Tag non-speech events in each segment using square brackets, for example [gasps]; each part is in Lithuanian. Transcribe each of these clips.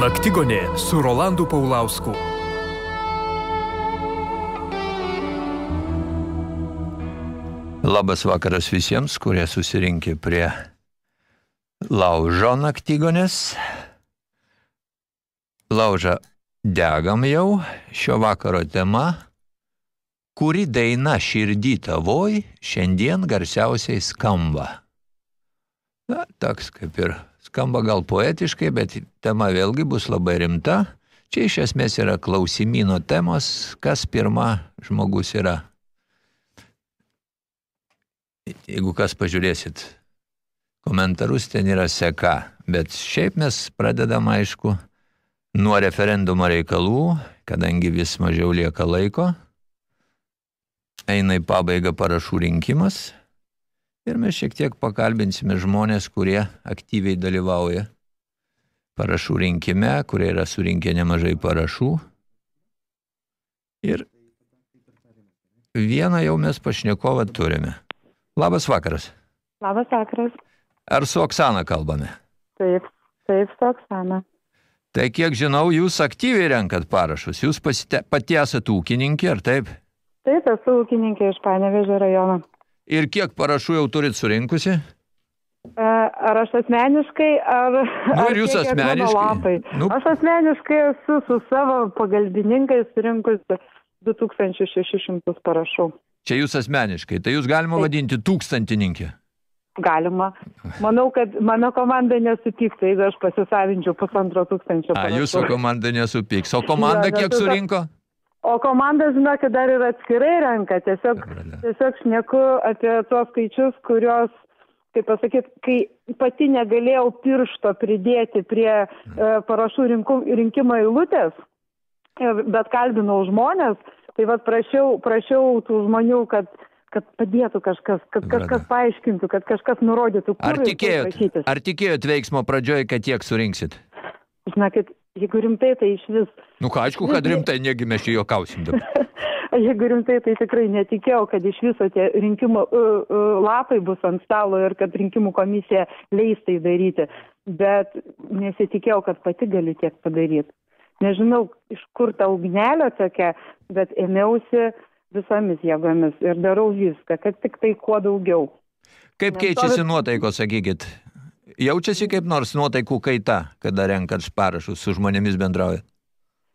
Naktigonė su Rolandu Paulausku. Labas vakaras visiems, kurie susirinkė prie laužo naktygonės. Laužą degam jau, šio vakaro tema, kuri daina širdį tavoj šiandien garsiausiai skamba. Na, toks kaip ir skamba gal poetiškai, bet tema vėlgi bus labai rimta. Čia iš esmės yra klausimino temos, kas pirma žmogus yra jeigu kas pažiūrėsit komentarus, ten yra seka. Bet šiaip mes pradedam, aišku, nuo referendumo reikalų, kadangi vis mažiau lieka laiko. Eina į pabaigą parašų rinkimas. Ir mes šiek tiek pakalbinsime žmonės, kurie aktyviai dalyvauja parašų rinkime, kurie yra surinkę nemažai parašų. Ir vieną jau mes pašnekovą turime. Labas vakaras. Labas vakaras. Ar su Oksana kalbame? Taip, taip, su Oksana. Tai kiek žinau, jūs aktyviai renkat parašus. Jūs pasite, pati esate ūkininkė, ar taip? Taip, esu ūkininkė iš Panevežio rajono. Ir kiek parašų jau turit surinkusi? Ar aš asmeniškai, ar... Nu, ir jūs asmeniškai. Nu. Aš asmeniškai esu su savo pagalbininkais surinkusi 2600 parašų. Čia jūs asmeniškai. Tai jūs galima Taip. vadinti tūkstantininkė. Galima. Manau, kad mano komanda nesutiktų, jeigu aš pasisavinčiau pusantro tūkstančio A, parašų. jūsų komanda nesupyks. O komanda nes kiek tada- surinko? O komanda, žinokit, dar ir atskirai renka. Tiesiog, tiesiog šneku apie tuos skaičius, kurios, kaip pasakyti, kai pati negalėjau piršto pridėti prie e, parašų rinku, rinkimo eilutės, e, bet kalbinau žmonės, tai vad prašiau, prašiau tų žmonių, kad kad padėtų kažkas, kad Supratau. kažkas paaiškintų, kad kažkas nurodytų, kur Ar tikėjot, ar tikėjot veiksmo pradžioj, kad tiek surinksit? Žinokit, jeigu rimtai, tai iš vis Nu ką, aišku, kad rimtai, negi mes čia juokausim dabar. [laughs] Jeigu rimtai, tai tikrai netikėjau, kad iš viso tie rinkimų uh, uh, lapai bus ant stalo ir kad rinkimų komisija leis tai daryti. Bet nesitikėjau, kad pati galiu tiek padaryti. Nežinau, iš kur ta ugnelė tokia, bet ėmiausi visomis jėgomis ir darau viską, kad tik tai kuo daugiau. Kaip Nes keičiasi to- nuotaikos, sakykit? Jaučiasi kaip nors nuotaikų kaita, kada renkat parašus su žmonėmis bendraujat?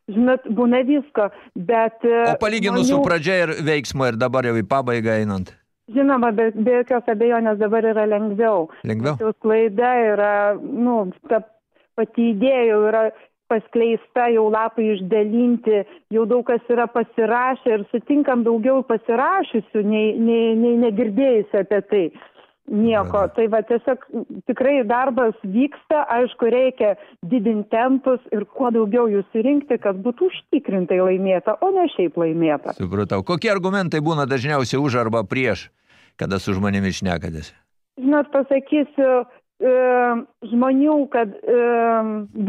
Žinot, būna visko, bet... e, O palyginus su žmonių- pradžia ir veiksmo ir dabar jau į pabaigą einant. Žinoma, be, be jokios abejonės dabar yra lengviau. Lengviau? Jau klaida yra, nu, ta pati idėja jau yra paskleista, jau lapai išdalinti, jau daug kas yra pasirašę ir sutinkam daugiau pasirašysių, nei, nei, nei negirdėjusi apie tai. Nieko. Tai va tiesiog tikrai darbas vyksta, aišku, reikia didinti tempus ir kuo daugiau jų surinkti, kad būtų užtikrintai laimėta, o ne šiaip laimėta. Supratau. Kokie argumentai būna dažniausiai už arba prieš, kada su žmonėmis šnekatės? Žinot, pasakysiu, e, žmonių, kad e,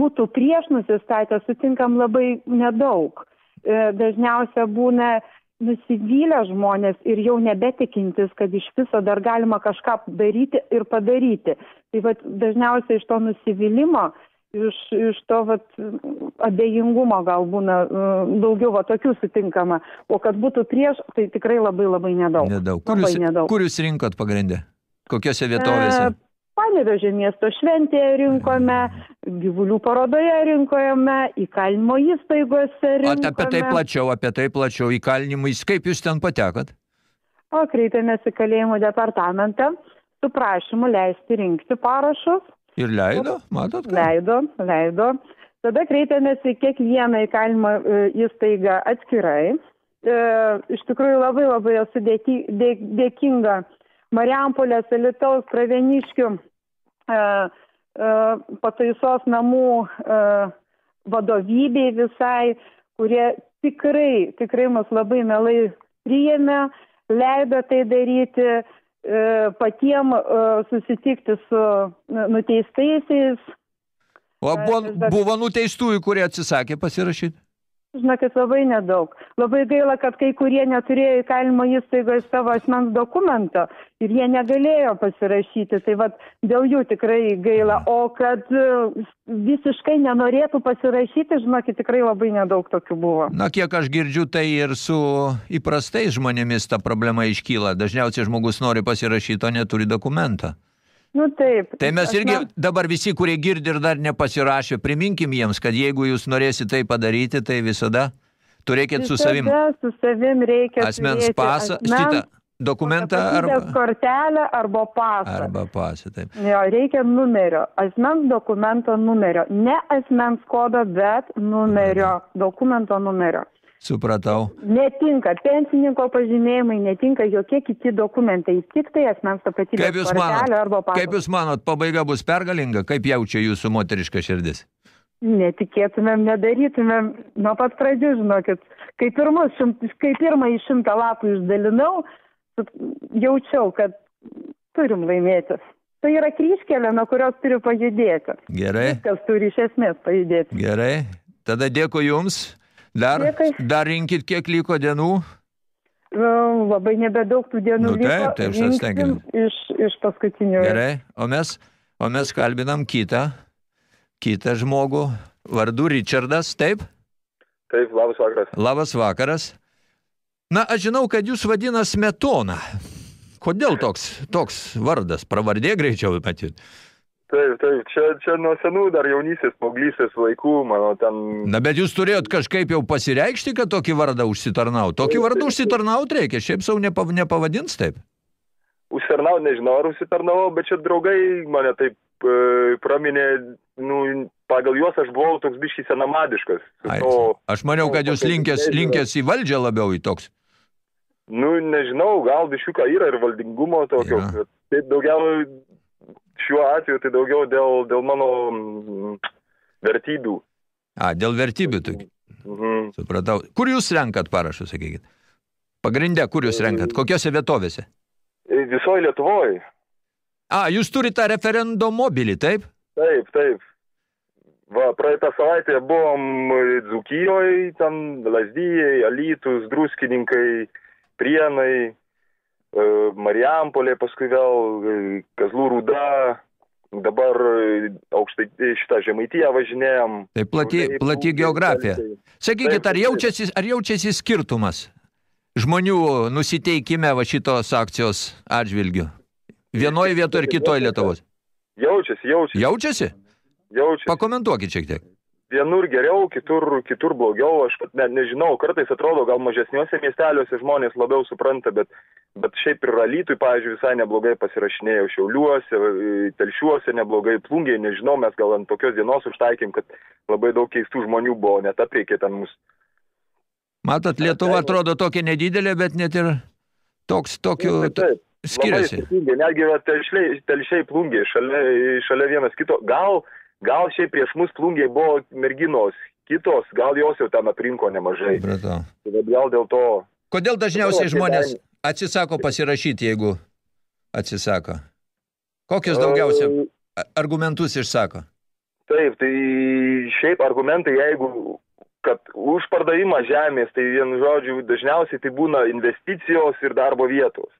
būtų prieš nusistatę, sutinkam labai nedaug. E, dažniausia būna nusivylę žmonės ir jau nebetikintis, kad iš viso dar galima kažką daryti ir padaryti. Tai vat, dažniausiai iš to nusivylimo, iš, iš to vat, abejingumo gal būna e, daugiau va, tokių sutinkama. O kad būtų prieš, tai tikrai labai labai nedaug. Nedaug. Kur jūs, nedaug. kur jūs rinkot pagrindę? Kokiose vietovėse? E, Panevežė miesto šventėje rinkome, gyvulių parodoje rinkojame, įkalinimo įstaigose O rinkome. apie tai plačiau, apie tai plačiau įkalinimais. Kaip jūs ten patekot? O kreipėmės į kalėjimų departamentą su prašymu leisti rinkti parašus. Ir leido, matot? ką? Leido, leido. Tada kreipėmės į kiekvieną įkalinimo e, įstaigą atskirai. E, iš tikrųjų labai labai esu dėki, dė, dėkinga Mariampolės, Elitaus, Praveniškių pataisos namų e, vadovybei visai, kurie tikrai, tikrai mus labai melai priėmė, leido tai daryti, e, patiem e, susitikti su nu, nuteistaisiais. O buvo, buvo nuteistųjų, kurie atsisakė pasirašyti? Žinokit, labai nedaug. Labai gaila, kad kai kurie neturėjo įkalinimo įstaigoje savo asmens dokumento ir jie negalėjo pasirašyti. Tai vad dėl jų tikrai gaila. O kad e, visiškai nenorėtų pasirašyti, žinokit, tikrai labai nedaug tokių buvo. Na, kiek aš girdžiu, tai ir su įprastais žmonėmis ta problema iškyla. Dažniausiai žmogus nori pasirašyti, o neturi dokumentą. Nu taip. Tai mes irgi Asmens- dabar visi, kurie girdi ir dar nepasirašė, priminkim jiems, kad jeigu jūs norėsite tai padaryti, tai visada turėkit su savim Visada Su savim reikia asmens pasą, asmens šitą dokumentą arba, kortelę arba pasą. arba pasą. Taip. Jo, reikia numerio, asmens dokumento numerio. Ne asmens kodo, bet numerio, dokumento numerio. Supratau. Netinka pensininko pažymėjimai, netinka jokie kiti dokumentai, tik tai asmens tapatybės Kaip jūs, kortelė arba manot, pasas. kaip jūs manot, pabaiga bus pergalinga? Kaip jaučia jūsų moteriška širdis? Netikėtumėm, nedarytumėm nuo pat pradžių, žinokit. Kai, pirmus, kai pirmąjį šimtą lapų išdalinau, jaučiau, kad turim laimėti. Tai yra kryškelė, nuo kurios turiu pajudėti. Gerai, Viskas turi iš esmės pajudėti. gerai. Tada dėkui jums. Dar, Dėkui. dar rinkit, kiek liko dienų. Nu, Labai nebedaug tų dienų Nu, taip, liko. taip, Rinksim stengiamės. Iš, iš paskutinių. Gerai. O mes, o mes kalbinam kitą, kitą žmogų. Vardu Richardas, taip? Taip, labas vakaras. Labas vakaras. Na, aš žinau, kad jūs vadina Smetona. Kodėl toks, toks vardas? Pravardė greičiau matyt. Taip, taip, čia, čia nuo senų dar jaunysės, paauglystės laikų, mano ten... Na, bet jūs turėjot kažkaip jau pasireikšti, kad tokį vardą užsitarnau. Tokį vardą užsitarnaut reikia, šiaip savo nepav, nepavadins taip. Užsitarnau, nežinau, ar užsitarnavau, bet čia draugai mane taip e, praminė, nu, pagal juos aš buvau toks biškis senamadiškas. Ai, to- aš maniau, kad jūs linkęs, linkęs į valdžią labiau į toks. Nu, nežinau, gal biškiuką yra ir valdingumo tokio, Yra. bet taip daugiau šiuo atveju tai daugiau dėl, dėl mano mm, vertybių. A, dėl vertybių tokių. Mhm. Supratau. Kur jūs renkat parašus, sakykit? Pagrindė, kur jūs renkat? Kokiose vietovėse? Visoje Lietuvoje. A, jūs turite tą referendumobilį, taip? Taip, taip. Va, praeitą savaitę buvom Dzukijoje, ten Lazdijai, Alytus, Druskininkai, Prienai, e, Marijampolė, paskui vėl e, Kazlų Rūda, dabar e, aukštai šitą Žemaitiją važinėjom. Tai plati, Šiauliai, plati geografija. Sakykit, Taip, ar jaučiasi, ar jaučiasi skirtumas žmonių nusiteikime va šitos akcijos atžvilgių? Vienoje vietoje ir kitoje Lietuvos. Jaučiasi, jaučiasi, Jaučiasi? jaučiasi. Pakomentuokit šiek tiek. Vienur geriau, kitur, kitur blogiau, aš net nežinau, kartais atrodo, gal mažesniuose miesteliuose žmonės labiau supranta, bet, bet šiaip ir Alytui, pavyzdžiui, visai neblogai pasirašinėjau Šiauliuose, Telšiuose neblogai, Plungiai, nežinau, mes gal ant tokios dienos užtaikėm, kad labai daug keistų žmonių buvo, net apriekė ten mus. Matot, Lietuva atrodo tokia nedidelė, bet net ir toks, tokiu Taip, taip. skiriasi. Netgi telšiai, telšiai plungiai, šalia, šalia vienas kito. Gal, gal šiaip prieš mus plungiai buvo merginos kitos, gal jos jau ten aprinko nemažai. Supratau. Tai vat gal dėl to. Kodėl dažniausiai žmonės atsisako pasirašyti, jeigu atsisako? Kokius daugiausia argumentus išsako? Taip, tai šiaip argumentai, jeigu kad už pardavimą žemės, tai vienu žodžiu, dažniausiai tai būna investicijos ir darbo vietos.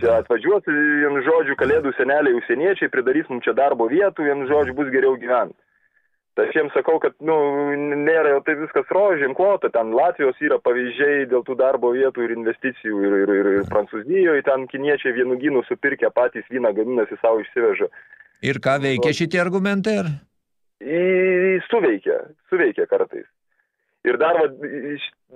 Čia atvažiuos, vienu žodžiu, kalėdų seneliai užsieniečiai, pridarys mums čia darbo vietų, vienu žodžiu, bus geriau gyventi. Tai aš jiems sakau, kad, nu, nėra jau tai viskas rožėm klota, ten Latvijos yra pavyzdžiai dėl tų darbo vietų ir investicijų ir, ir, ir, ir Prancūzijoje, ten kiniečiai vienugynų supirkę patys vyną gaminasi savo išsiveža. Ir ką veikia šitie argumentai? Ar? į, suveikia, suveikia kartais. Ir dar va,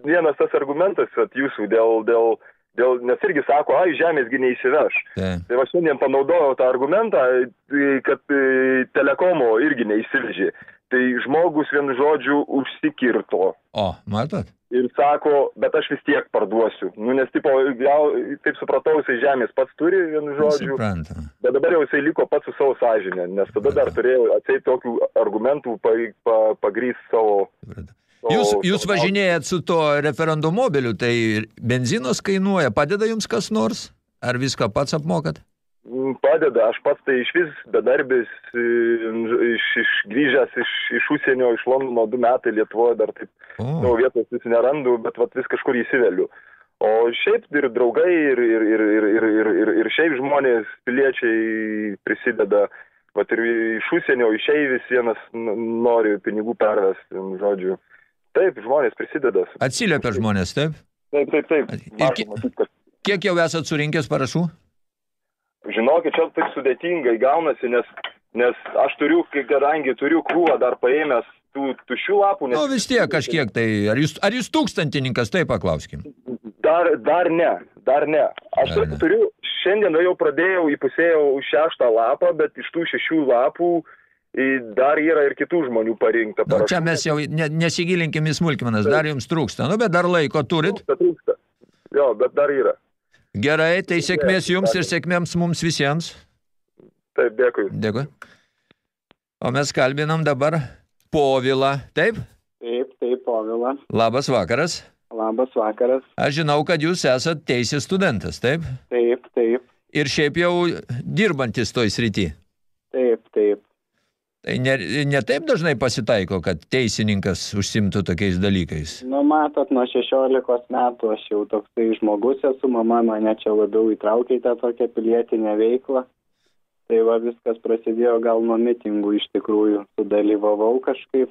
vienas tas argumentas vat, jūsų dėl, dėl, dėl, nes irgi sako, ai, žemėsgi neįsiveš. Tai. Tai va šiandien panaudojau tą argumentą, e, kad e, telekomo irgi neįsivežė. Tai žmogus vienu žodžiu užsikirto. O, matot? Ir sako, bet aš vis tiek parduosiu. Nu, nes, tipo, gal, taip supratau, jisai žemės pats turi, vienu žodžiu. Suprantama. Bet dabar jau jisai liko pats su savo sąžinė, nes tada dar turėjau atseit tokių argumentų pa, pa, pagrys savo... Supratau. Jūs, jūs važinėjat su to referendumobiliu, tai benzinos kainuoja, padeda jums kas nors? Ar viską pats apmokat? mm, padeda. Aš pats tai iš vis bedarbis, e, iš, iš grįžęs iš, iš užsienio, iš Londono du metai Lietuvoje dar taip savo vietos vis nerandu, bet vat, vis kažkur įsiveliu. O šiaip ir draugai, ir, ir, ir, ir, ir, ir, ir, ir šiaip žmonės, piliečiai prisideda, vat ir iš užsienio išeivis vienas nori pinigų pervesti, žodžiu. Taip, žmonės prisideda. atsiliepia žmonės, taip? Taip, taip, taip. Ir ki- matyt, kad Kiek jau esat surinkęs parašų? Žinokit, čia taip sudėtingai gaunasi, nes, nes aš turiu, kadangi turiu krūvą dar paėmęs tų tušių lapų, nes Nu vis tiek kažkiek tai. Ar jūs, ar jūs tūkstantininkas, tai paklauskim. dar, dar ne, dar ne. Aš Dar ne. turiu, šiandien jau pradėjau, įpusėjau šeštą lapą, bet iš tų šešių lapų i, dar yra ir kitų žmonių parinkta. Nu, čia mes jau ne, nesigilinkim į smulkmenas, dar jums trūksta. Nu, bet dar laiko turit. Trūksta, trūksta. Jo, bet dar yra. Gerai, tai sėkmės jums ir sėkmėms mums visiems. Taip, dėkui. Dėkui. O mes kalbinam dabar Povilą. Taip? Taip, taip, Povila. Labas vakaras. Labas vakaras. Aš žinau, kad jūs esat teisės studentas, taip? Taip, taip, Ir šiaip jau dirbantis toj srity. taip. Tai ne, ne taip dažnai pasitaiko, kad teisininkas užsimtų tokiais dalykais. Nu, matot, nuo 16 metų aš jau toksai žmogus esu, mama mane čia labiau įtraukė į tą tokią pilietinę veiklą. Tai va viskas prasidėjo gal nuo mitingų iš tikrųjų. Sudalyvavau kažkaip,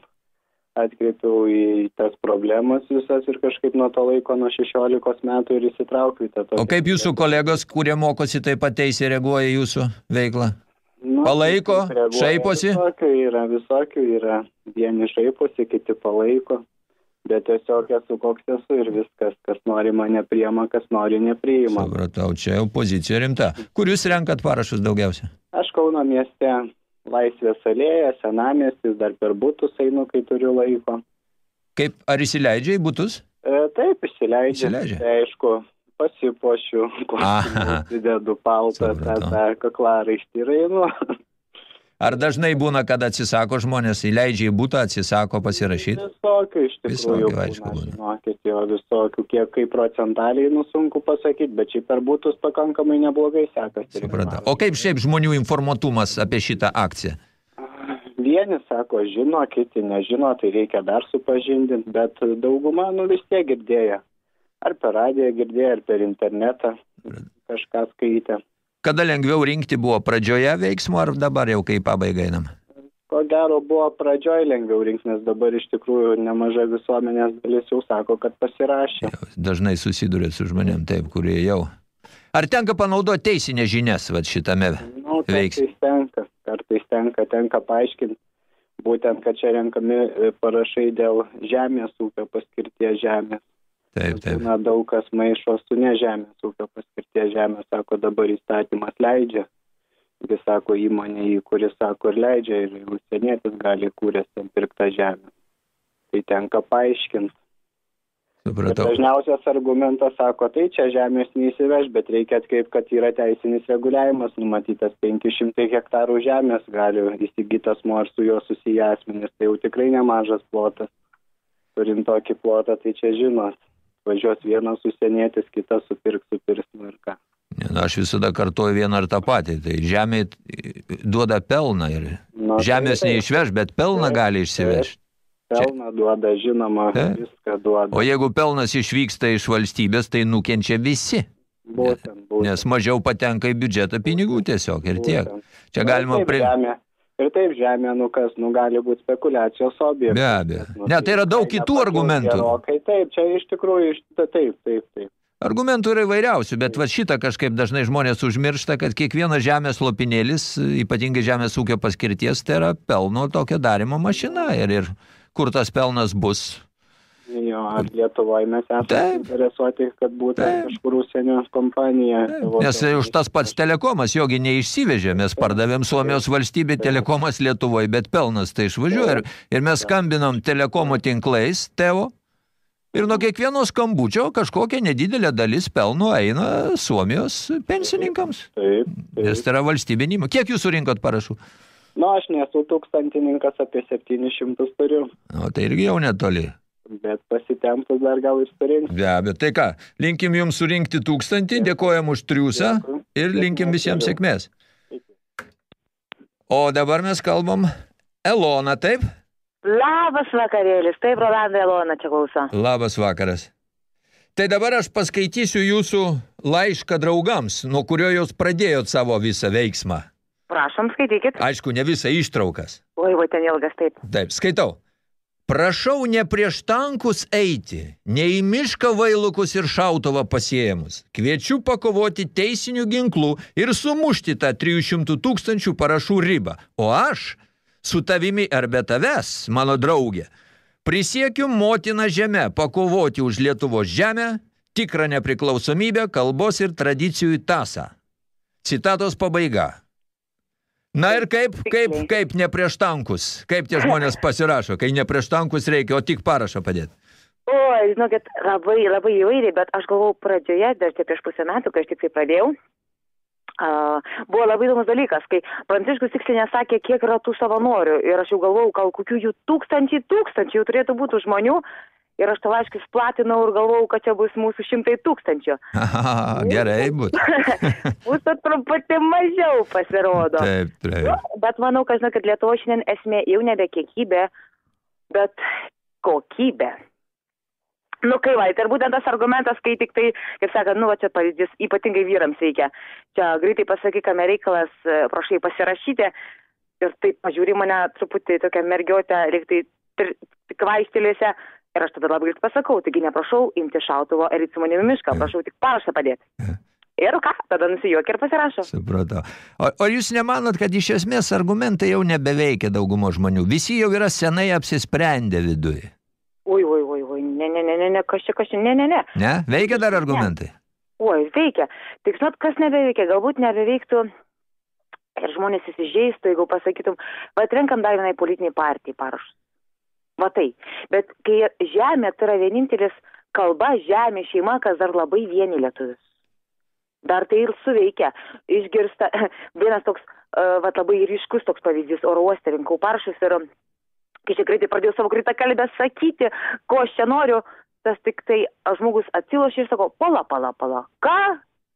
atkreipiau į tas problemas visas ir kažkaip nuo to laiko, nuo 16 metų ir įsitraukiau į tą tokią. O kaip jūsų kolegos, kurie mokosi taip pat teisė, reaguoja jūsų veiklą? Nu, Palaiko, reaguoja, šaiposi? Visokių yra, visokių yra. Vieni šaiposi, kiti palaiko. Bet tiesiog esu koks esu ir viskas, kas nori mane priima, kas nori nepriima. Supratau, čia jau pozicija rimta. Kur jūs renkat parašus daugiausia? Aš Kauno mieste Laisvės alėja, senamestis, dar per būtus einu, kai turiu laiko. Kaip, ar įsileidžia į būtus? E, taip, įsileidžiu. Įsileidžia? Tai aišku, pasipuošiu, Aha. įsidedu paltą, tą, tą kaklaraištį ir einu. [laughs] Ar dažnai būna, kad atsisako žmonės, įleidžia į būtą, atsisako pasirašyti? Visokių iš tikrųjų. Visokių, aišku, būna, būna. Žinokit, jo visokių, kiek kaip procentaliai, nu sunku pasakyti, bet šiaip per būtus pakankamai neblogai sekasi. Supratau. O kaip šiaip žmonių informuotumas apie šitą akciją? Vieni sako, žino, kiti nežino, tai reikia dar supažindinti, bet dauguma, nu vis tiek girdėjo. Ar per radiją girdėjo, ar per internetą kažką skaitė. Kada lengviau rinkti buvo pradžioje veiksmo, ar dabar jau kai į pabaigą einam? Ko gero buvo pradžioj lengviau rinkti, nes dabar iš tikrųjų nemaža visuomenės dalis jau sako, kad pasirašė. Dažnai susiduria su žmonėm taip, kurie jau. Ar tenka panaudoti teisinės žinias vat, šitame? Nu, Veiks. kartais tenka, kartais tenka, tenka paaiškinti, būtent, kad čia renkami e, parašai dėl žemės ūkio paskirties žemės. Taip, taip. Na, daug kas maišo su ne žemės ūkio paskirties žemės, sako, dabar įstatymas leidžia. Vis sako įmonė, į kuri sako ir leidžia, ir užsienietis gali kūrės ten pirktą žemę. Tai tenka paaiškinti. Supratau. Dažniausias argumentas sako, tai čia žemės neįsiveš, bet reikia atkreipti, kad yra teisinis reguliavimas, numatytas 500 hektarų žemės, gali įsigytas muo ar su juo susiję asmenys, tai jau tikrai nemažas plotas. Turint tokį plotą, tai čia žinot, važiuos vienas užsienietis, kitas supirks, supirks nu ir ką. Ne, na, aš visada kartuoju vieną ar tą patį. Tai žemė duoda pelną ir Nu, žemės tai neišveš, bet pelną Taip, gali išsivežti. Pelną duoda, žinoma, Taip. viską duoda. O jeigu pelnas išvyksta iš valstybės, tai nukenčia visi. Būtent, būtent. Nes mažiau patenka į biudžetą pinigų tiesiog ir tiek. būtent. Čia Nu, galima taip, pri... žemė. Ir taip žemė, nu kas, nu gali būti spekulacijos objektas. Be abejo. Nu, Ne, tai yra daug kaina kitų argumentų. Gerokai, taip, čia iš tikrųjų, iš, taip, taip, taip. Argumentų yra įvairiausių, bet va šitą kažkaip dažnai žmonės užmiršta, kad kiekvienas žemės lopinėlis, ypatingai žemės ūkio paskirties, tai yra pelno tokio darimo mašina. Ir, ir kur tas pelnas bus. Jo, ar Lietuvoje mes esame Taip. interesuoti, kad būtų Taip. kažkur užsienio kompanija. savo- Nes už tas pats telekomas jogi neišsivežė. Mes pardavėm Suomijos valstybė telekomas Lietuvoje, bet pelnas tai išvažiuoja. Ir, ir mes skambinam telekomo tinklais, tevo. Ir nuo kiekvieno skambučio kažkokia nedidelė dalis pelno eina Suomijos pensininkams. Taip, taip. Nes tai yra valstybinimo. Kiek jūs surinkot parašų? Nu, aš nesu tūkstantininkas, apie 700 turiu. O tai irgi jau netoli. Bet pasitempus dar gal ir surinks. Be abejo, tai ką, linkim jums surinkti tūkstantį, dėkojam už triusą ir linkim visiems sėkmės. O dabar mes kalbam Elona, taip? Labas vakarėlis, taip, Rolanda Elona čia klauso. Labas vakaras. Tai dabar aš paskaitysiu jūsų laišką draugams, nuo kurio jūs pradėjot savo visą veiksmą. Prašom, skaitykit. Aišku, ne visą ištraukas. Oi, va ten ilgas, taip. Taip, skaitau. Prašau ne prieš tankus eiti, ne į mišką vailukus ir šautuvą pasiėmus. Kviečiu pakovoti teisinių ginklų ir sumušti tą 300 tūkstančių parašų ribą. O aš, su tavimi ar be tavęs, mano draugė, prisiekiu motiną žemę pakovoti už Lietuvos žemę, tikrą nepriklausomybę, kalbos ir tradicijų tasą. Citatos pabaiga. Na ir kaip, kaip, kaip ne prieš tankus, kaip tie žmonės [laughs] pasirašo, kai ne prieš tankus reikia, o tik parašą padėti. Oi, žinokit, labai, labai įvairiai, bet aš galvau pradžioje, dar čia prieš pusę metų, kai aš tik tai pradėjau, uh, buvo labai įdomus dalykas, kai Pranciškus tiksliai nesakė, kiek yra tų savanorių. Ir aš jau galvau, gal kokių jų tūkstančiai, tūkstančiai jau turėtų būti žmonių ir aš tą laiškį platinau ir galvau, kad čia bus mūsų šimtai tūkstančių. Aha, [laughs] gerai būtų. [laughs] To truputį mažiau pasirodo. Taip, taip. Nu, Bet manau, kad, žinai, kad Lietuvo šiandien esmė jau nebe kiekybė, bet kokybė. Nu, kai va, ir būtent tas argumentas, kai tik tai, kaip sakant, nu, va, čia pavyzdys, ypatingai vyrams reikia. Čia greitai pasakykame reikalas, e, prašai pasirašyti ir taip pažiūri mane truputį tokią mergiotę, lyg tai tr- tik vaistelėse. Ir aš tada labai greit pasakau, taigi neprašau imti šautuvo ir eiti su manimi į mišką, prašau tik parašą padėti. Ir ką, tada nusijuokia ir pasirašo. Supratau. O, o jūs nemanot, kad iš esmės argumentai jau nebeveikia daugumo žmonių? Visi jau yra senai apsisprendę viduje. Oi, oi, oi, oi, ne, ne, ne, ne, ne, kas čia, kas čia, ne, ne, ne. Ne? Veikia dar argumentai? Oi, veikia. Tik žinot, kas nebeveikia, galbūt nebeveiktų ir žmonės įsižeistų, jeigu pasakytum, va, renkam dar vienai politiniai partijai parašus. Va tai. Bet kai žemė tai yra vienintelis kalba, žemė, šeima, kas dar labai vieni lietuvius. Dar tai ir suveikia. Išgirsta [clears throat] vienas toks, uh, va, labai ryškus toks pavyzdys, oro uoste rinkau parašus ir kai čia greitai pradėjau savo greitą kalbę sakyti, ko aš čia noriu, tas tik tai žmogus atsilošė ir sako, pala, pala, pala, ką?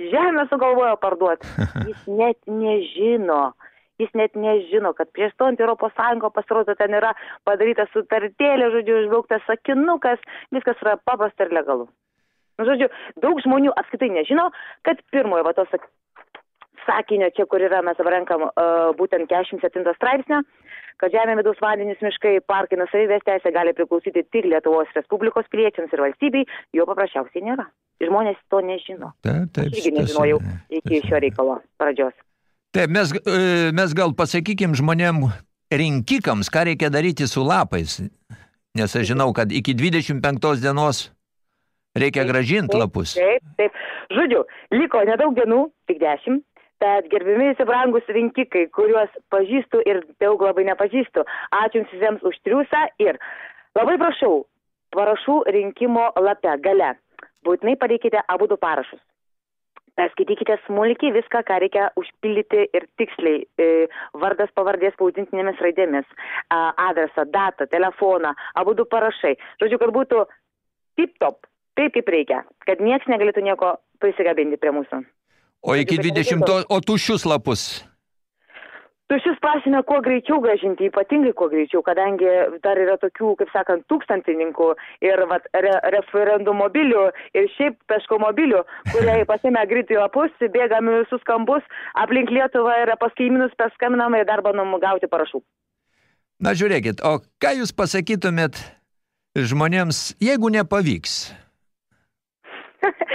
Žemę sugalvojo parduoti. [laughs] Jis net nežino. Jis net nežino, kad prieš stojant Europos Sąjungo pasirodo ten yra padaryta sutartėlė, žodžiu, išbrauktas sakinukas, viskas yra paprasta ir legalu. Nu, žodžiu, daug žmonių apskaitai nežino, kad pirmojo va tos sak- sakinio čia, kur yra, mes renkam uh, būtent 47 straipsnio, kad žemė vidaus vandenys miškai parkai nusavybės teisė gali priklausyti tik Lietuvos Respublikos piliečiams ir valstybei, jo paprasčiausiai nėra. Žmonės to nežino. Taip, taip. Aš irgi nežinojau iki šio reikalo pradžios. Taip, mes, e, mes gal pasakykim žmonėm rinkikams, ką reikia daryti su lapais. Nes aš žinau, kad iki 25 dienos reikia gražinti lapus. Taip, taip. Žodžiu, liko nedaug dienų, tik dešimt. Tad gerbimi visi brangus rinkikai, kuriuos pažįstu ir daug labai nepažįstu, ačiū jums visiems už triusą ir labai prašau, parašų rinkimo lape gale, būtinai pareikite abu du parašus. Perskaitykite smulkiai viską, ką reikia užpildyti ir tiksliai. E, vardas, pavardės spausdintinėmis raidėmis, adresą, datą, telefoną, abu du parašai. Žodžiu, kad būtų tip top, taip kaip reikia, kad nieks negalėtų nieko prisigabinti prie mūsų. O iki 20, o tuščius lapus. Tušius prašome kuo greičiau gražinti, ypatingai kuo greičiau, kadangi dar yra tokių, kaip sakant, tūkstantininkų ir vat, re, referendumobilių ir šiaip peškomobilių, kurie [laughs] pasėmė greitai lapus, bėgam į visus kampus, aplink Lietuvą ir pas kaimynus paskambinam ir dar bandom gauti parašų. Na, žiūrėkit, o ką jūs pasakytumėt žmonėms, jeigu nepavyks? [laughs]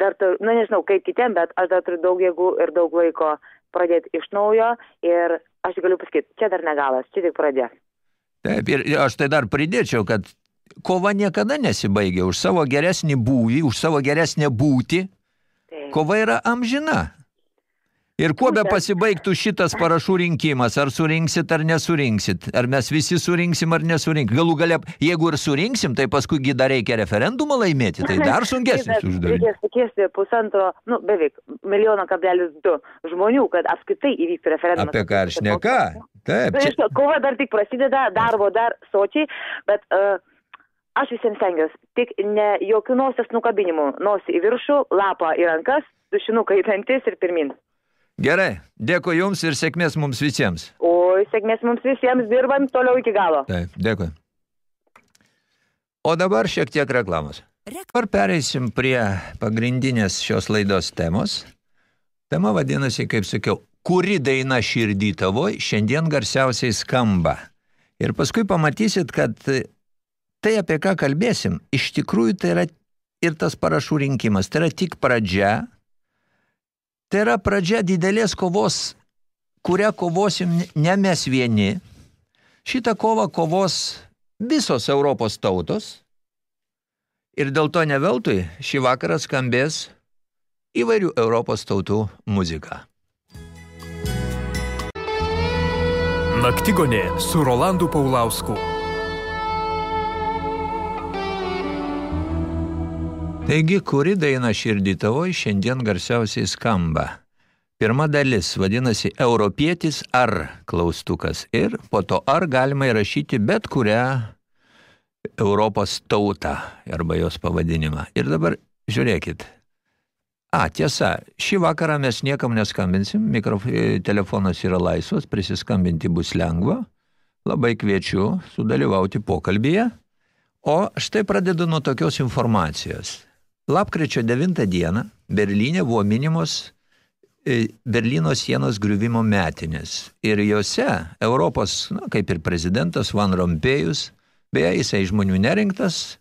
dar, tu, na nežinau, kaip kitiem, bet aš dar turiu daug jėgų ir daug laiko pradėti iš naujo ir aš galiu pasakyti, čia dar negalas, čia tik pradė. Taip, ir aš tai dar pridėčiau, kad kova niekada nesibaigia už savo geresnį būvį, už savo geresnę būtį. Taip. Kova yra amžina. Ir kuo be pasibaigtų šitas parašų rinkimas, ar surinksit ar nesurinksit, ar mes visi surinksim ar nesurinksim. Galų gale, jeigu ir surinksim, tai paskui dar reikia referendumą laimėti, tai dar [laughs] sunkesnis uždavinys. Reikės sukėsti pusantro, nu, beveik milijono kablelis du žmonių, kad apskritai įvyktų referendumas. Apie ką aš neka? Taip, Tai čia, žinot, kova dar tik prasideda, darbo dar sočiai, bet uh, aš visiems stengiuosi, tik ne jokių nosies nukabinimų, nosį į viršų, lapą į rankas, dušinuką į dantis ir pirmin. Gerai, dėkui Jums ir sėkmės mums visiems. O sėkmės mums visiems dirbam toliau iki galo. Taip, dėkui. O dabar šiek tiek reklamos. Dabar pereisim prie pagrindinės šios laidos temos. Tema vadinasi, kaip sakiau, kuri daina širdį tavoj šiandien garsiausiai skamba. Ir paskui pamatysit, kad tai, apie ką kalbėsim, iš tikrųjų tai yra ir tas parašų rinkimas. Tai yra tik pradžia. Tai yra pradžia didelės kovos, kurią kovosim ne mes vieni. Šitą kovą kovos visos Europos tautos. Ir dėl to neveltui šį vakarą skambės įvairių Europos tautų muzika. Naktigonė su Rolandu Paulausku. Taigi, kuri daina širdį tavoj šiandien garsiausiai skamba? Pirma dalis vadinasi Europietis ar klaustukas ir po to ar galima įrašyti bet kurią Europos tautą arba jos pavadinimą. Ir dabar žiūrėkit. A, tiesa, šį vakarą mes niekam neskambinsim, mikrof... telefonas yra laisvas, prisiskambinti bus lengva. Labai kviečiu sudalyvauti pokalbėje. O štai pradedu nuo tokios informacijos. Lapkričio 9 dieną Berlyne buvo minimos e, Berlyno sienos griuvimo metinės. Ir jose Europos, na, kaip ir prezidentas Van Rompėjus, beje, jisai žmonių nerinktas,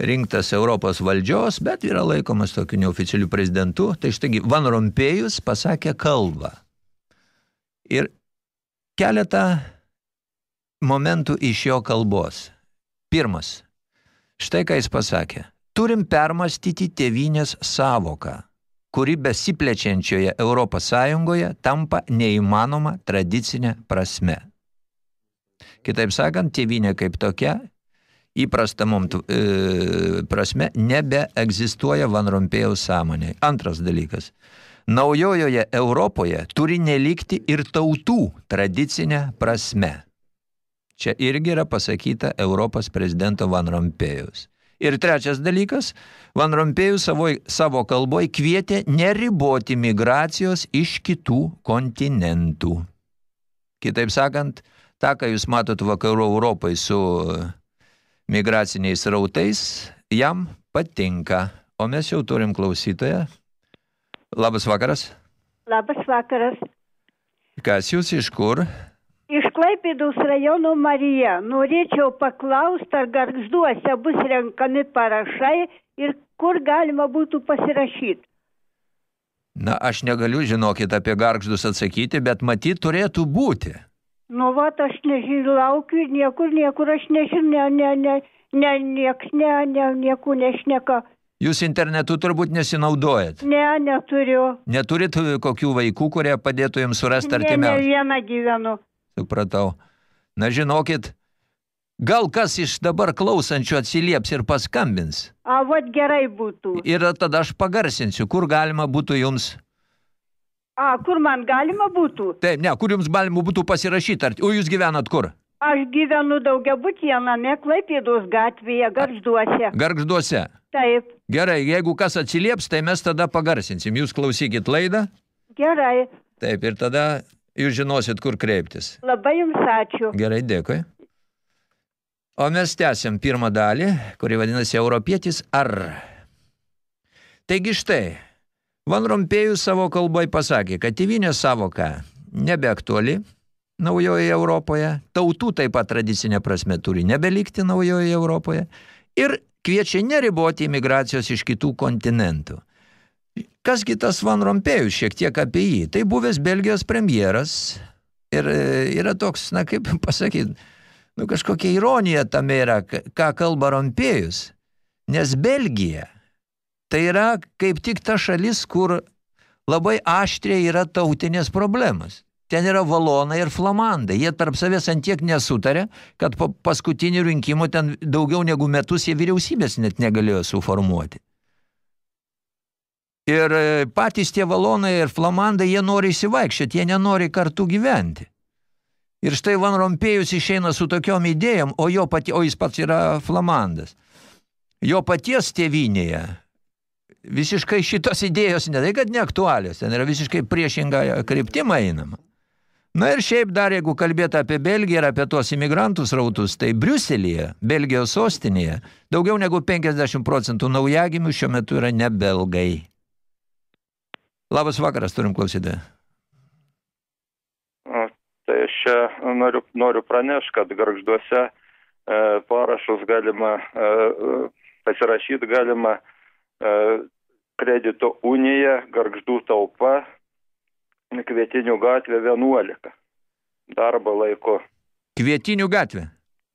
rinktas Europos valdžios, bet yra laikomas tokiu neoficialiu prezidentu. Tai štai Van Rompėjus pasakė kalbą. Ir keletą momentų iš jo kalbos. Pirmas. Štai ką jis pasakė. Turim permastyti tėvynės savoką, kuri besiplečiančioje Europos Sąjungoje tampa neįmanoma tradicinė prasme. Kitaip sakant, tėvynė kaip tokia įprasta mums e, prasme nebeegzistuoja Van Rompėjaus sąmonė. Antras dalykas. Naujojoje Europoje turi nelikti ir tautų tradicinė prasme. Čia irgi yra pasakyta Europos prezidento Van Rompėjaus. Ir trečias dalykas, Van Rompėjus savo, savo kalboj kvietė neriboti migracijos iš kitų kontinentų. Kitaip sakant, tą, ką jūs matot vakarų Europai su migraciniais rautais, jam patinka. O mes jau turim klausytoją. Labas vakaras. Labas vakaras. Kas jūs iš kur? Iš Klaipėdos rajono Marija. Norėčiau paklausti, ar garžduose bus renkami parašai ir kur galima būtų pasirašyti. Na, aš negaliu, žinokit, apie gargždus atsakyti, bet matyt turėtų būti. Nu, va, aš nežinau, laukiu ir niekur, niekur aš nežinau, ne, ne, ne, ne, nieks, ne, ne, niekur nešneka. Jūs internetu turbūt nesinaudojat. Ne, neturiu. Neturit kokių vaikų, kurie padėtų jums surasti Ne, ne artimiausią? vieną gyvenu. Supratau. Na, žinokit, gal kas iš dabar klausančių atsilieps ir paskambins. A, vat gerai būtų. Ir tada aš pagarsinsiu, kur galima būtų jums... A, kur man galima būtų? Taip, ne, kur jums galima būtų pasirašyti. Ar... O jūs gyvenat kur? Aš gyvenu daugiabutyje name Klaipėdos gatvėje, garžduose. Gargžduose. Taip, Gerai, jeigu kas atsilieps, tai mes tada pagarsinsim. Jūs klausykit laidą. gerai. Taip, ir tada jūs žinosit, kur kreiptis. Labai jums ačiū. Gerai, dėkui. O mes tęsiam pirmą dalį, kuri vadinasi Europietis ar. Taigi štai, Van Rompėjus savo kalboj pasakė, kad tėvynės savoka nebeaktuali naujoje Europoje, tautų taip pat tradicinė prasme turi nebelikti naujoje Europoje ir kviečia neriboti imigracijos iš kitų kontinentų. Kasgi tas Van Rompėjus, šiek tiek apie jį. Tai buvęs Belgijos premjeras ir e, yra toks, na kaip [laughs] pasakyti, nu kažkokia ironija tame yra, ką kalba Rompėjus. Nes Belgija tai yra kaip tik ta šalis, kur labai aštriai yra tautinės problemas. Ten yra valonai ir flamandai. Jie tarp savęs antiek nesutarė, kad po paskutinių rinkimų ten daugiau negu metus jie vyriausybės net negalėjo suformuoti. Ir e, patys tie valonai ir flamandai, jie nori įsivaikščioti, jie nenori kartu gyventi. Ir štai Van Rompėjus išeina su tokiom idėjom, o, jo pati, o jis pats yra flamandas. Jo paties tėvinėje visiškai šitos idėjos ne tai, kad neaktualios, ten yra visiškai priešinga kryptima einama. Na ir šiaip dar, jeigu kalbėtų apie Belgiją ir apie tuos imigrantus rautus, tai Briuselėje, Belgijos sostinėje, daugiau negu 50 procentų naujagimių šiuo metu yra ne belgai. Labas vakaras, turim klausytę. Tai aš čia noriu, noriu pranešti, kad garžduose e, parašus galima, e, pasirašyti galima e, kredito unija, garždų taupa, Kvietinių gatvė 11. Darbo laiko. Kvietinių gatvė?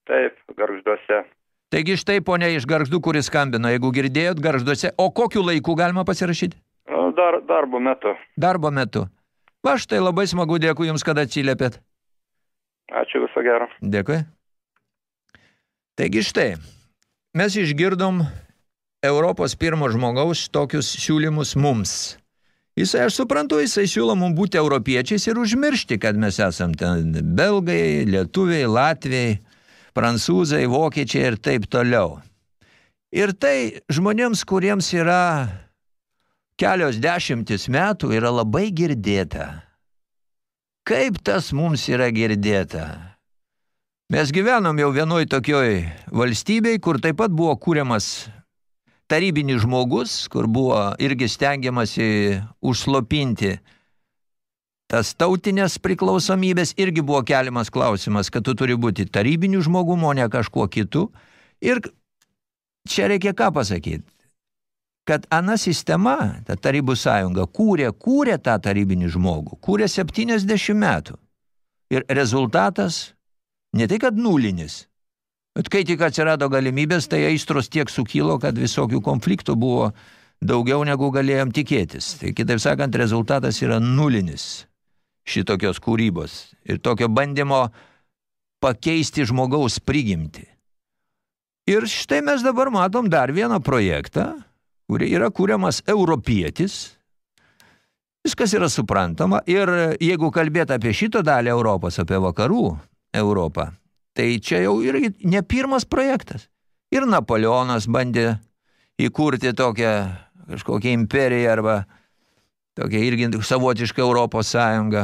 Taip, garžduose. Taigi štai ponia iš garždų, kuris skambino, jeigu girdėjot garžduose, o kokiu laiku galima pasirašyti? Dar, darbo metu. Darbo metu. Va štai labai smagu, dėkui Jums, kad atsiliepėt. Ačiū viso gero. Dėkui. Taigi štai, mes išgirdom Europos pirmo žmogaus tokius siūlymus mums – Jisai, aš suprantu, jisai siūlo mums būti europiečiais ir užmiršti, kad mes esam ten belgai, lietuviai, latviai, prancūzai, vokiečiai ir taip toliau. Ir tai žmonėms, kuriems yra kelios dešimtis metų, yra labai girdėta. Kaip tas mums yra girdėta? Mes gyvenom jau vienoj tokioj valstybei, kur taip pat buvo kūriamas tarybinis žmogus, kur buvo irgi stengiamasi užslopinti tas tautinės priklausomybės, irgi buvo keliamas klausimas, kad tu turi būti tarybiniu žmogumu, o ne kažkuo kitu. Ir čia reikia ką pasakyti, kad ana sistema, ta tarybų sąjunga, kūrė, kūrė tą tarybinį žmogų, kūrė 70 metų. Ir rezultatas ne tai, kad nulinis, Bet kai tik atsirado galimybės, tai aistros tiek sukilo, kad visokių konfliktų buvo daugiau negu galėjom tikėtis. Tai kitaip sakant, rezultatas yra nulinis šitokios kūrybos ir tokio bandymo pakeisti žmogaus prigimti. Ir štai mes dabar matom dar vieną projektą, kuri yra kūriamas europietis. Viskas yra suprantama ir jeigu kalbėt apie šitą dalį Europos, apie vakarų Europą, Tai čia jau irgi ne pirmas projektas. Ir Napoleonas bandė įkurti tokią kažkokią imperiją arba tokią irgi savotišką Europos sąjungą.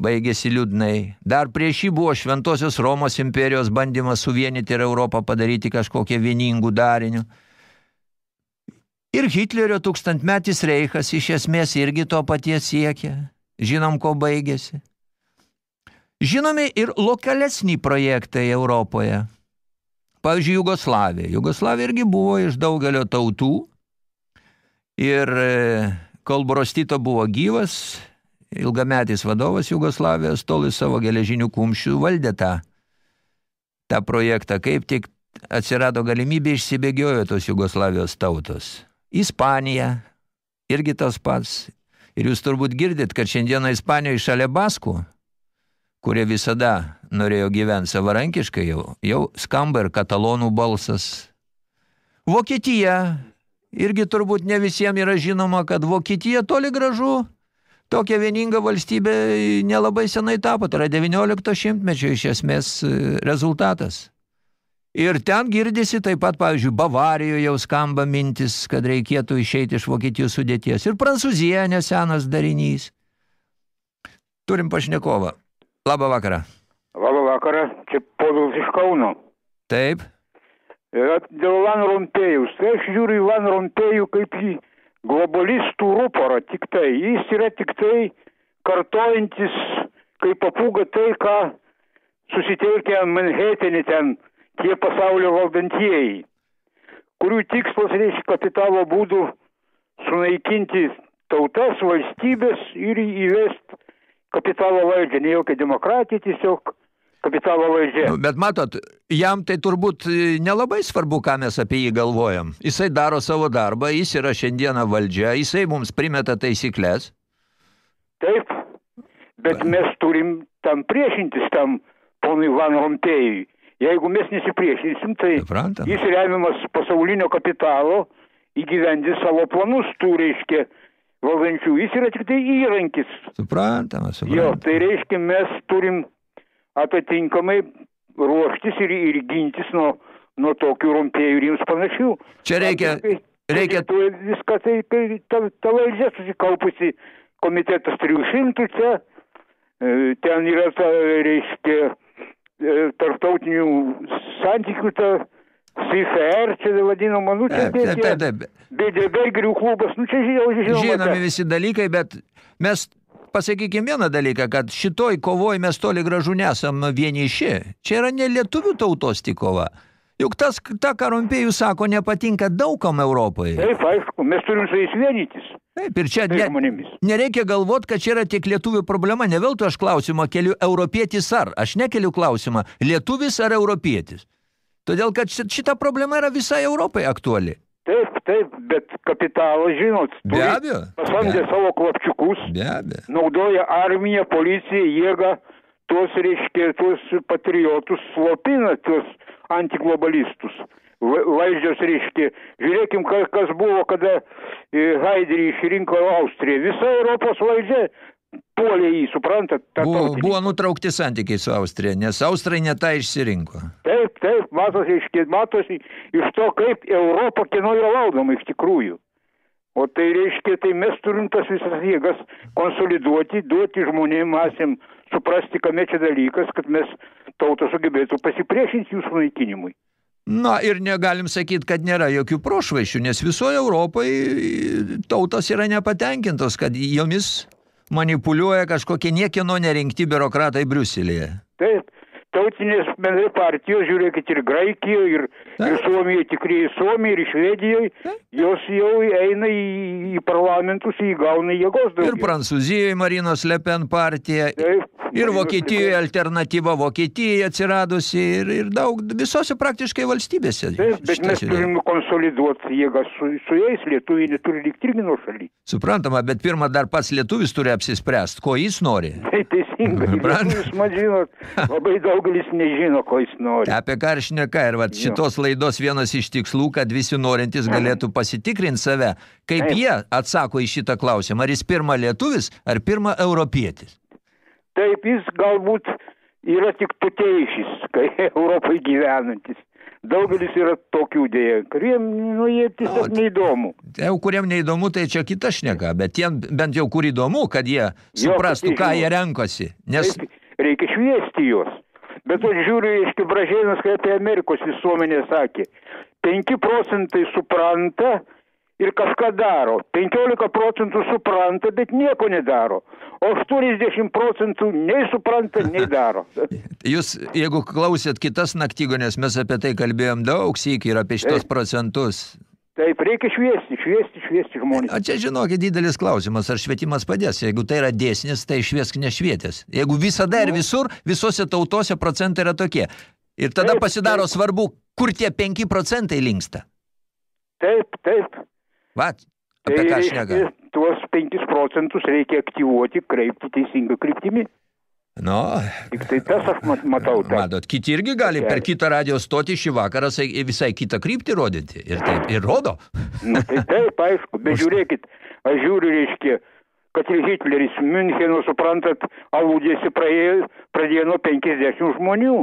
Baigėsi liūdnai. Dar prieš jį buvo Šventosios Romos imperijos bandymas suvienyti ir Europą padaryti kažkokią vieningų darinių. Ir Hitlerio tūkstantmetis reichas iš esmės irgi to paties siekia. Žinom, ko baigėsi. Žinomi ir lokalesni projektai Europoje. Pavyzdžiui, Jugoslavija. Jugoslavija irgi buvo iš daugelio tautų. Ir e, kol Brostito buvo gyvas, ilgametis vadovas Jugoslavijos, tol į savo geležinių kumščių valdė tą, tą projektą. Kaip tik atsirado galimybė išsibėgiojo tos Jugoslavijos tautos. Ispanija, irgi tas pats. Ir jūs turbūt girdit, kad šiandieną Ispanijoje šalia Baskų kurie visada norėjo gyventi savarankiškai, jau, jau skamba ir katalonų balsas. Vokietija, irgi turbūt ne visiems yra žinoma, kad Vokietija toli gražu tokia vieninga valstybė nelabai senai tapo, tai yra 19 šimtmečio iš esmės e, rezultatas. Ir ten girdisi taip pat, pavyzdžiui, Bavarijoje jau skamba mintis, kad reikėtų išeiti iš Vokietijos sudėties. Ir Prancūzija nesenas darinys. Turim pašnekovą. Labą vakarą. Labą vakarą, čia Povilas iš Kauno. Taip. Dėl Van Rompėjaus. Tai aš žiūriu į Van Rompėjų kaip į globalistų ruporą tik tai. Jis yra tik tai kartojantis kaip papūga tai, ką susitelkia Manhattan'i ten tie pasaulio valdantieji, kurių tikslas reiškia kapitalo būdų sunaikinti tautas, valstybės ir įvesti kapitalo valdžia, ne jokia demokratija, tiesiog kapitalo valdžia. Nu, bet matot, jam tai turbūt e, nelabai svarbu, ką mes apie jį galvojam. Jisai daro savo darbą, jis yra šiandieną valdžia, jisai mums primeta taisyklės. Taip, bet mes turim tam priešintis tam ponui Van Rompėjui. Jeigu mes nesipriešinsim, tai Suprantam. jis remiamas pasaulinio kapitalo įgyvendis savo planus, tų reiškia valdančių, jis yra tik tai įrankis. Suprantama, suprantama. Jo, tai reiškia, mes turim atitinkamai ruoštis ir, ir gintis nuo, nuo tokių rumpėjų ir jums panašių. Čia reikia, reikia Lietuvoje viską tai, kai ta, ta valdžia susikaupusi komitetas 300 čia, e, ten yra ta, reiškia, tarptautinių santykių ta CFR, čia vadinama, nu čia Taip, taip, taip. BDB klubas, nu čia žinau, žinoma. žinomi ta- visi dalykai, bet mes pasakykime vieną dalyką, kad šitoj kovoj mes toli gražu nesam vieniši. Čia yra ne lietuvių tautos tik kova. Juk tas, ta, ką Rompėjus sako, nepatinka daugam Europoje. Taip, aišku, mes turim su jais vienytis. Taip, ir čia ne, žmonėmis. nereikia galvot, kad čia yra tik lietuvių problema. Ne veltui aš klausimą keliu europietis ar. Aš nekeliu klausimą lietuvis ar europietis. Todėl, kad ši- šita problema yra visai Europai aktuali. Taip, taip, bet kapitalas, žinot, Be abejo. pasamdė Be- savo klapčiukus, Be abejo. naudoja armiją, policiją, jėgą, tuos, reiškia, tuos patriotus slopina, tuos antiglobalistus. Va- Valdžios, reiškia, žiūrėkim, ka- kas buvo, kada e, Haiderį išrinko Austrija. Visa Europos valdžia puolė jį, suprantat? Buvo, buvo nutraukti santykiai su Austrija, nes Austrai ne tą išsirinko. Taip, taip, matosi, reiškia, matosi iš to, kaip Europa kieno yra valdoma iš tikrųjų. O tai reiškia, tai mes turim tas visas jėgas konsoliduoti, duoti žmonėm masėm suprasti, kame čia dalykas, kad mes tautą sugebėtų pasipriešinti jų sunaikinimui. Na ir negalim sakyti, kad nėra jokių prošvaišių, nes visoje Europoje tautos yra nepatenkintos, kad jomis manipuliuoja kažkokie niekieno nerinkti biurokratai Briuselėje. Taip, tautinės bendrai partijos, žiūrėkit, ir Graikijoje, ir, ir Suomijoje, tikrieji Suomijoje, ir Švedijoje, jos jau eina į, į parlamentus, įgauna jėgos daugiau. Ir Prancūzijoje Marinos Le Pen partija, Taip, ir Vokietijoje alternatyva Vokietijai atsiradusi, ir, ir daug, visose praktiškai valstybėse. Taip, bet mes yra. turim konsoliduoti jėgą su, su jais, lietuviai neturi likti irgi nuo šaly. Suprantama, bet pirmą dar pats lietuvis turi apsispręsti, ko jis nori. Tai lietuvis, man žinot, labai daugelis nežino, ko jis nori. Apie ką ir šneka. Ir vat, šitos laidos vienas iš tikslų, kad visi norintys galėtų pasitikrinti save, kaip Taip. jie atsako į šitą klausimą. Ar jis pirma lietuvis, ar pirma europietis. Taip, jis galbūt yra tik tuteišis, kai [laughs] Europai gyvenantis. Daugelis yra tokių dėja, kuriem, nu, jie tiesiog O, neįdomu. Jau kuriem neįdomu, tai čia kita šneka, bet tiem bent jau kur įdomu, kad jie suprastų, kad ką jie renkosi. Nes Taip, reikia šviesti juos. Bet aš žiūriu, iš Bražėnas, kai apie Amerikos visuomenė sakė, 5 procentai supranta ir kažką daro, 15 procentų supranta, bet nieko nedaro, o 80 procentų nei supranta, nei [laughs] daro. jūs, jeigu klausėt kitas naktygonės, mes apie tai kalbėjom daug sykį ir apie šitos procentus. Taip, reikia šviesti, šviesti, šviesti žmonės. O čia, žinokit, didelis klausimas, ar švietimas padės. Jeigu tai yra dėsnis, tai šviesk nešvietęs. Jeigu visada ir visur, visose tautose procentai yra tokie. Ir tada Taip, pasidaro taip. svarbu, kur tie 5 procentai linksta. Taip, taip. Va, apie ką reiškia, šneka. tuos 5 procentus reikia aktyvuoti, kreipti teisingą kryptimį. Nu, Tik tai tas aš mat- matau. [laughs] tą. matot, kiti irgi gali per kitą radio stotį šį vakarą sai- visai kitą kryptį rodyti. Ir taip, ir rodo. Nu, tai taip, aišku, bet [laughs] žiūrėkit, aš žiūriu, reiškia, kad ir Hitleris Müncheno, suprantat, aludėsi praėjo, pradėjo nuo 50 žmonių,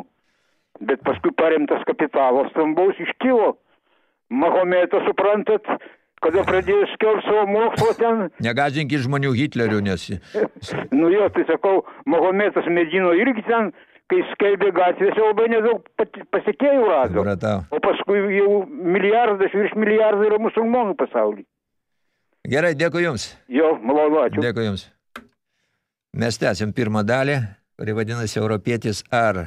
bet paskui paremtas kapitalas stambaus iškilo. Mahometas, suprantat, kada pradėjo skelbti savo mokslo ten, Negažinkit žmonių Hitlerių, nes nu jo, tai sakau, Mahometas medino irgi ten, kai skelbė gatvėse, labai nedaug pasekėjų rado. supratau. O paskui jau milijardas, virš milijardo yra musulmonų pasaulyje. Gerai, dėkui Jums. Jo, malonu, ačiū. Dėkui Jums. Mes tęsim pirmą dalį, kuri vadinasi Europietis ar.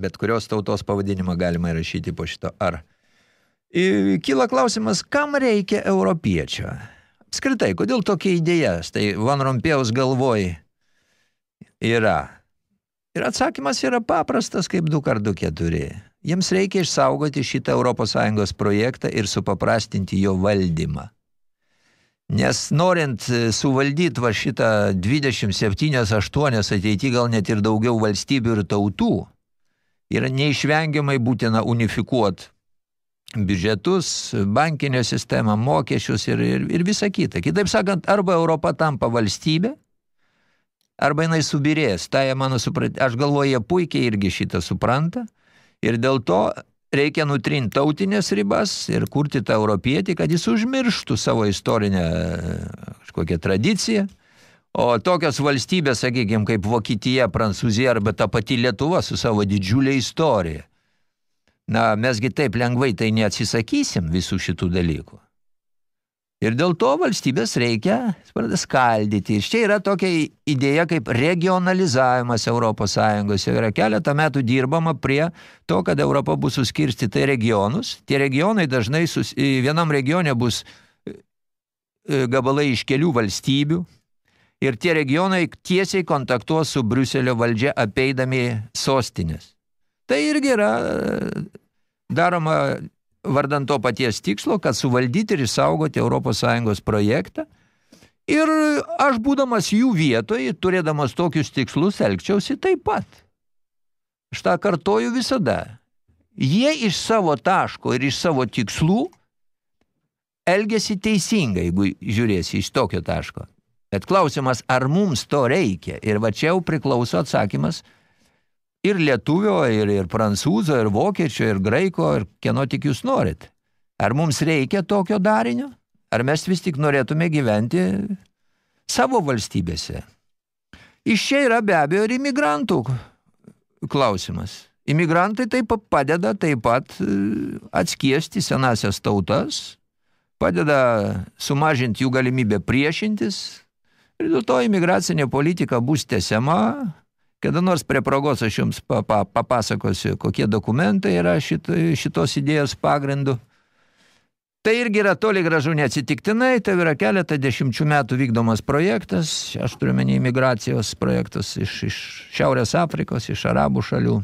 Bet kurios tautos pavadinimą galima įrašyti po šito ar. Kyla klausimas, kam reikia europiečio? Apskritai, kodėl tokia idėja, tai Van Rompėjaus galvoj yra? Ir atsakymas yra paprastas kaip 2 kart 2 4. Jiems reikia išsaugoti šitą ES projektą ir supaprastinti jo valdymą. Nes norint e, suvaldyti va šitą 27-8 ateity gal net ir daugiau valstybių ir tautų, yra neišvengiamai būtina unifikuoti biudžetus, bankinę sistemą, mokesčius ir, ir, ir visa kita. Kitaip sakant, arba Europa tampa valstybė, arba jinai subirės. Tai mano suprat... Aš galvoju, jie puikiai irgi šitą supranta. Ir dėl to reikia nutrinti tautinės ribas ir kurti tą europietį, kad jis užmirštų savo istorinę kažkokią tradiciją. O tokios valstybės, sakykime, kaip Vokietija, Prancūzija arba ta pati Lietuva su savo didžiulė istorija. Na, mesgi taip lengvai tai neatsisakysim visų šitų dalykų. Ir dėl to valstybės reikia skaldyti. Ir čia yra tokia idėja kaip regionalizavimas Europos Sąjungos. Yra keletą metų dirbama prie to, kad Europa bus suskirstyta regionus. Tie regionai dažnai sus, vienam regione bus gabalai iš kelių valstybių. Ir tie regionai tiesiai kontaktuos su Briuselio valdžia apeidami sostinės. Tai irgi yra daroma vardant to paties tikslo, kad suvaldyti ir išsaugoti ES projektą. Ir aš būdamas jų vietoje, turėdamas tokius tikslus, elgčiausi taip pat. Štai kartoju visada. Jie iš savo taško ir iš savo tikslų elgesi teisingai, jeigu žiūrėsi iš tokio taško. Bet klausimas, ar mums to reikia? Ir va čia jau priklauso atsakymas – ir lietuvio, ir, ir prancūzo, ir vokiečio, ir graiko, ir kieno tik jūs norit. Ar mums reikia tokio darinio? Ar mes vis tik norėtume gyventi savo valstybėse? Iš čia yra be abejo ir imigrantų klausimas. Imigrantai taip padeda taip pat e, atskiesti senasias tautas, padeda sumažinti jų galimybę priešintis, ir dėl to imigracinė politika bus tesiama, Kada nors prie progos aš jums pa, pa, papasakosiu, kokie dokumentai yra šito, šitos idėjos pagrindu. Tai irgi yra toli gražu neatsitiktinai, tai yra keletą dešimčių metų vykdomas projektas, aš turiu menį imigracijos projektas iš, iš Šiaurės Afrikos, iš Arabų šalių.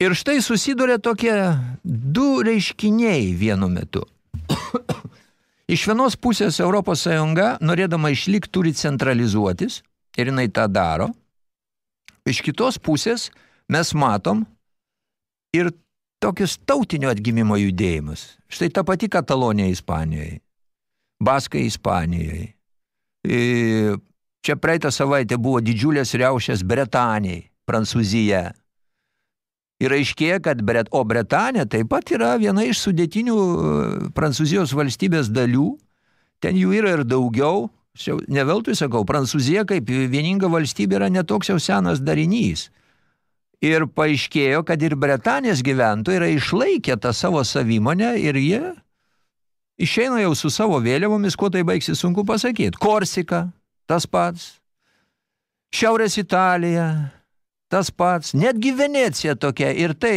Ir štai susiduria tokie du reiškiniai vienu metu. [coughs] iš vienos pusės Europos Sąjunga, norėdama išlikti, turi centralizuotis, ir jinai tą daro – Iš kitos pusės mes matom ir tokius tautinio atgimimo judėjimus. Štai ta pati Katalonija Ispanijoje, Baskai Ispanijoje. Čia praeitą savaitę buvo didžiulės riaušės Bretanijai, Prancūzija. Ir aiškėja, kad Bret, o Bretanija taip pat yra viena iš sudėtinių e, Prancūzijos valstybės dalių. Ten jų yra ir daugiau, Ne veltui sakau, Prancūzija kaip vieninga valstybė yra netoks jau senas darinys. Ir paaiškėjo, kad ir Bretanės gyventojai yra išlaikę tą savo savimonę ir jie išeina jau su savo vėliavomis, kuo tai baigsi sunku pasakyti. Korsika, tas pats. Šiaurės Italija, tas pats. Netgi Venecija tokia. Ir tai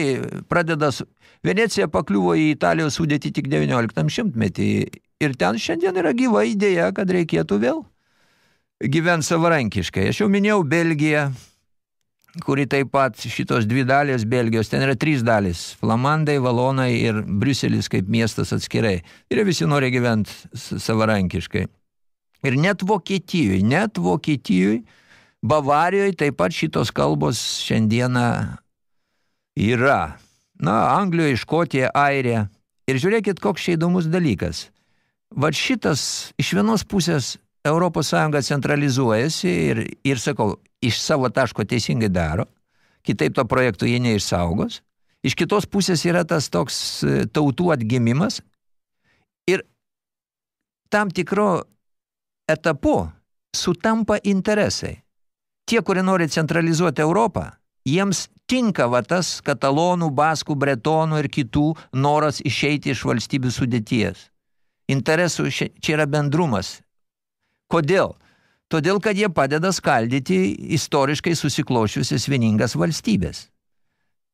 pradeda... Venecija pakliuvo į Italijos sudėti tik 19 šimtmetį Ir ten šiandien yra gyva idėja, kad reikėtų vėl gyventi savarankiškai. Aš jau minėjau Belgiją, kuri taip pat šitos dvi dalės Belgijos, ten yra trys dalys – Flamandai, Valonai ir Briuselis kaip miestas atskirai. Ir visi nori gyventi savarankiškai. Ir net Vokietijoje, net Vokietijoje, Bavarijoje taip pat šitos kalbos šiandieną yra. Na, Anglijoje, Škotija, Airija. Ir žiūrėkit, koks čia įdomus dalykas – va šitas iš vienos pusės Europos Sąjunga centralizuojasi ir, ir sakau, iš savo taško teisingai daro, kitaip to projekto jie neišsaugos. Iš kitos pusės yra tas toks e, tautų atgimimas ir tam tikro etapu sutampa interesai. Tie, kurie nori centralizuoti Europą, jiems tinka va tas katalonų, baskų, bretonų ir kitų noras išeiti iš valstybių sudėties interesų čia yra bendrumas. Kodėl? Todėl, kad jie padeda skaldyti istoriškai susiklošiusias vieningas valstybės,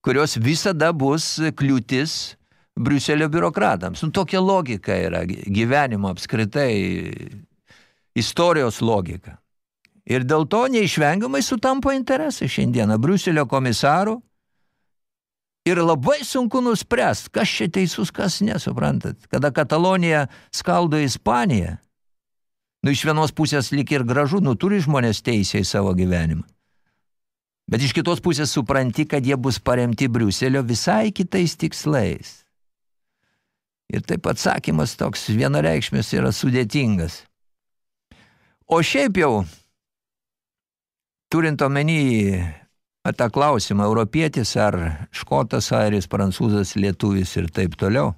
kurios visada bus kliūtis Briuselio biurokratams. Nu, tokia logika yra gyvenimo apskritai, istorijos logika. Ir dėl to neišvengiamai sutampo interesai šiandieną Briuselio komisarų Ir labai sunku nuspręst, kas čia teisus, kas nesuprantat. Kada Katalonija skaldo Ispaniją, nu iš vienos pusės lik ir gražu, nu turi žmonės teisę į savo gyvenimą. Bet iš kitos pusės supranti, kad jie bus paremti Briuselio visai kitais tikslais. Ir taip atsakymas toks vienareikšmis yra sudėtingas. O šiaip jau turint omeny tą klausimą, europietis ar škotas, airis, prancūzas, lietuvis ir taip toliau,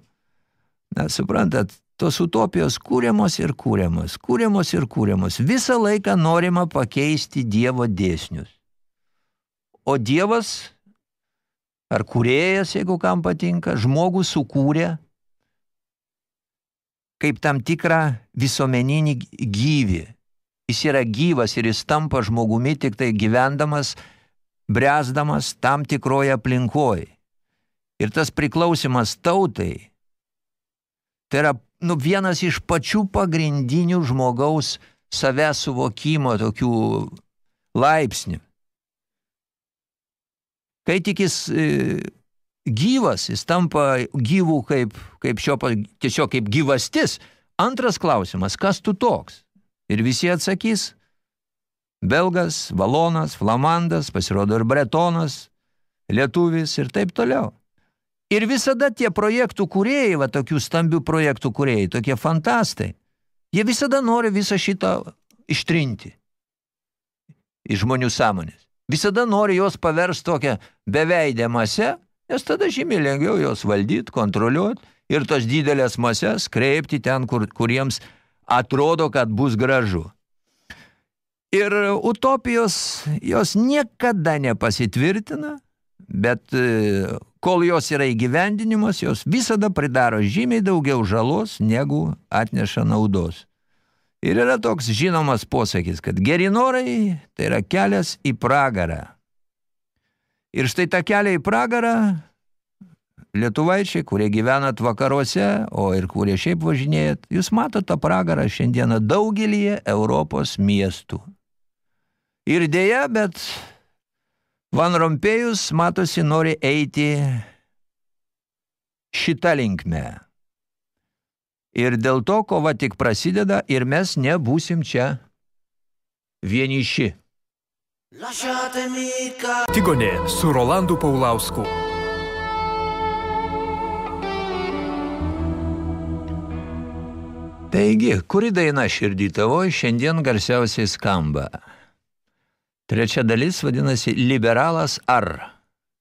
na, suprantat, tos utopijos kūriamos ir kūriamos, kūriamos ir kūriamos. Visą laiką norima pakeisti Dievo dėsnius. O Dievas, ar kūrėjas, jeigu kam patinka, žmogų sukūrė kaip tam tikrą visuomeninį gyvį. Jis yra gyvas ir jis tampa žmogumi tik tai gyvendamas, bręsdamas tam tikroje aplinkoje. Ir tas priklausimas tautai, tai yra nu, vienas iš pačių pagrindinių žmogaus savęs suvokimo tokių laipsnių. Kai tik jis e, gyvas, jis tampa gyvų kaip, kaip šio, tiesiog kaip gyvastis. Antras klausimas, kas tu toks? Ir visi atsakys, belgas, valonas, flamandas, pasirodo ir bretonas, lietuvis ir taip toliau. Ir visada tie projektų kūrėjai, va tokių stambių projektų kūrėjai, tokie fantastai, jie visada nori visą šitą ištrinti iš žmonių sąmonės. Visada nori jos paversti tokią beveidę masę, nes tada žymiai lengviau jos valdyti, kontroliuoti ir tos didelės masės kreipti ten, kur, kuriems atrodo, kad bus gražu. Ir utopijos, jos niekada nepasitvirtina, bet e, kol jos yra įgyvendinimas, jos visada pridaro žymiai daugiau žalos, negu atneša naudos. Ir yra toks žinomas posakis, kad geri norai tai yra kelias į pragarą. Ir štai tą kelią į pragarą lietuvaičiai, kurie gyvenat vakaruose, o ir kurie šiaip važinėjat, jūs matot tą pragarą šiandieną daugelį Europos miestų. Ir dėja, bet Van Rompėjus, matosi, nori eiti šitą linkmę. Ir dėl to kova tik prasideda ir mes nebūsim čia vieniši. Tigonė su Rolandu Paulausku. Taigi, kuri daina širdį tavoj šiandien garsiausiai skamba? Trečia dalis vadinasi liberalas ar.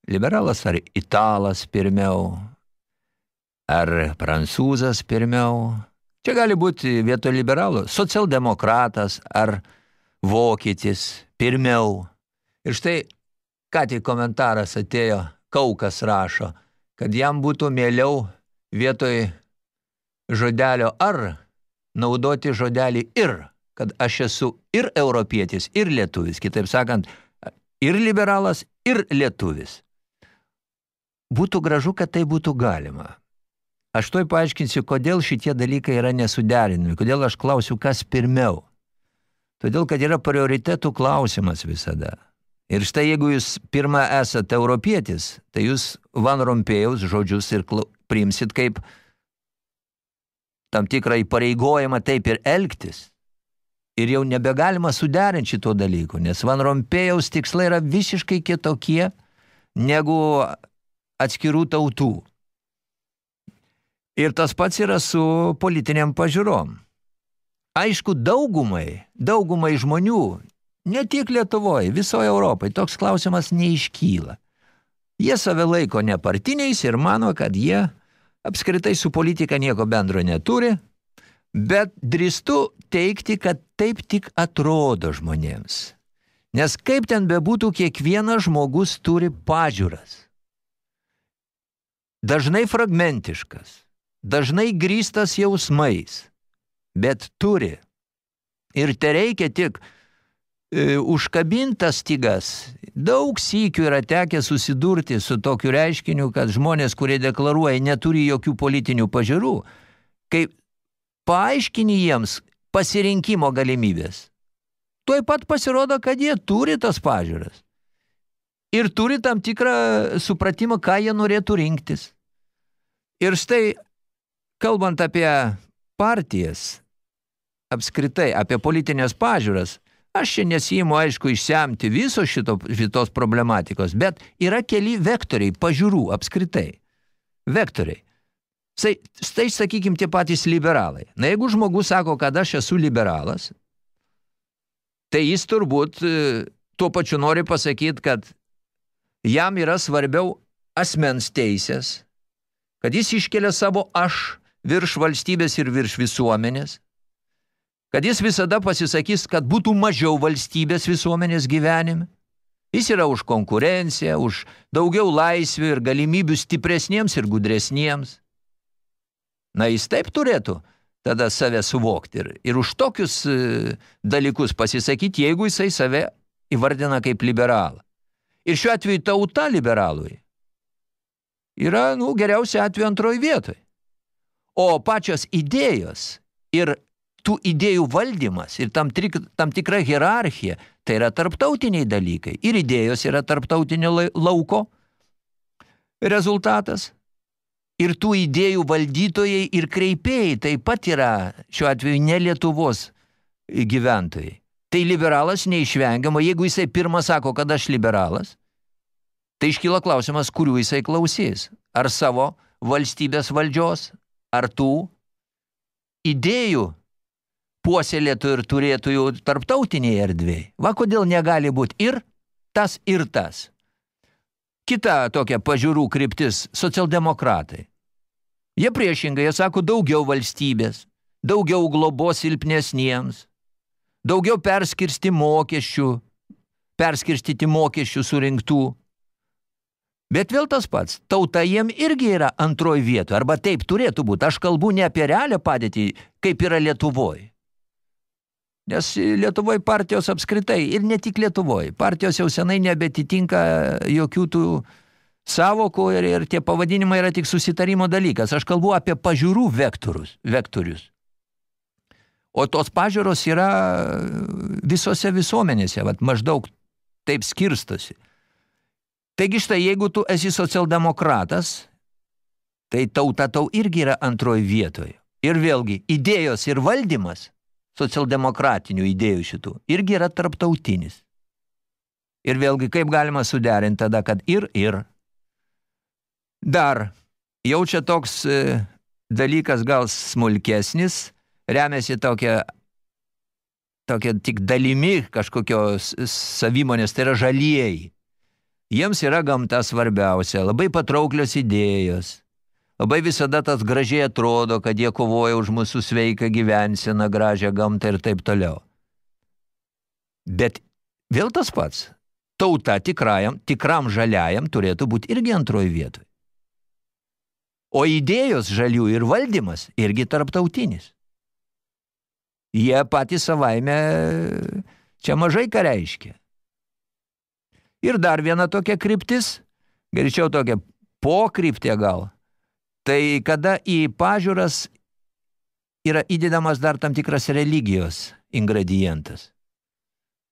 Liberalas ar italas pirmiau, ar prancūzas pirmiau. Čia gali būti vietoj liberalų socialdemokratas ar vokietis pirmiau. Ir štai, ką tik komentaras atėjo, Kaukas rašo, kad jam būtų mieliau vietoj žodelio ar naudoti žodelį ir, kad aš esu ir europietis, ir lietuvis, kitaip sakant, ir liberalas, ir lietuvis. Būtų gražu, kad tai būtų galima. Aš toj paaiškinsiu, kodėl šitie dalykai yra nesuderinami, kodėl aš klausiu, kas pirmiau. Todėl, kad yra prioritetų klausimas visada. Ir štai jeigu jūs pirmą esate europietis, tai jūs Van Rompėjaus žodžius ir priimsit kaip tam tikrą įpareigojimą taip ir elgtis. Ir jau nebegalima suderinti šito dalyko, nes Van Rompėjaus tikslai yra visiškai kitokie negu atskirų tautų. Ir tas pats yra su politiniam pažiūrom. Aišku, daugumai, daugumai žmonių, ne tik Lietuvoje, visoje Europoje, toks klausimas neiškyla. Jie save laiko nepartiniais ir mano, kad jie apskritai su politika nieko bendro neturi, bet drįstu teikti, kad taip tik atrodo žmonėms. Nes kaip ten bebūtų, kiekvienas žmogus turi pažiūras. Dažnai fragmentiškas dažnai grįstas jausmais, bet turi. Ir te reikia tik e, užkabintas stygas. Daug sykių yra tekę susidurti su tokiu reiškiniu, kad žmonės, kurie deklaruoja, neturi jokių politinių pažiūrų, kai paaiškini jiems pasirinkimo galimybės. Tuoj pat pasirodo, kad jie turi tas pažiūras. Ir turi tam tikrą supratimą, ką jie norėtų rinktis. Ir štai kalbant apie partijas, apskritai apie politinės pažiūras, aš čia nesijimu, aišku, išsemti viso šito, šitos problematikos, bet yra keli vektoriai pažiūrų apskritai. Vektoriai. Štai, štai sakykim, tie patys liberalai. Na, jeigu žmogus sako, kad aš esu liberalas, tai jis turbūt e, tuo pačiu nori pasakyti, kad jam yra svarbiau asmens teisės, kad jis iškelia savo aš virš valstybės ir virš visuomenės, kad jis visada pasisakys, kad būtų mažiau valstybės visuomenės gyvenime. Jis yra už konkurenciją, už daugiau laisvių ir galimybių stipresniems ir gudresniems. Na, jis taip turėtų tada save suvokti ir, ir už tokius e, dalykus pasisakyti, jeigu jisai save įvardina kaip liberalą. Ir šiuo atveju tauta liberalui yra, nu, geriausia atveju antroji vietoj. O pačios idėjos ir tų idėjų valdymas ir tam, trik, tam tikra hierarchija, tai yra tarptautiniai dalykai. Ir idėjos yra tarptautinio lauko rezultatas. Ir tų idėjų valdytojai ir kreipėjai taip pat yra šiuo atveju ne Lietuvos gyventojai. Tai liberalas neišvengiama, jeigu jisai pirmą sako, kad aš liberalas, tai iškyla klausimas, kurių jisai klausys. Ar savo valstybės valdžios, ar tų idėjų puoselėtų ir turėtų jau tarptautinėje erdvėje. Va kodėl negali būti ir tas, ir tas. Kita tokia pažiūrų kryptis – socialdemokratai. Jie priešingai, jie sako daugiau valstybės, daugiau globos silpnesniems, daugiau perskirsti mokesčių, perskirstyti mokesčių surinktų. Bet vėl tas pats, tauta jiem irgi yra antroj vietoje, arba taip turėtų būti. Aš kalbu ne apie realią padėtį, kaip yra Lietuvoje. Nes Lietuvoje partijos apskritai, ir ne tik Lietuvoje, partijos jau senai nebetitinka jokių tų savokų ir, ir tie pavadinimai yra tik susitarimo dalykas. Aš kalbu apie pažiūrų vektorius, vektorius. O tos pažiūros yra visose visuomenėse, vat maždaug taip skirstosi. Taigi štai, jeigu tu esi socialdemokratas, tai tauta tau irgi yra antroji vietoje. Ir vėlgi, idėjos ir valdymas – socialdemokratinių idėjų šitų, irgi yra tarptautinis. Ir vėlgi, kaip galima suderinti tada, kad ir, ir. Dar, jau čia toks e, dalykas gal smulkesnis, remiasi tokia, tokia tik dalimi kažkokios savimonės, tai yra žalieji. Jiems yra gamta svarbiausia, labai patrauklios idėjos – Labai visada tas gražiai atrodo, kad jie kovoja už mūsų sveiką gyvenseną, gražią gamtą ir taip toliau. Bet vėl tas pats. Tauta tikrajam, tikram žaliajam turėtų būti irgi antroji vietoj. O idėjos žalių ir valdymas irgi tarptautinis. Jie patys savaime čia mažai ką reiškia. Ir dar viena tokia kryptis, greičiau tokia pokryptė gal – Tai kada į pažiūras yra įdedamas dar tam tikras religijos ingredientas.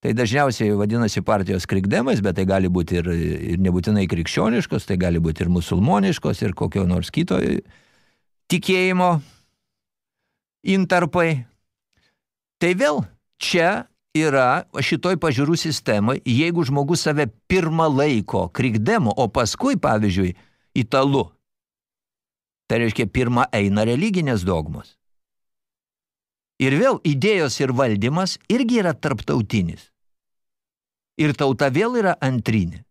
Tai dažniausiai vadinasi partijos krikdemais, bet tai gali būti ir, ir nebūtinai krikščioniškos, tai gali būti ir musulmoniškos, ir kokio nors kito tikėjimo intarpai. Tai vėl čia yra šitoj pažiūrų sistemai, jeigu žmogus save pirmą laiko krikdemo, o paskui, pavyzdžiui, italu, Tai reiškia, pirma eina religinės dogmos. Ir vėl idėjos ir valdymas irgi yra tarptautinis. Ir tauta vėl yra antrinė.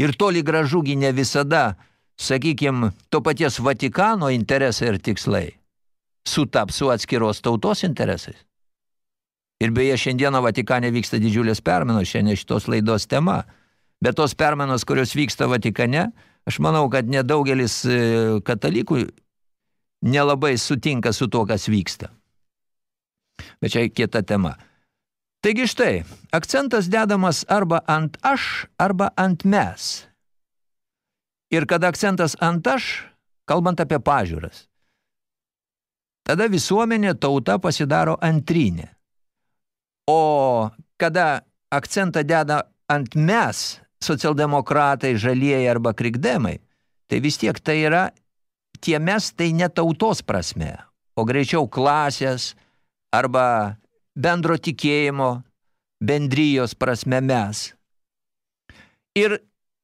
Ir toli gražugi ne visada, sakykime, to paties Vatikano interesai ir tikslai sutaps su atskiros tautos interesais. Ir beje, šiandieną Vatikane vyksta didžiulės permenos, šiandien šitos laidos tema. Bet tos permenos, kurios vyksta Vatikane – Aš manau, kad nedaugelis e, katalikų nelabai sutinka su tuo, kas vyksta. Bet čia kita tema. Taigi štai, akcentas dedamas arba ant aš, arba ant mes. Ir kada akcentas ant aš, kalbant apie pažiūras, tada visuomenė tauta pasidaro antrinė. O kada akcentą deda ant mes, socialdemokratai, žalieji arba krikdemai, tai vis tiek tai yra, tie mes tai ne tautos prasme, o greičiau klasės arba bendro tikėjimo, bendrijos prasme mes. Ir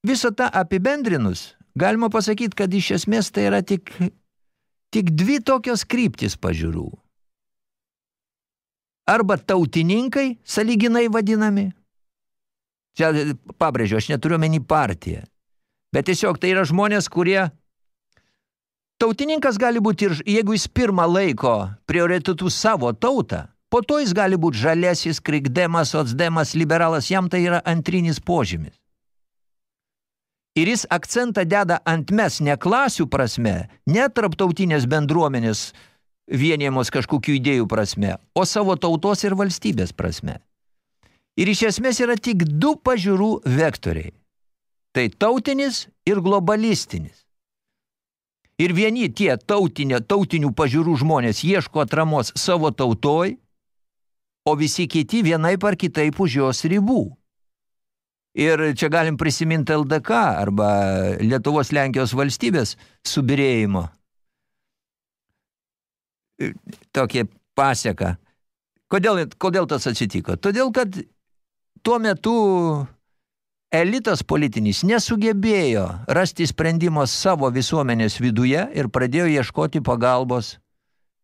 visą tą apibendrinus, galima pasakyti, kad iš esmės tai yra tik, tik dvi tokios kryptis pažiūrų. arba tautininkai, saliginai vadinami. Čia pabrėžiu, aš neturiu menį partiją. Bet tiesiog tai yra žmonės, kurie Tautininkas gali būti ir, jeigu jis pirmą laiko prioritetų savo tautą, po to jis gali būti žalesis, krikdemas, socdemas, liberalas, jam tai yra antrinis požymis. Ir jis akcentą deda ant mes ne klasių prasme, ne tarptautinės bendruomenės vienijamos kažkokių idėjų prasme, o savo tautos ir valstybės prasme. Ir iš esmės yra tik du pažiūrų vektoriai. Tai tautinis ir globalistinis. Ir vieni tie tautinė, tautinių pažiūrų žmonės ieško atramos savo tautoj, o visi kiti vienaip ar kitaip už jos ribų. Ir čia galim prisiminti LDK arba Lietuvos Lenkijos valstybės subirėjimo. Tokie paseka. Kodėl, kodėl tas atsitiko? Todėl, kad tuo metu elitas politinis nesugebėjo rasti sprendimo savo visuomenės viduje ir pradėjo ieškoti pagalbos,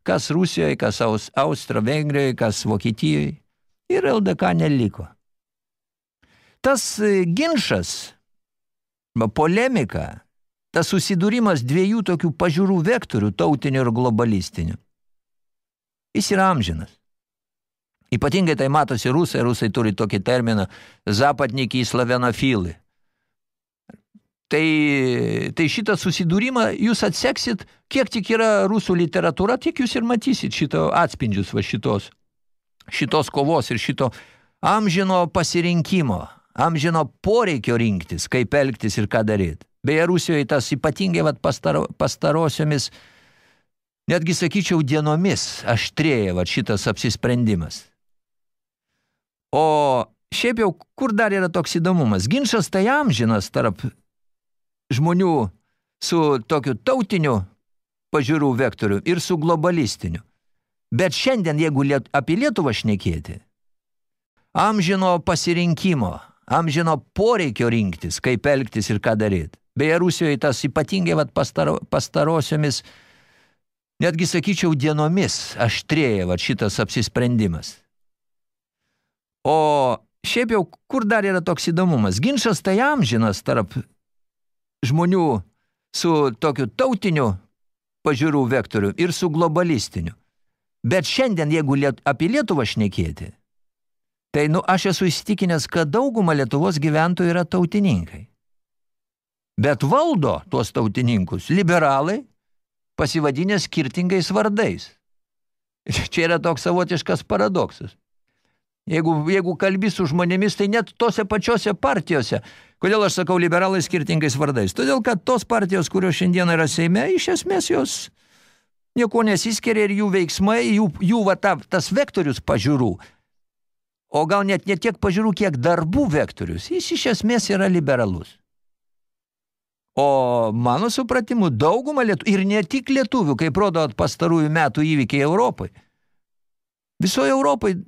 kas Rusijoje, kas Austro Vengrijoje, kas Vokietijoje. Ir LDK neliko. Tas e, ginčas, polemika, tas susidūrimas dviejų tokių pažiūrų vektorių, tautinių ir globalistinių, jis yra amžinas. Ypatingai tai matosi rusai, rusai turi tokį terminą zapadnikiai slavenofilai. Tai, tai šitą susidūrimą jūs atseksit, kiek tik yra rusų literatūra, tiek jūs ir matysit šito atspindžius va šitos, šitos kovos ir šito amžino pasirinkimo, amžino poreikio rinktis, kaip elgtis ir ką daryti. Beje, Rusijoje tas ypatingai vat, pastaro, pastarosiomis, netgi sakyčiau, dienomis aštrėja vat, šitas apsisprendimas. O šiaip jau, kur dar yra toks įdomumas? Ginčas tai amžinas tarp žmonių su tokiu tautiniu pažiūrų vektoriu ir su globalistiniu. Bet šiandien, jeigu liet, apie Lietuvą šnekėti, amžino pasirinkimo, amžino poreikio rinktis, kaip elgtis ir ką daryti. Beje, Rusijoje tas ypatingai vat, pastaro, pastarosiomis, netgi sakyčiau, dienomis aštrėja vat, šitas apsisprendimas. O šiaip jau, kur dar yra toks įdomumas? Ginčas tai amžinas tarp žmonių su tokiu tautiniu pažiūrų vektoriu ir su globalistiniu. Bet šiandien, jeigu liet, apie Lietuvą šnekėti, tai nu, aš esu įsitikinęs, kad dauguma Lietuvos gyventojų yra tautininkai. Bet valdo tuos tautininkus liberalai, pasivadinę skirtingais vardais. [laughs] Čia yra toks savotiškas paradoksas. Jeigu, jeigu kalbi su žmonėmis, tai net tose pačiose partijose. Kodėl aš sakau liberalai skirtingais vardais? Todėl, kad tos partijos, kurios šiandien yra Seime, iš esmės jos nieko nesiskiria ir jų veiksmai, jų, jų va, ta, tas vektorius pažiūrų, o gal net ne tiek pažiūrų, kiek darbų vektorius, jis iš esmės yra liberalus. O mano supratimu, dauguma lietuvių, ir ne tik lietuvių, kaip rodo pastarųjų metų įvykiai Europai, visoje Europai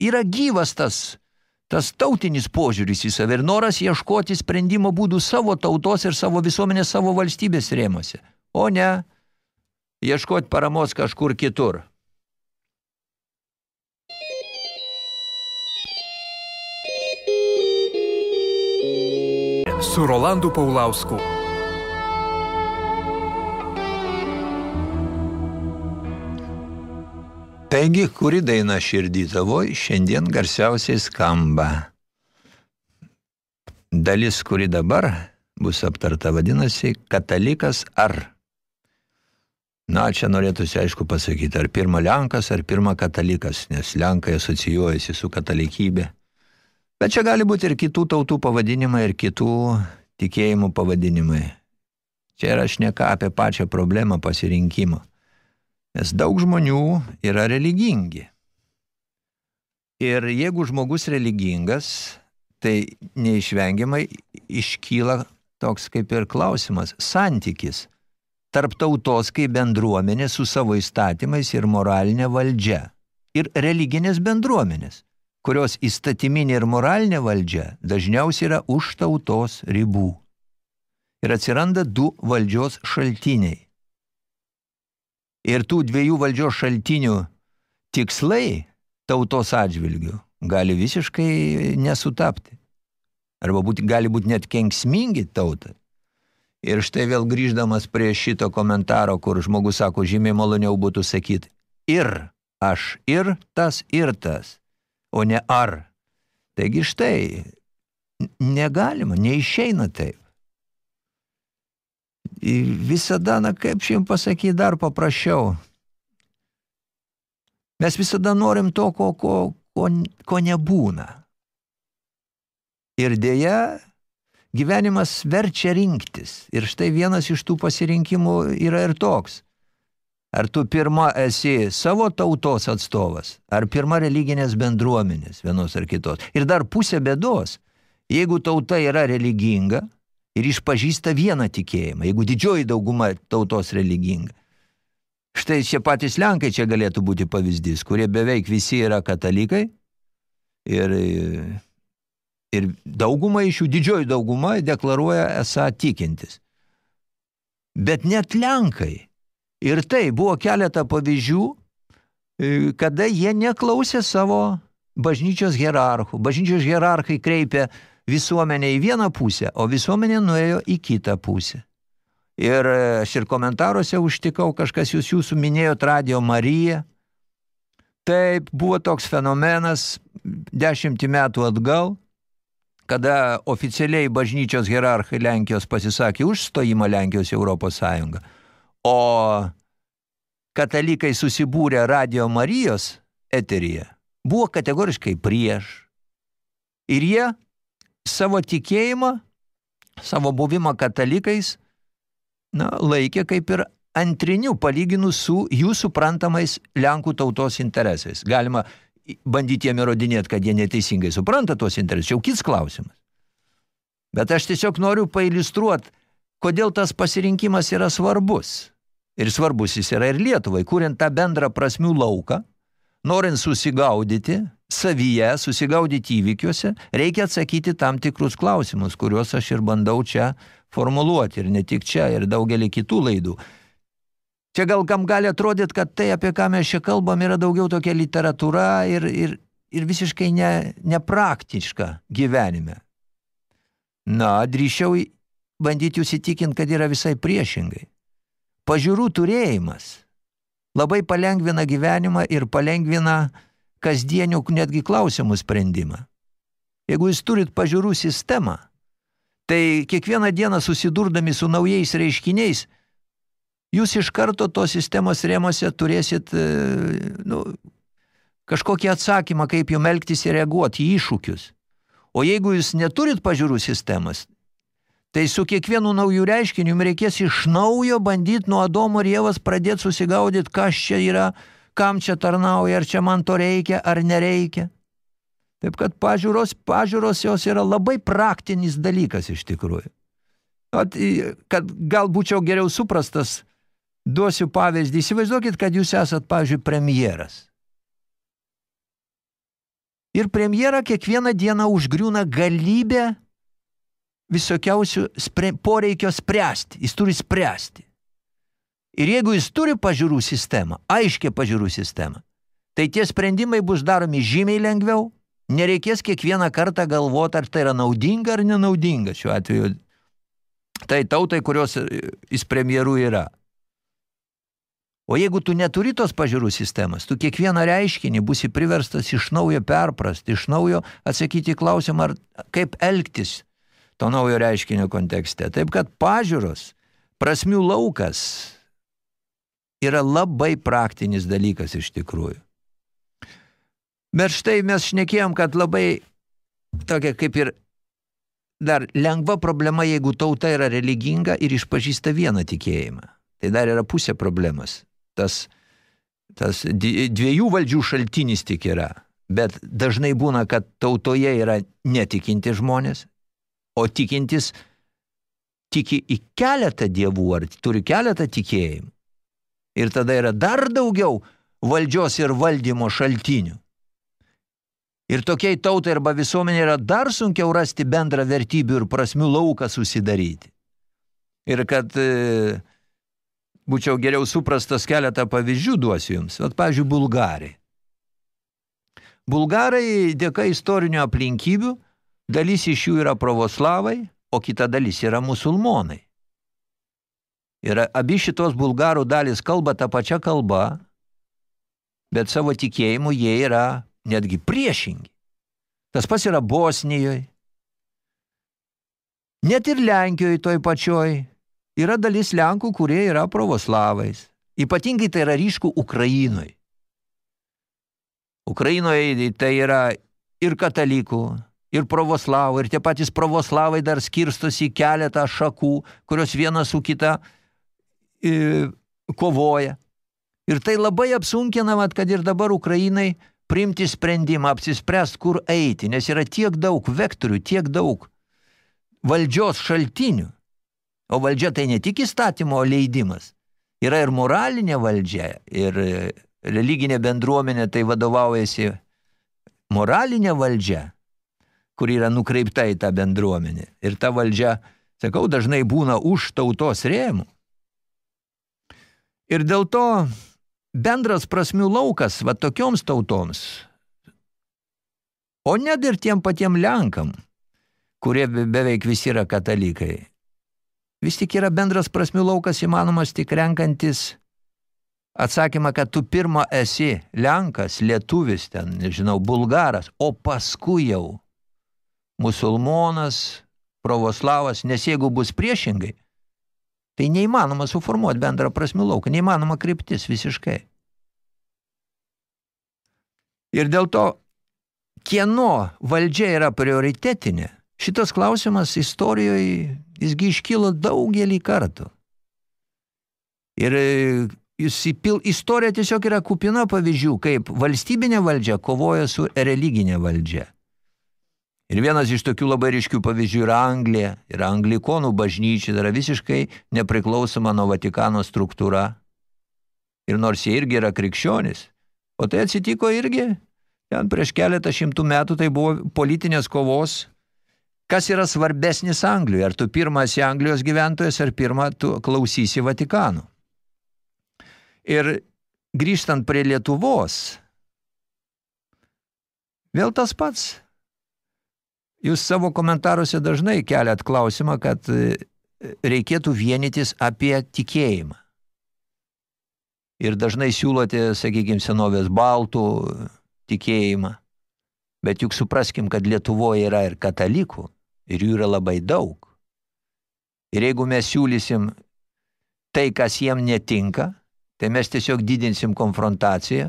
yra gyvas tas, tas tautinis požiūris į save ir noras ieškoti sprendimo būdų savo tautos ir savo visuomenės, savo valstybės rėmose, o ne ieškoti paramos kažkur kitur. Su Rolandu Paulausku. Taigi, kuri daina širdį tavoj šiandien garsiausiai skamba. Dalis, kuri dabar bus aptarta, vadinasi katalikas ar. Na, čia norėtųsi aišku pasakyti, ar pirma Lenkas, ar pirma katalikas, nes Lenkai asocijuojasi su katalikybė. Bet čia gali būti ir kitų tautų pavadinimai, ir kitų tikėjimų pavadinimai. Čia yra šneka apie pačią problemą pasirinkimo. Nes daug žmonių yra religingi. Ir jeigu žmogus religingas, tai neišvengiamai iškyla toks kaip ir klausimas, santykis tarp tautos kaip bendruomenė su savo įstatymais ir moralinė valdžia ir religinės bendruomenės, kurios įstatyminė ir moralinė valdžia dažniausiai yra už tautos ribų. Ir atsiranda du valdžios šaltiniai Ir tų dviejų valdžios šaltinių tikslai tautos atžvilgių gali visiškai nesutapti. Arba būti, gali būti net kenksmingi tautai. Ir štai vėl grįždamas prie šito komentaro, kur žmogus sako, žymiai maloniau būtų sakyti ir aš, ir tas, ir tas, o ne ar. Taigi štai, negalima, neišeina taip. Visada, na kaip šiandien pasakyti, dar paprasčiau. Mes visada norim to, ko, ko, ko, ko nebūna. Ir dėja, gyvenimas verčia rinktis. Ir štai vienas iš tų pasirinkimų yra ir toks. Ar tu pirma esi savo tautos atstovas, ar pirma religinės bendruomenės vienos ar kitos. Ir dar pusė bėdos. Jeigu tauta yra religinga ir išpažįsta vieną tikėjimą, jeigu didžioji dauguma tautos religinga, Štai čia patys Lenkai čia galėtų būti pavyzdys, kurie beveik visi yra katalikai ir, ir dauguma iš jų, didžioji dauguma deklaruoja esą tikintis. Bet net Lenkai. Ir tai buvo keletą pavyzdžių, kada jie neklausė savo bažnyčios hierarchų. Bažnyčios hierarchai kreipė visuomenę į vieną pusę, o visuomenė nuėjo į kitą pusę. Ir aš ir komentaruose užtikau, kažkas jūs jūsų minėjot Radio Mariją. Taip, buvo toks fenomenas dešimtį metų atgal, kada oficialiai bažnyčios hierarchai Lenkijos pasisakė už stojimą Lenkijos į Europos Sąjungą, o katalikai susibūrė Radio Marijos eteryje, buvo kategoriškai prieš. Ir jie savo tikėjimą, savo buvimą katalikais na, laikė kaip ir antrinių palyginus su jų suprantamais Lenkų tautos interesais. Galima bandyti jiem įrodinėti, kad jie neteisingai supranta tuos interesus, jau kits klausimas. Bet aš tiesiog noriu pailistruoti, kodėl tas pasirinkimas yra svarbus. Ir svarbus jis yra ir Lietuvai, kuriant tą bendrą prasmių lauką, norint susigaudyti savyje, susigaudyti įvykiuose, reikia atsakyti tam tikrus klausimus, kuriuos aš ir bandau čia formuluoti ir ne tik čia, ir daugelį kitų laidų. Čia gal kam gali atrodyti, kad tai, apie ką mes čia kalbam, yra daugiau tokia literatūra ir, ir, ir visiškai ne, nepraktiška gyvenime. Na, drįšiau bandyti jūs įtikinti, kad yra visai priešingai. Pažiūrų turėjimas labai palengvina gyvenimą ir palengvina kasdienių netgi klausimų sprendimą. Jeigu jūs turit pažiūrų sistemą, tai kiekvieną dieną susidurdami su naujais reiškiniais, jūs iš karto tos sistemos rėmose turėsit e, nu, kažkokį atsakymą, kaip jums elgtis ir reaguoti į iššūkius. O jeigu jūs neturit pažiūrų sistemas, tai su kiekvienu naujų reiškiniu jums reikės iš naujo bandyti nuo Adomo ir Jėvas pradėti susigaudyti, kas čia yra, kam čia tarnauja, ar čia man to reikia, ar nereikia. Taip kad pažiūros, pažiūros jos yra labai praktinis dalykas iš tikrųjų. At, kad gal būčiau geriau suprastas, duosiu pavyzdį. Įsivaizduokit, kad jūs esat, pavyzdžiui, premjeras. Ir premjerą kiekvieną dieną užgriūna galybė visokiausių spre, poreikio spręsti. Jis turi spręsti. Ir jeigu jis turi pažiūrų sistemą, aiškia pažiūrų sistemą, tai tie sprendimai bus daromi žymiai lengviau, nereikės kiekvieną kartą galvoti, ar tai yra naudinga ar nenaudinga šiuo atveju. Tai tautai, kurios jis premjerų yra. O jeigu tu neturi tos pažiūrų sistemas, tu kiekvieną reiškinį būsi priverstas iš naujo perprasti, iš naujo atsakyti klausimą, ar kaip elgtis to naujo reiškinio kontekste. Taip kad pažiūros, prasmių laukas yra labai praktinis dalykas iš tikrųjų. Bet štai mes šnekėjom, kad labai tokia kaip ir dar lengva problema, jeigu tauta yra religinga ir išpažįsta vieną tikėjimą. Tai dar yra pusė problemas. Tas, tas dviejų valdžių šaltinis tik yra. Bet dažnai būna, kad tautoje yra netikinti žmonės, o tikintis tiki į keletą dievų ar turi keletą tikėjimų. Ir tada yra dar daugiau valdžios ir valdymo šaltinių. Ir tokiai tautai arba visuomenė yra dar sunkiau rasti bendrą vertybių ir prasmių lauką susidaryti. Ir kad e, būčiau geriau suprastas keletą pavyzdžių duosiu jums. Vat, pavyzdžiui, Bulgarija. Bulgarai dėka istorinių aplinkybių, dalis iš jų yra pravoslavai, o kita dalis yra musulmonai. Ir abi šitos bulgarų dalis kalba tą pačią kalbą, bet savo tikėjimu jie yra netgi priešingi. Tas pas yra Bosnijoje, net ir Lenkijoje toj pačioj yra dalis Lenkų, kurie yra pravoslavais. Ypatingai tai yra ryškų Ukrainoje. Ukrainoje tai yra ir katalikų, ir pravoslavai, ir tie patys pravoslavai dar skirstosi keletą šakų, kurios viena su kita kovoja. Ir tai labai apsunkina, kad ir dabar Ukrainai priimti sprendimą, apsispręst, kur eiti, nes yra tiek daug vektorių, tiek daug valdžios šaltinių. O valdžia tai ne tik įstatymo leidimas, yra ir moralinė valdžia, ir religinė bendruomenė tai vadovaujasi moralinė valdžia, kur yra nukreipta į tą bendruomenę. Ir ta valdžia, sakau, dažnai būna už tautos rėmų. Ir dėl to bendras prasmių laukas va tokioms tautoms, o net ir tiem patiem Lenkam, kurie beveik visi yra katalikai, vis tik yra bendras prasmių laukas įmanomas tik renkantis atsakymą, kad tu pirma esi Lenkas, lietuvis ten, nežinau, bulgaras, o paskui jau musulmonas, pravoslavas, nes jeigu bus priešingai, tai neįmanoma suformuoti bendrą prasmių lauką, neįmanoma kryptis visiškai. Ir dėl to, kieno valdžia yra prioritetinė, šitas klausimas istorijoje jisgi iškilo daugelį kartų. Ir Jūs įpil, istorija tiesiog yra kupina pavyzdžių, kaip valstybinė valdžia kovoja su religinė valdžia. Ir vienas iš tokių labai ryškių pavyzdžių yra Anglija, yra anglikonų bažnyčia, yra visiškai nepriklausoma nuo Vatikano struktūra. Ir nors jie irgi yra krikščionis, o tai atsitiko irgi, ten prieš keletą šimtų metų tai buvo politinės kovos, kas yra svarbesnis Anglijoje, ar tu pirmas esi Anglijos gyventojas, ar pirmą tu klausysi Vatikano. Ir grįžtant prie Lietuvos, vėl tas pats. Jūs savo komentaruose dažnai keliat klausimą, kad e, reikėtų vienytis apie tikėjimą. Ir dažnai siūlote, sakykime, senovės baltų tikėjimą. Bet juk supraskim, kad Lietuvoje yra ir katalikų, ir jų yra labai daug. Ir jeigu mes siūlysim tai, kas jiem netinka, tai mes tiesiog didinsim konfrontaciją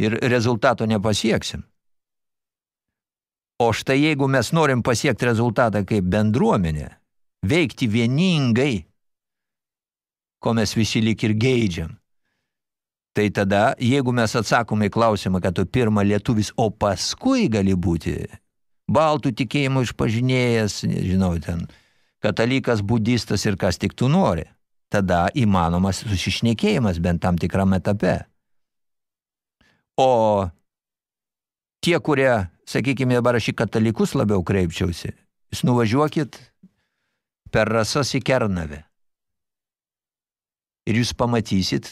ir rezultato nepasieksim. O štai jeigu mes norim pasiekti rezultatą kaip bendruomenė, veikti vieningai, ko mes visi lik ir geidžiam, tai tada, jeigu mes atsakome į klausimą, kad tu pirmą lietuvis, o paskui gali būti baltų tikėjimo išpažinėjas, nežinau, ten katalikas, budistas ir kas tik tu nori – tada įmanomas susišnekėjimas bent tam tikram etape. O tie, kurie, sakykime, dabar aš į katalikus labiau kreipčiausi, jūs nuvažiuokit per rasas į Kernavę. Ir jūs pamatysit,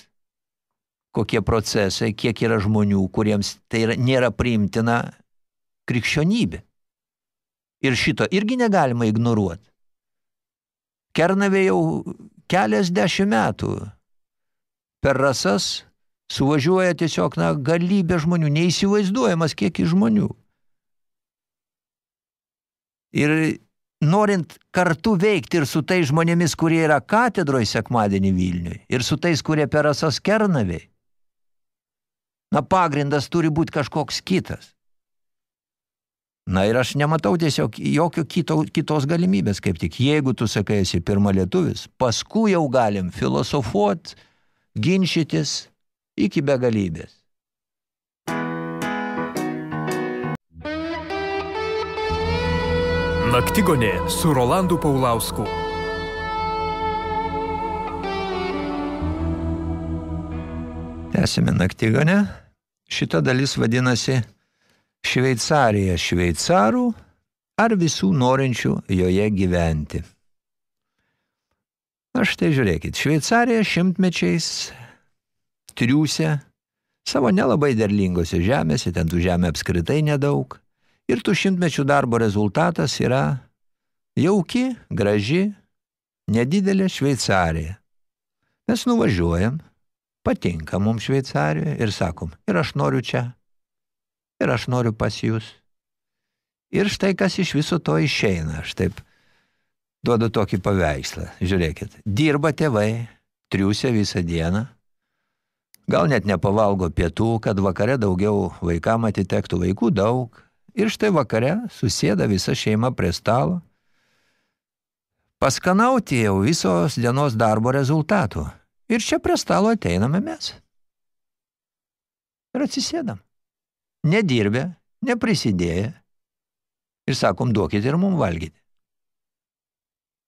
kokie procesai, kiek yra žmonių, kuriems tai yra, nėra priimtina krikščionybė. Ir šito irgi negalima ignoruoti. Kernavė jau keliasdešimt metų per rasas suvažiuoja tiesiog na, galybė žmonių, neįsivaizduojamas kiekis žmonių. Ir norint kartu veikti ir su tais žmonėmis, kurie yra katedroje sekmadienį Vilniui, ir su tais, kurie per rasas kernaviai, na pagrindas turi būti kažkoks kitas. Na ir aš nematau tiesiog jokio kito, kitos galimybės, kaip tik jeigu tu sakai esi pirma lietuvis, paskui jau galim filosofuot, ginčytis iki begalybės. Naktigonė su Rolandu Paulausku. Tęsime naktigonę. Šita dalis vadinasi Šveicarija šveicarų ar visų norinčių joje gyventi. Na štai žiūrėkit, Šveicarija šimtmečiais triūsia savo nelabai derlingose žemėse, ten tų žemė apskritai nedaug. Ir tų šimtmečių darbo rezultatas yra jauki, graži, nedidelė Šveicarija. Mes nuvažiuojam, patinka mums Šveicarijoje ir sakom, ir aš noriu čia, ir aš noriu pas jūs. Ir štai kas iš viso to išeina. Aš taip duodu tokį paveikslą. Žiūrėkit, dirba tėvai, triūsia visą dieną, gal net nepavalgo pietų, kad vakare daugiau vaikam atitektų vaikų daug. Ir štai vakare susėda visa šeima prie stalo, paskanauti jau visos dienos darbo rezultatų. Ir čia prie stalo ateiname mes. Ir atsisėdam. Nedirbę, neprisidėję. Ir sakom, duokit ir mum valgyti.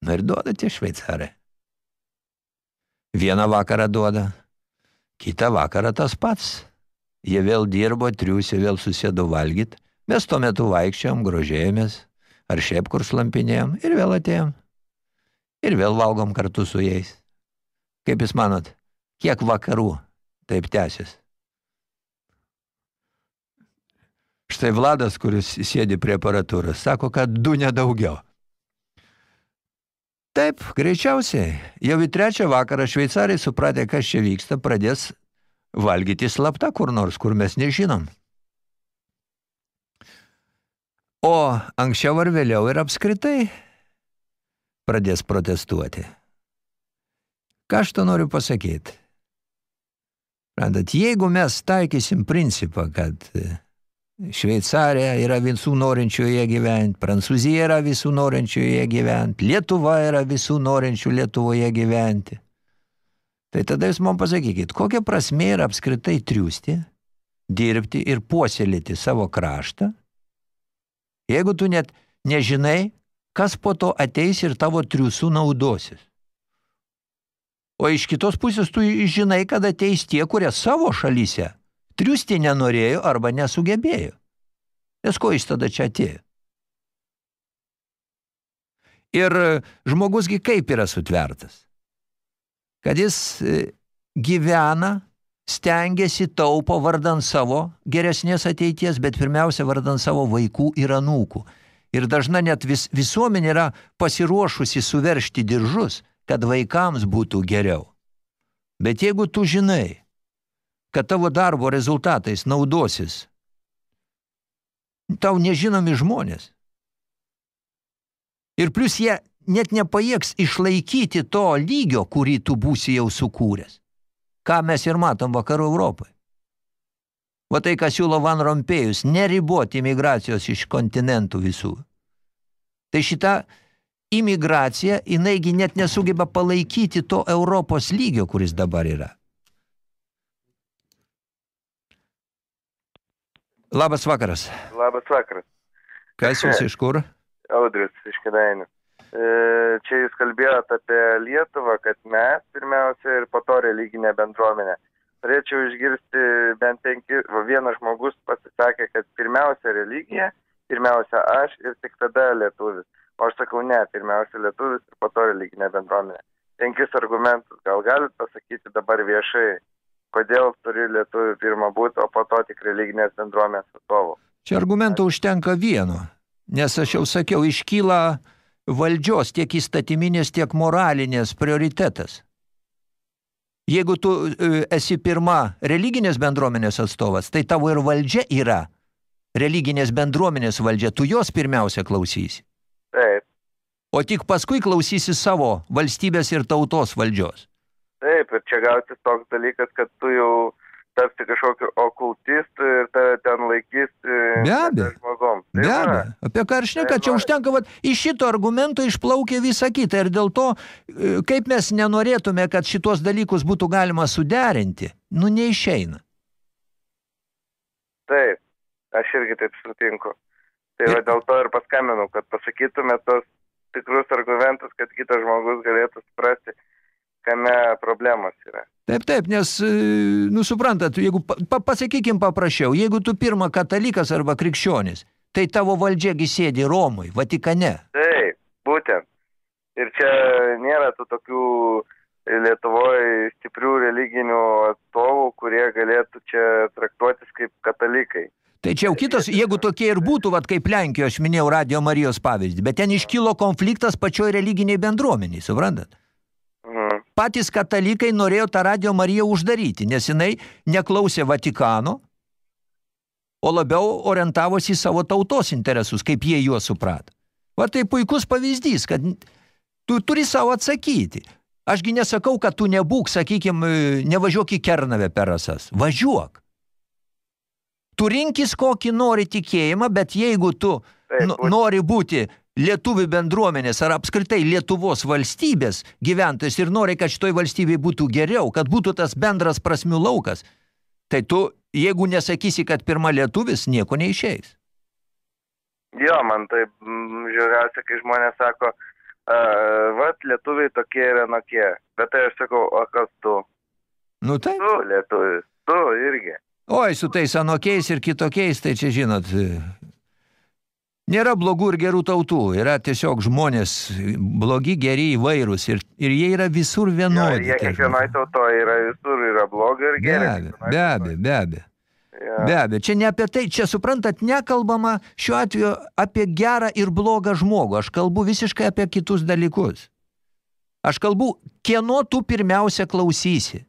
Na ir duoda tie šveicarai. Vieną vakarą duoda, kitą vakarą tas pats. Jie vėl dirbo, triūsė, vėl susėdo valgyti. Mes tuo metu vaikščiojom, grožėjomės, ar šiaip kur slampinėjom ir vėl atėjom. Ir vėl valgom kartu su jais. Kaip jūs manot, kiek vakarų taip tęsis? Štai Vladas, kuris sėdi prie aparatūros, sako, kad du nedaugiau. Taip, greičiausiai, jau į trečią vakarą šveicariai supratė, kas čia vyksta, pradės valgyti slapta kur nors, kur mes nežinom. O anksčiau ar vėliau ir apskritai pradės protestuoti. Ką aš to noriu pasakyti? Randat, jeigu mes taikysim principą, kad e, Šveicarija yra visų norinčių joje gyventi, Prancūzija yra visų norinčių joje gyventi, Lietuva yra visų norinčių Lietuvoje gyventi, tai tada jūs man pasakykit, kokia prasmė yra apskritai triūsti, dirbti ir puoselėti savo kraštą, jeigu tu net nežinai, kas po to ateis ir tavo triūsų naudosis. O iš kitos pusės tu žinai, kad ateis tie, kurie savo šalyse triusti nenorėjo arba nesugebėjo. Nes ko jis tada čia atėjo? Ir žmogusgi kaip yra sutvertas? Kad jis e, gyvena, stengiasi taupo vardant savo geresnės ateities, bet pirmiausia vardant savo vaikų ir anūkų. Ir dažna net vis, visuomenė yra pasiruošusi suveršti diržus – kad vaikams būtų geriau. Bet jeigu tu žinai, kad tavo darbo rezultatais naudosis tau nežinomi žmonės, ir plus jie net nepajėgs išlaikyti to lygio, kurį tu būsi jau sukūręs, ką mes ir matom vakarų Europai. Va tai, ką siūlo Van Rompėjus, neriboti imigracijos iš kontinentų visų. Tai šita imigracija, jinaigi net nesugeba palaikyti to Europos lygio, kuris dabar yra. Labas vakaras. Labas vakaras. Kas jūs iš kur? Audris iš Kedainių. E, čia jūs kalbėjote apie Lietuvą, kad mes pirmiausia ir po to religinė bendruomenė. Norėčiau išgirsti bent penki, vienas žmogus pasisakė, kad pirmiausia religija, pirmiausia aš ir tik tada lietuvis. O aš sakau, ne, pirmiausia lietuvis ir po to religinė bendruomenė. Penkis argumentus gal galit pasakyti dabar viešai, kodėl turi lietuvių pirmą būti, o po to tik religinės bendruomenės atstovų. Čia argumentų užtenka vieno, nes aš jau sakiau, iškyla valdžios tiek įstatyminės, tiek moralinės prioritetas. Jeigu tu e, esi pirma religinės bendruomenės atstovas, tai tavo ir valdžia yra religinės bendruomenės valdžia, tu jos pirmiausia klausysi. Taip. O tik paskui klausysi savo valstybės ir tautos valdžios. Taip, ir čia gautis toks dalykas, kad tu jau tapsi kažkokiu okultistu ir tave ten laikys e, Be abejo. Be abejo. Apie ką aš neka, čia užtenka, vat, iš šito argumento išplaukė visa kita ir dėl to, e, kaip mes nenorėtume, kad šitos dalykus būtų galima suderinti, nu neišeina. Taip, aš irgi taip sutinku. Tai va dėl to ir paskambinau, kad pasakytume tos tikrus argumentus, kad kitas žmogus galėtų suprasti, kame problemos yra. Taip, taip, nes, e, nu, suprantat, jeigu, pa, pasakykim paprašiau, jeigu tu pirma katalikas arba krikščionis, tai tavo valdžiagi sėdi Romui, Vatikane. Taip, būtent. Ir čia nėra tų tokių Lietuvoje stiprių religinių atstovų, kurie galėtų čia traktuotis kaip katalikai. Tai čia jau kitas, jeigu tokie ir būtų, vat, kaip Lenkijoje, aš minėjau Radio Marijos pavyzdį, bet ten iškilo konfliktas pačioj religiniai bendruomeniai, suprantat? Patys katalikai norėjo tą Radio Mariją uždaryti, nes jinai neklausė Vatikano, o labiau orientavosi į savo tautos interesus, kaip jie juos suprato. Va tai puikus pavyzdys, kad tu turi savo atsakyti. Ašgi nesakau, kad tu nebūk, sakykime, nevažiuok į Kernavę per rasas. Važiuok. Tu rinkis kokį nori tikėjimą, bet jeigu tu Taip, nori būti lietuvių bendruomenės ar apskritai Lietuvos valstybės gyventojas ir nori, kad šitoj valstybėje būtų geriau, kad būtų tas bendras prasmių laukas, tai tu, jeigu nesakysi, kad pirma lietuvis, nieko neišeis. Jo, man tai mm, žiūriausia, kai žmonės sako, vat lietuviai tokie ir anokie. Bet tai aš sakau, o kas tu? Nu tai, Tu lietuvis, tu irgi. oi, su tais anokiais ir kitokiais, tai čia žinot, nėra blogų ir gerų tautų, yra tiesiog žmonės blogi, geri, įvairūs ir, ir jie yra visur Jo, vienodi. jie tie kiekvienoj žmonės. tautoje yra visur, yra blogai ir Be geri. be abejo, be abejo. Jo. Be abejo, čia ne apie tai, čia suprantat, nekalbama šiuo atveju apie gerą ir blogą žmogų, aš kalbu visiškai apie kitus dalykus. Aš kalbu, kieno tu pirmiausia klausysi.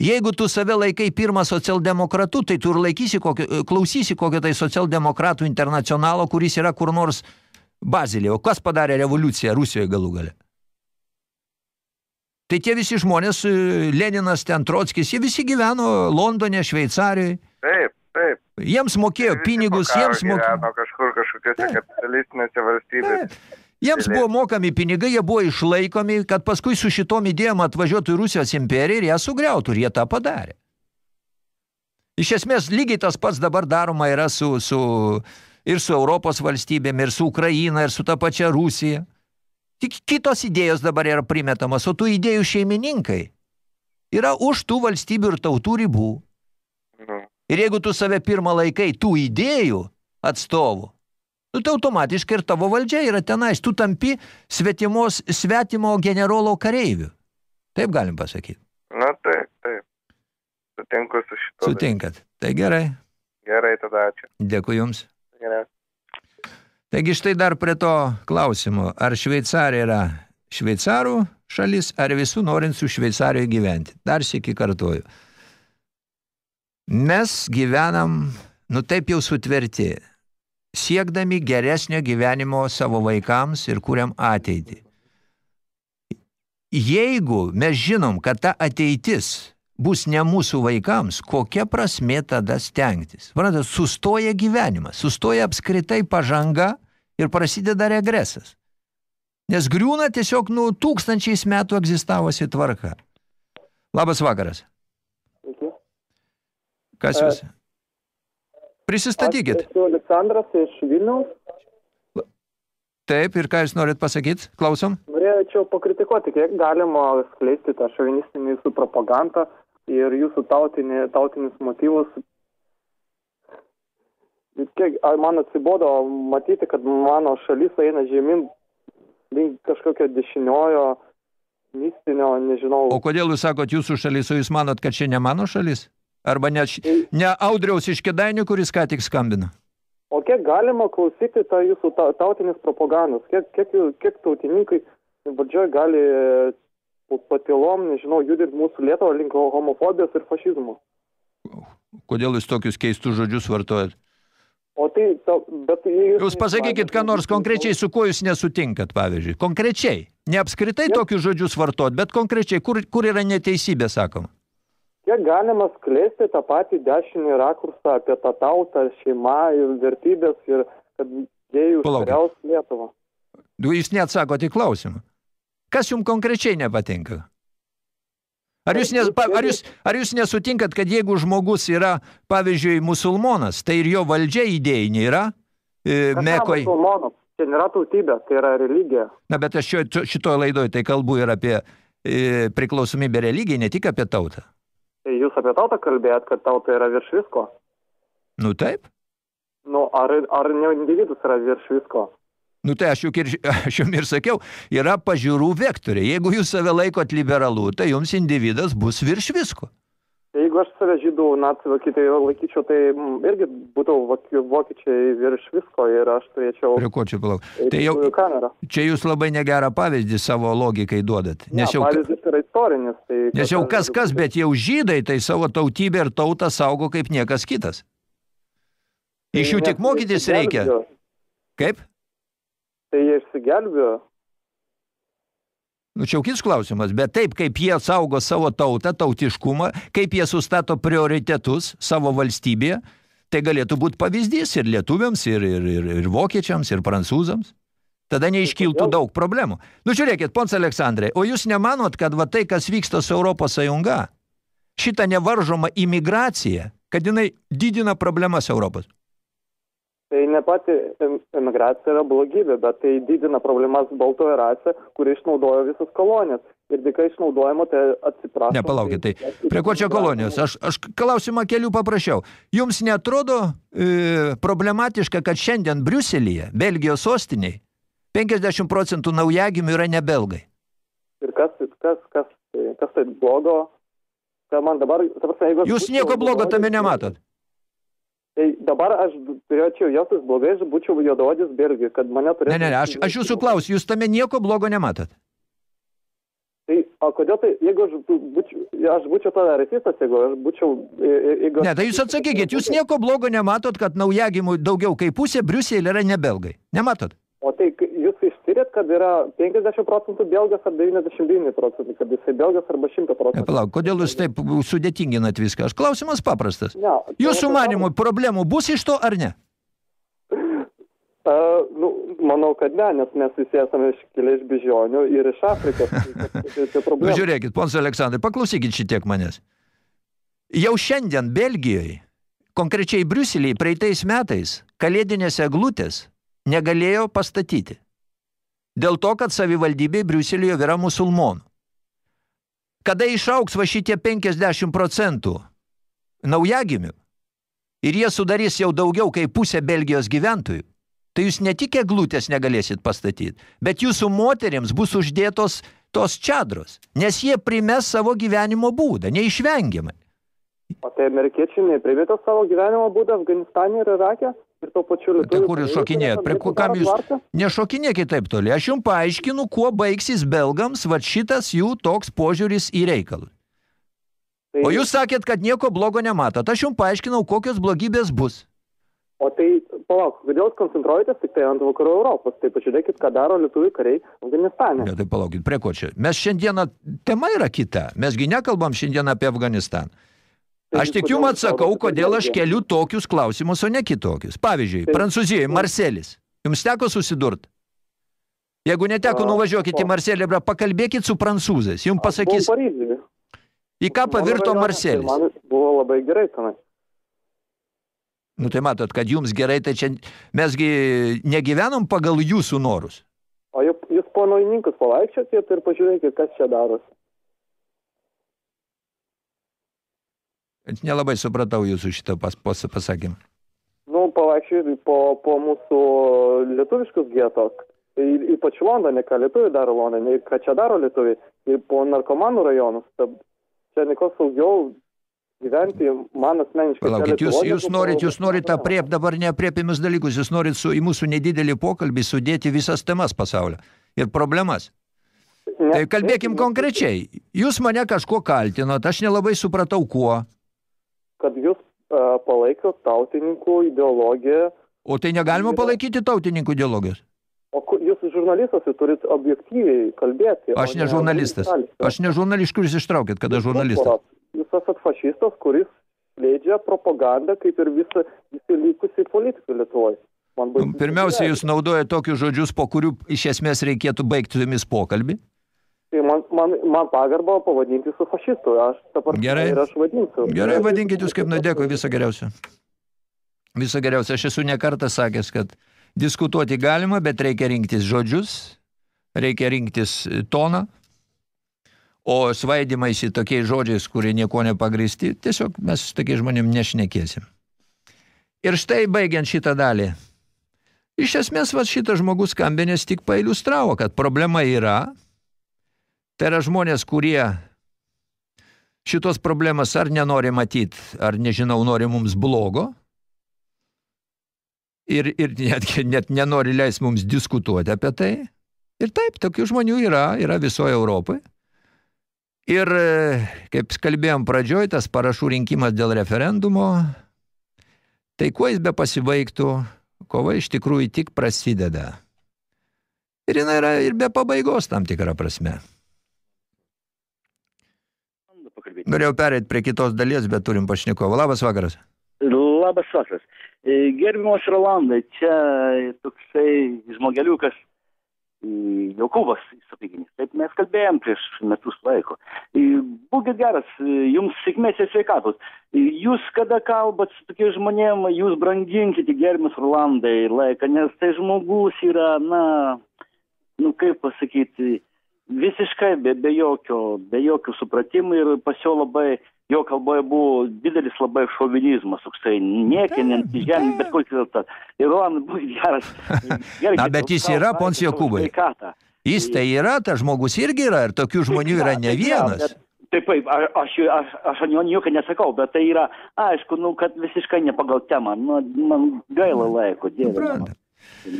Jeigu tu save laikai pirmą socialdemokratu, tai tu ir laikysi kokio, klausysi kokio tai socialdemokratų internacionalo, kuris yra kur nors Bazilėje. O kas padarė revoliuciją Rusijoje galų gale? Tai tie visi žmonės, e, Leninas, ten Trotskis, jie visi gyveno Londone, Šveicarijoje. Taip, taip. Jiems mokėjo Visi pinigus, jiems mokėjo. kažkur kažkokiose Taip. kapitalistinėse valstybėse. Jiems buvo mokami pinigai, jie buvo išlaikomi, kad paskui su šitom idėjom atvažiuotų į Rusijos imperiją ir ją sugriautų, ir jie tą padarė. Iš esmės, lygiai tas pats dabar daroma yra su, su, ir su Europos valstybėm, ir su Ukraina, ir su ta pačia Rusija. Tik kitos idėjos dabar yra primetamas, o tų idėjų šeimininkai yra už tų valstybių ir tautų ribų. Nu, Ir jeigu tu save pirmą laikai tų idėjų atstovų, nu, tai automatiškai ir tavo valdžia yra tenais. Tu tampi svetimos, svetimo generolo kareivių. Taip galim pasakyti. Na taip, taip. Sutinku su šituo. Sutinkat. Tai gerai. Gerai, tada ačiū. Dėkui Jums. Gerai. Taigi štai dar prie to klausimo, ar Šveicarija yra šveicarų šalis, ar visų norinčių Šveicarijoje gyventi. Dar sėki kartuoju. Mes gyvenam, nu taip jau sutverti, siekdami geresnio gyvenimo savo vaikams ir kuriam ateitį. Jeigu mes žinom, kad ta ateitis bus ne mūsų vaikams, kokia prasmė tada stengtis? Suprantate, sustoja gyvenimas, sustoja apskritai pažanga ir prasideda regresas. Nes griūna tiesiog nu tūkstančiais metų egzistavusi tvarka. Labas vakaras. Kas jūs? Prisistatykit. Aš esu Aleksandras iš Vilniaus. Taip, ir ką jūs norit pasakyti? Klausom. Norėčiau pakritikuoti, kiek galima skleisti tą šovinistinį jūsų propagandą ir jūsų tautinį, tautinius motyvus. Kiek, man atsibodo matyti, kad mano šalis eina žemyn link kažkokio dešiniojo, mistinio, nežinau. O kodėl jūs sakot jūsų šalis, o jūs manot, kad čia ne mano šalis? Arba ne, ne Audriaus iš Kedainių, kuris ką tik skambino? O kiek galima klausyti tą jūsų ta, tautinės propagandos? Kiek, kiek, kiek tautininkai valdžioje gali po- patilom, nežinau, judinti mūsų Lietuvą link homofobijos ir fašizmo? Kodėl jūs tokius keistus žodžius vartojat? O tai, ta, bet... Jūs, Jūs pasakykit, ką nors konkrečiai, su kuo jūs nesutinkat, pavyzdžiui. Konkrečiai. Ne apskritai tokius žodžius vartot, bet konkrečiai, kur, kur yra neteisybė, sakoma. Kiek galima skleisti tą patį dešinį rakursą apie tą tautą, šeimą ir vertybės ir kad Palaukit. kariaus Lietuvą? Du, Jūs neatsakote į klausimą. Kas jums konkrečiai nepatinka? Ar jūs, nes, ar, jūs, ar jūs nesutinkat, kad jeigu žmogus yra, pavyzdžiui, musulmonas, tai ir jo valdžia idėjinė yra e, Mekoj? musulmonas? Tai nėra tautybė, tai yra religija. Na, bet aš šitoje laidoje tai kalbu ir apie e, priklausomybę religijai, ne tik apie tautą. Tai jūs apie tautą kalbėjot, kad tauta yra virš visko. Nu taip. Nu, ar, ar ne individus yra virš visko? Nu tai aš juk ir, [laughs] aš jums ir sakiau, yra pažiūrų vektoriai. Jeigu jūs save laikot liberalu, tai jums individas bus virš visko. Jeigu aš save žydų nacijų vokitai laikyčiau, tai mm, irgi būtų voki- vokiečiai virš visko ir aš turėčiau Prie ko čia palauk? Tai jau, su kamera. čia jūs labai negerą pavyzdį savo logikai duodat. Nes Ne, jau, pavyzdys yra istorinis. Tai nes jau kas kas, bet jau žydai tai savo tautybę ir tautą saugo kaip niekas kitas. Iš jų Tai tik mokytis reikia. Kaip? Tai jie išsigelbėjo. Nu, čia jau kits klausimas, bet taip, kaip jie saugo savo tautą, tautiškumą, kaip jie sustato prioritetus savo valstybėje, tai galėtų būti pavyzdys ir lietuviams, ir, ir, ir, ir vokiečiams, ir prancūzams. Tada neiškiltų daug problemų. Nu, žiūrėkit, pons Aleksandrai, o jūs nemanot, kad va tai, kas vyksta su Europos Sąjunga, šitą nevaržomą imigraciją, kad jinai didina problemas Europos? Tai ne pati em- emigracija yra blogybė, bet tai didina problemas baltoje rasė, kuri išnaudojo visas kolonijas. Ir dėka išnaudojimo, tai atsiprašau. Ne, palaukit, tai prie ko čia kolonijos? Aš, aš klausimą keliu paprašiau. Jums netrodo e, problematiška, kad šiandien Briuselyje, Belgijos sostiniai, 50 procentų naujagimių yra ne belgai? Ir kas, kas, kas, kas tai blogo? Tai man dabar, ta prasme, jeigu... Jūs nieko blogo tame nematot. Tai dabar aš turėčiau jautis blogai, aš būčiau juododis Belgijai, kad mane turėtų... Ne, ne, aš, aš jūsų klausiu, jūs tame nieko blogo nematot. Tai, o kodėl tai, jeigu aš būčiau, aš būčiau tada rasistas, jeigu aš būčiau... Jeigu Ne, tai jūs atsakykit, jūs nieko blogo nematot, kad naujagimų daugiau kaip pusė Briuselė yra ne belgai. Nematot? O tai jūs ištyrėt, kad yra 50 procentų belgas ar 99 procentų, kad jisai belgas arba 100 Ne, procentų. palauk, kodėl jūs taip sudėtinginat viską? Aš klausimas paprastas. Ne, Jūsų manimų problemų bus iš to ar ne? A, [laughs] nu, manau, kad ne, nes mes visi esame iš kilę iš Bižionių ir iš Afrikos. [laughs] Nu, žiūrėkit, pons Aleksandrai, paklausykit šitiek manęs. Jau šiandien Belgijoje, konkrečiai Briuselyje, praeitais metais, kalėdinės eglutės negalėjo pastatyti. Dėl to, kad savivaldybė Briuselyje yra musulmonų. Kada išauks va šitie 50 procentų naujagimių ir jie sudarys jau daugiau kaip pusę Belgijos gyventojų, tai jūs ne tik eglutės negalėsit pastatyti, bet jūsų moterims bus uždėtos tos čadros, nes jie primes savo gyvenimo būdą, neišvengiamai. O tai amerikiečiai neprimėtė savo gyvenimo būdą Afganistane ir Irake ir to pačiu lietuvių. Tai kur jūs šokinėjat? Prie ko- kam jūs nešokinėkit taip toli? Aš jums paaiškinu, kuo baigsis belgams va šitas jų toks požiūris į reikalus. Tai, O jūs sakėt, kad nieko blogo nematot. Aš jums paaiškinau, kokios blogybės bus. o tai, palauk, kodėl koncentruojatės tik tai ant vakarų Europos? Tai pažiūrėkit, ką daro lietuvių kariai Afganistane. Ne, tai palaukit, prie ko čia? Mes šiandieną, tema yra kita. Mesgi nekalbam šiandien apie Afganistaną. Tai Aš tik jums atsakau, kodėl aš keliu tokius klausimus, o ne kitokius. Pavyzdžiui, Tai- Prancūzijoje, Marselis. Jums teko susidurt? Jeigu neteko, nuvažiuokit į. Marselį, bra, pakalbėkit su prancūzais. Jums pasakys, į ką pavirto Marselis. tai Man buvo labai gerai tenai. Nu tai matot, kad jums gerai, tai čia mesgi negyvenom pagal jūsų norus. O jūs, po naujininkus pavaikščiokit ir pažiūrėkit, kas čia darosi. Nelabai supratau jūsų šitą pas, pas, pasakymą. Nu, pavaikščiokit po, po mūsų lietuviškus getos. Ypač Londone, ką lietuviai daro Londone, ir ką čia daro lietuviai, ir po narkomanų rajonus. Čia nieko saugiau gyventi, man asmeniškai. Palaukit, jūs, jūs norit, jūs norit apriep dabar neapriepiamus dalykus, jūs norit su, į mūsų nedidelį pokalbį sudėti visas temas pasaulio ir problemas. Ne, Tai kalbėkim ne, konkrečiai. Jūs mane kažkuo kaltinot, aš nelabai supratau kuo. Kad jūs uh, palaikot tautininkų ideologiją, O tai negalima palaikyti tautininkų ideologijos. o jūs žurnalistas, jūs turit objektyviai kalbėti. Aš o ne žurnalistas. Aš ne žurnalistas, kuris ištraukėt, kada Jūs žurnalistas. Jūs esat fašistas, kuris leidžia propagandą, kaip ir visi, visi likusiai politikai Lietuvoje. Pirmiausia, jūs naudojate tokius žodžius, po kurių iš esmės reikėtų baigti jumis pokalbį. Tai man, man, man pagarbą pavadinti su fašistu. Aš dabar Gerai. ir aš vadinsiu. Gerai, vadinkit jūs kaip nudėko, viso geriausio. Viso geriausio. Aš esu nekartą sakęs, kad diskutuoti galima, bet reikia rinktis žodžius, reikia rinktis toną, o svaidimaisi tokiais žodžiais, kurie nieko nepagristi, tiesiog mes su tokiais žmonėm nešnekėsim. Ir štai baigiant šitą dalį. Iš esmės, va, šitas žmogus skambinės tik pailiustravo, kad problema yra, tai yra žmonės, kurie šitos problemas ar nenori matyti, ar nežinau, nori mums blogo. Ir, ir net, net nenori leis mums diskutuoti apie tai. Ir taip, tokių žmonių yra, yra visoje Europoje. Ir, kaip kalbėjom pradžioj, tas parašų rinkimas dėl referendumo, tai kuo jis be pasibaigtų, kova iš tikrųjų tik prasideda. Ir jinai yra ir be pabaigos tam tikrą prasme. Norėjau pereiti prie kitos dalies, bet turim pašnekovą. Labas vakaras. Labas vakaras. E, Gerbimas Rolandai, čia toksai žmogeliukas e, Jokūbas, sakykinis. Taip mes kalbėjom prieš metus laiko. E, Būkit geras, jums sėkmės ir sveikatos. Jūs kada kalbat su tokiais žmonėm, jūs branginkite gerbimas Rolandai laiką, nes tai žmogus yra, na, nu kaip pasakyti, visiškai be, be, jokio, be jokių supratimų ir pas jo labai, jo kalboje buvo didelis labai šovinizmas, toksai niekinant žemę, bet kokias tas. Ir man buvo geras. [laughs] Gerai, Na, bet jis yra, pons Jokūbai. Jis tai yra, tas žmogus irgi yra ir tokių žmonių yra ne vienas. Taip, taip, aš, aš, aš jo nieko nesakau, bet tai yra, aišku, nu, kad visiškai ne pagal temą. Nu, man gaila laiko, dieve.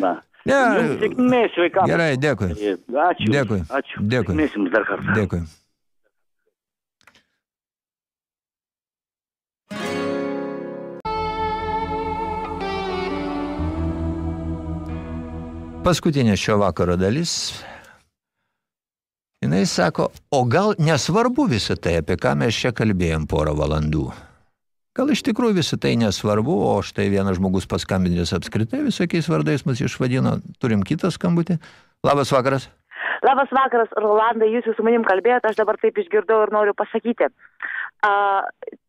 Na. Ne, sėkmės sveikatos. Gerai, dėkui. Ačiū. Dėkui. Ačiū. Dėkui. Sėkmės jums dar kartą. Dėkui. Paskutinė šio vakaro dalis. Jinai sako, o gal nesvarbu visą tai, apie ką mes čia kalbėjom porą valandų. Gal iš tikrųjų visą tai nesvarbu, o štai vienas žmogus paskambinės apskritai visokiais vardais mus išvadino. Turim kitą skambutį. Labas vakaras. Labas vakaras, Rolandai, jūs su manim kalbėjote, aš dabar taip išgirdau ir noriu pasakyti. A,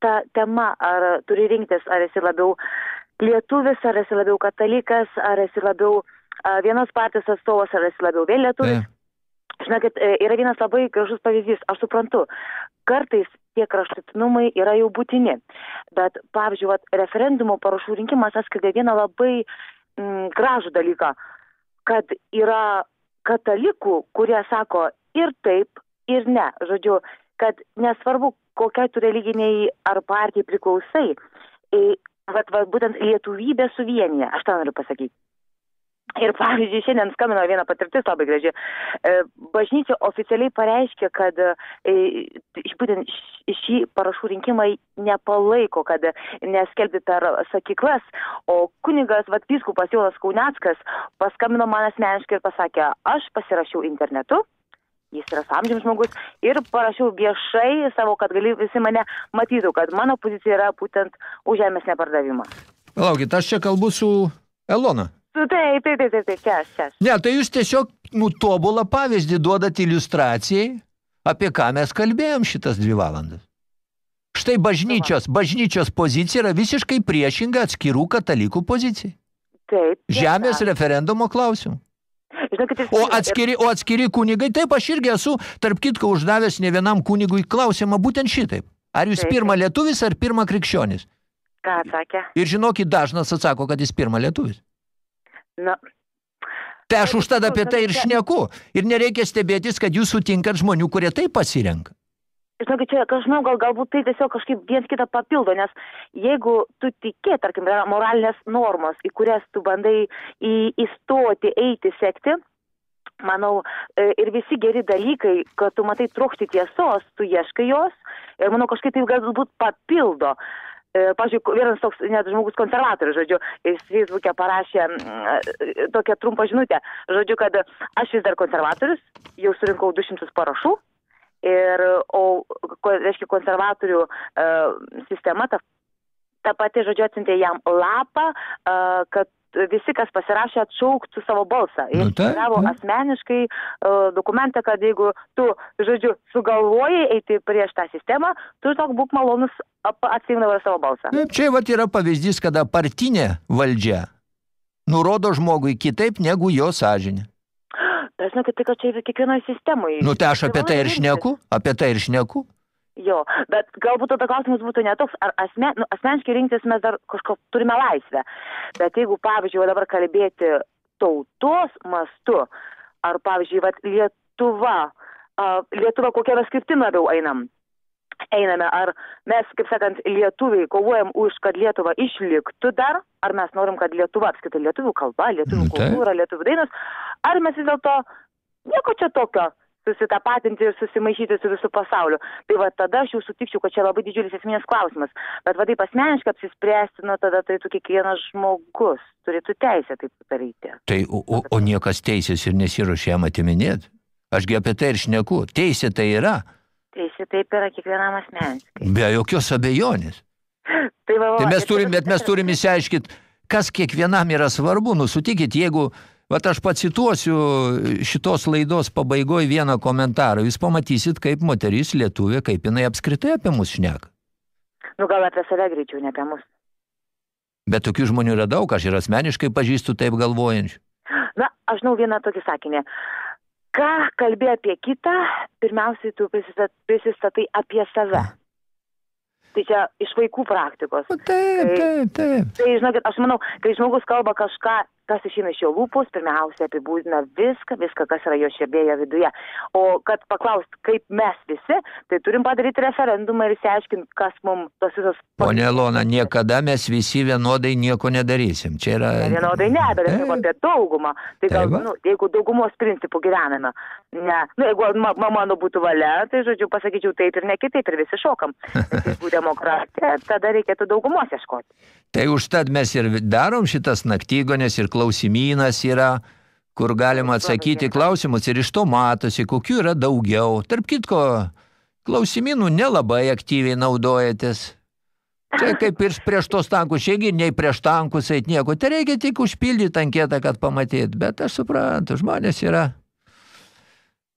ta tema, ar turi rinktis, ar esi labiau lietuvis, ar esi labiau katalikas, ar esi labiau a, vienos partijos atstovas, ar esi labiau vėl lietuvis. E. Žinokit, e, yra vienas labai gražus pavyzdys, aš suprantu, kartais tie kraštutinumai yra jau būtini. Bet, pavyzdžiui, vat, referendumo parašų rinkimas atskleidė vieną labai mm, gražų dalyką, kad yra katalikų, kurie sako ir taip, ir ne. Žodžiu, kad nesvarbu, kokiai tu religiniai ar partijai priklausai, vat, vat, būtent lietuvybė suvienyje, aš tą noriu pasakyti. Ir pavyzdžiui, šiandien skambino viena patirtis labai graži. E, bažnyčia oficialiai pareiškė, kad e, būtent šį parašų rinkimai nepalaiko, kad neskelbti per sakyklas, o kunigas Vatpiskupas Jonas Kauneckas paskambino man asmeniškai ir pasakė, aš pasirašiau internetu, jis yra samdžiams žmogus ir parašiau viešai savo, kad gali visi mane matytų, kad mano pozicija yra būtent už žemės nepardavimą. Laukit, aš čia kalbu su Elona. Taip, taip, taip, taip, taip, čia, čia. Ne, tai jūs tiesiog nu, tobulą pavyzdį duodat iliustracijai, apie ką mes kalbėjom šitas dvi valandas. Štai bažnyčios, bažnyčios pozicija yra visiškai priešinga atskirų katalikų pozicijai. Taip. Žemės referendumo klausimų. Žinokit, O atskiri, o atskiri kunigai, taip aš irgi esu, tarp kitko, uždavęs ne vienam kunigui klausimą būtent šitaip. Ar jūs Taip. pirma lietuvis ar pirma krikščionis? Ką atsakė? Ir žinokit, dažnas atsako, kad jis pirma lietuvis. Na, Tai aš užtat apie tai ir šneku. Ir nereikia stebėtis, kad jūs sutinkat žmonių, kurie taip pasirenka. žinokit, čia, aš žinau, gal, galbūt tai tiesiog kažkaip viens kitą papildo, nes jeigu tu tiki, tarkim, yra moralinės normos, į kurias tu bandai į, įstoti, eiti, sekti, manau, e, ir visi geri dalykai, kad tu matai trokšti tiesos, tu ieškai jos ir manau kažkaip tai galbūt papildo. E, Pavyzdžiui, vienas toks net žmogus konservatorius, žodžiu, jis Facebook'e parašė mm, e, tokią trumpą žinutę, žodžiu, kad aš vis dar konservatorius, jau surinkau 200 parašų ir, o, reiškia, konservatorių e, sistema, ta, ta pati, žodžiu, atsintė jam lapą, e, kad visi, kas pasirašė, atšauktų savo balsą. Nu, Ir taip, gavo taip. asmeniškai uh, dokumentą, kad jeigu tu, žodžiu, sugalvojai eiti prieš tą sistemą, tu tiesiog būk malonus atsiimdavo savo balsą. Taip, čia vat yra pavyzdys, kada partinė valdžia nurodo žmogui kitaip negu jo sąžinė. [gasps] Tai žinokit, tai kad čia kiekvienoje sistemoje. Nu, tai aš apie tai ir šneku, apie tai ir šneku. Jo, bet galbūt tada klausimas būtų netoks, ar asme, nu, asmeniškai rinktis mes dar kažko turime laisvę. Bet jeigu, pavyzdžiui, dabar kalbėti tautos mastu, ar, pavyzdžiui, va, Lietuva, uh, Lietuva kokia mes kryptim labiau einam. einame, ar mes, kaip sakant, lietuviai kovojam už, kad Lietuva išliktų dar, ar mes norim, kad Lietuva apskaitai lietuvių kalba, lietuvių Nu, kultūra, lietuvių dainos, ar mes vis dėlto nieko čia tokio susitapatinti ir susimaišyti su visų pasauliu. Tai va tada aš jau sutikčiau, kad čia labai didžiulis esminės klausimas. Bet va taip asmeniškai apsispręsti, nu tada tai tu kiekvienas žmogus turėtų teisę taip daryti. Tai, o, o, o niekas teisės ir nesiruošia jam atiminėti. Ašgi apie tai ir šneku. Teisė tai yra, Teisė taip yra kiekvienam asmeniškai. be jokios abejonės. [laughs] Tai, va, va, Tai mes turim, bet mes turim įsiaiškinti, kas kiekvienam yra svarbu. Nu, sutikit, jeigu, vat aš pacituosiu šitos laidos pabaigoje vieną komentarą, jūs pamatysit, kaip moteris lietuvė, kaip jinai apskritai apie mus šneka. Nu gal apie save greičiau, ne apie mus. Bet tokių žmonių yra daug, aš ir asmeniškai pažįstu taip galvojančių. Na, aš žinau vieną tokį sakinį. Ką kalbė apie kitą, pirmiausiai tu prisistat- prisistatai apie save. Tai čia iš vaikų praktikos. Taip, taip, taip. Tai, žinokit, aš manau, kai žmogus kalba kažką, kas išeina iš jo lūpos, pirmiausia apibūdina viską, viską, kas yra jo širdėje viduje. O kad paklaust, kaip mes visi, tai turim padaryti referendumą ir išsiaiškinti, kas mums tos visos... Pone Lona, niekada mes visi vienodai nieko nedarysim. Čia yra... Vienodai ne, bet aš kalbu apie daugumą. Tai gal, nu, jeigu daugumos principų gyvename, ne, nu, jeigu ma, ma, mano būtų valia, tai, žodžiu, pasakyčiau taip ir ne kitaip ir visi šokam. [laughs] Bet jeigu demokratija, tada reikėtų daugumos ieškoti. Tai užtat mes ir darom šitas naktygonės ir klausimynas yra, kur galima atsakyti klausimus ir iš to matosi, kokių yra daugiau. Tarp kitko, klausimynų nelabai aktyviai naudojatės. Tai [laughs] kaip ir prieš tos tankus, šiaigi nei prieš tankus eit nieko, tai reikia tik užpildyti anketą, kad pamatyt. Bet aš suprantu, žmonės yra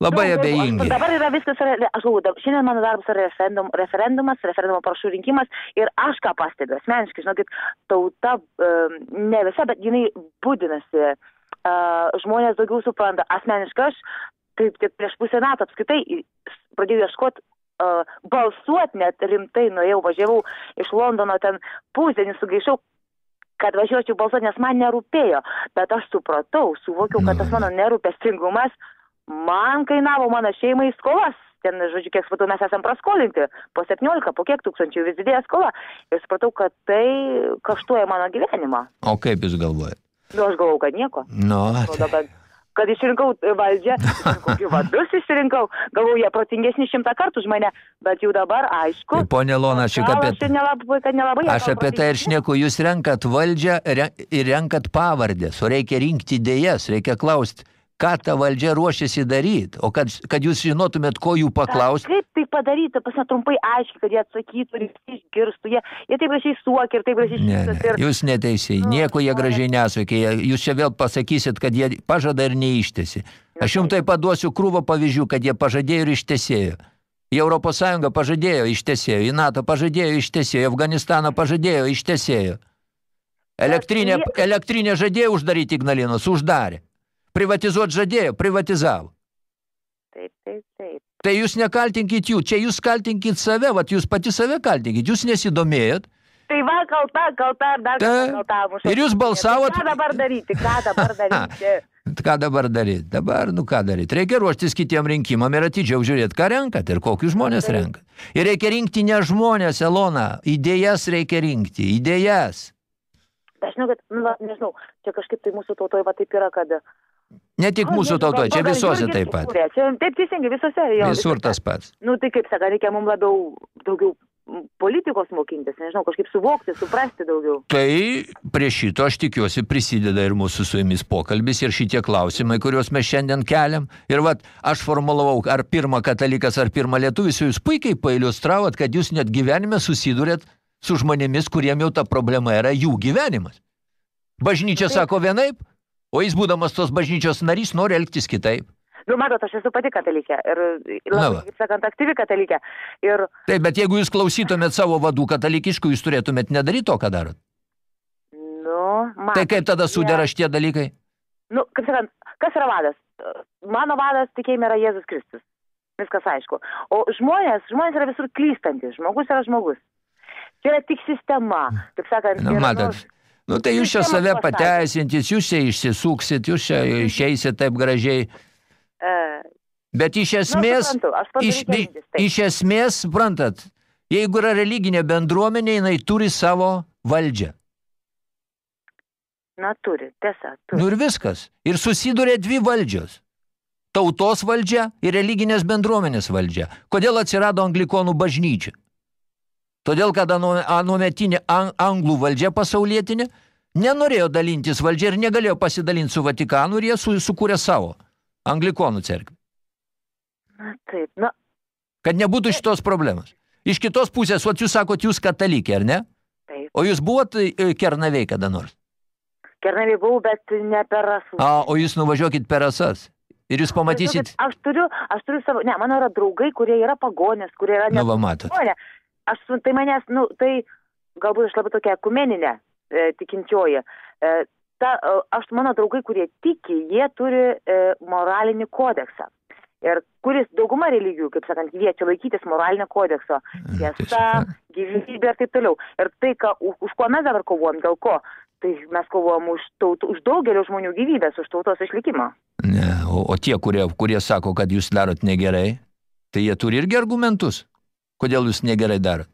labai Nu, abejingi. Dabar yra viskas, aš galvoju, šiandien mano darbas yra referendum, referendumas, referendumo parašų rinkimas ir aš ką pastebiu, asmeniškai, žinokit, tauta, ne visa, bet jinai būdinasi, žmonės daugiau supranta. Asmeniškai aš, taip tik prieš pusę metų apskaitai pradėjau ieškoti balsuoti net rimtai, nuėjau, važiavau iš Londono ten pusdienį, sugaišau, kad važiuočiau balsuoti, nes man nerūpėjo. Bet aš supratau, suvokiau, kad tas mano nerūpestingumas man kainavo mano šeimai skolas. Ten, žodžiu, kiek supratau, mes esam praskolinti. Po 17, po kiek tūkstančių vis didėja skola. Ir supratau, kad tai kaštuoja mano gyvenimą. O kaip jūs galvojate? Nu, aš galvau, kad nieko. Nu, Atrodo, kad, kad išrinkau valdžią, [laughs] kokius vadus išsirinkau, galvau, jie protingesni šimtą kartų už mane, bet jau dabar aišku. Tai ponia Lona, aš apie... aš nelabai, nelabai. Aš apie tai ir šneku, jūs renkat valdžią re- ir renkat pavardės, o reikia rinkti idėjas, reikia klausti, ką ta valdžia ruošiasi daryti, o kad, kad jūs žinotumėt, ko jų paklausti. Kaip tai padaryti, pas trumpai aiškiai, kad jie atsakytų ir išgirstų, jie, jie taip gražiai suokia ir taip gražiai Ne, ne, ir... jūs neteisiai, nieko jie gražiai nesakė, jūs čia vėl pasakysit, kad jie pažada ir neištesi. Aš jums tai paduosiu krūvą pavyzdžių, kad jie pažadėjo ir ištesėjo. Į Europos Sąjungą pažadėjo, ištesėjo, į NATO pažadėjo, ištesėjo, į Afganistaną pažadėjo, ištesėjo. Elektrinė, elektrinė žadėjo uždaryti Ignalinos, uždarė. Privatizuoti žadėjo, privatizavo. Taip, taip, taip. Tai jūs nekaltinkit jų, čia jūs kaltinkit save, vat jūs pati save kaltinkit, jūs nesidomėjot. Tai va, kalta, kalta, dar Ta- kalta. muša. ir jūs balsavot- Tai ką dabar daryti, ką dabar daryti? Ką dabar daryti? Dabar, nu ką daryti? Reikia ruoštis kitiem rinkimam ir atidžiau žiūrėti, ką renkat ir kokius žmonės renkat. Ir reikia rinkti ne žmonės, Elona, idėjas reikia rinkti, idėjas. Tai Aš žinau, kad, nu, va, nežinau, čia kažkaip tai mūsų tautoje va taip yra, kad... Ne tik Nu, mūsų tautoje, čia visose taip pat. sukūrė. Čia, taip teisingai, visose jo. Visur tas pats. Nu, tai kaip saka, reikia mums labiau, daugiau politikos mokintis, nežinau, kažkaip suvokti, suprasti daugiau. Tai prie šito aš tikiuosi prisideda ir mūsų su jumis pokalbis ir šitie klausimai, kuriuos mes šiandien keliam. Ir vat aš formulavau, ar pirmą katalikas, ar pirmą lietuvis, jūs puikiai pailiustravot, kad jūs net gyvenime susidurėt su žmonėmis, kuriem jau ta problema yra jų gyvenimas. Bažnyčia sako vienaip, o jis būdamas tos bažnyčios narys nori elgtis kitaip. Nu, matot, aš esu pati katalikė ir Na labai, kaip sakant, aktyvi katalikė. Ir, Taip, bet jeigu jūs klausytumėt savo vadų katalikiškų, jūs turėtumėt nedaryti to, ką darot. nu, man. Tai kaip tada sudera šitie dalykai? Nu, kaip sakant, kas yra vadas? Mano vadas tikėjime yra Jėzus Kristus. Viskas aišku. O žmonės, žmonės yra visur klystantis. Žmogus yra žmogus. Čia yra tik sistema. Kaip sakant, Nu, matot, nu tai jūs čia save pateisintis, jūs čia išsisuksit, jūs čia išeisit taip gražiai. E, Bet iš esmės, suprantu, aš suprantu, iš, iš esmės, suprantat, Jeigu yra religinė bendruomenė, jinai turi savo valdžią. Na, turi, tiesa. Turi. Nu ir viskas. Ir susiduria dvi valdžios. Tautos valdžia ir religinės bendruomenės valdžia. Kodėl atsirado anglikonų bažnyčia? Todėl, kad anu- anuometinė an, anglų valdžia pasaulietinė nenorėjo dalintis valdžia ir negalėjo pasidalinti su Vatikanu ir jie su, sukūrė savo anglikonų cerkvę. Na, taip, na, Kad nebūtų šitos problemos. Iš kitos pusės, vat jūs sakot, jūs katalikė, ar ne? taip. O jūs buvot e, Kernavėj kada nors? Kernavė buvau, bet ne per rasų. A, o jūs nuvažiuokit per rasas. Ir jūs pamatysit, Aš turiu, aš turiu savo, ne, mano yra draugai, kurie yra pagonės, kurie yra... nu va matot. Ne, aš, tai manęs, nu, tai galbūt aš labai tokia ekumeninė e, tikinčioji. E, ta, e, aš, mano draugai, kurie tiki, jie turi e, moralinį kodeksą. Ir kuris dauguma religijų, kaip sakant, kviečia laikytis moralinio kodekso. Tiesa, gyvybė ir taip toliau. Ir tai, ką, už, už ko mes dabar kovojam, dėl ko, tai mes kovojam už, taut, už daugelio žmonių gyvybės, už tautos išlikimą. Ne, o, o tie, kurie, kurie sako, kad jūs darot negerai, tai jie turi irgi argumentus. Kodėl jūs negerai darot?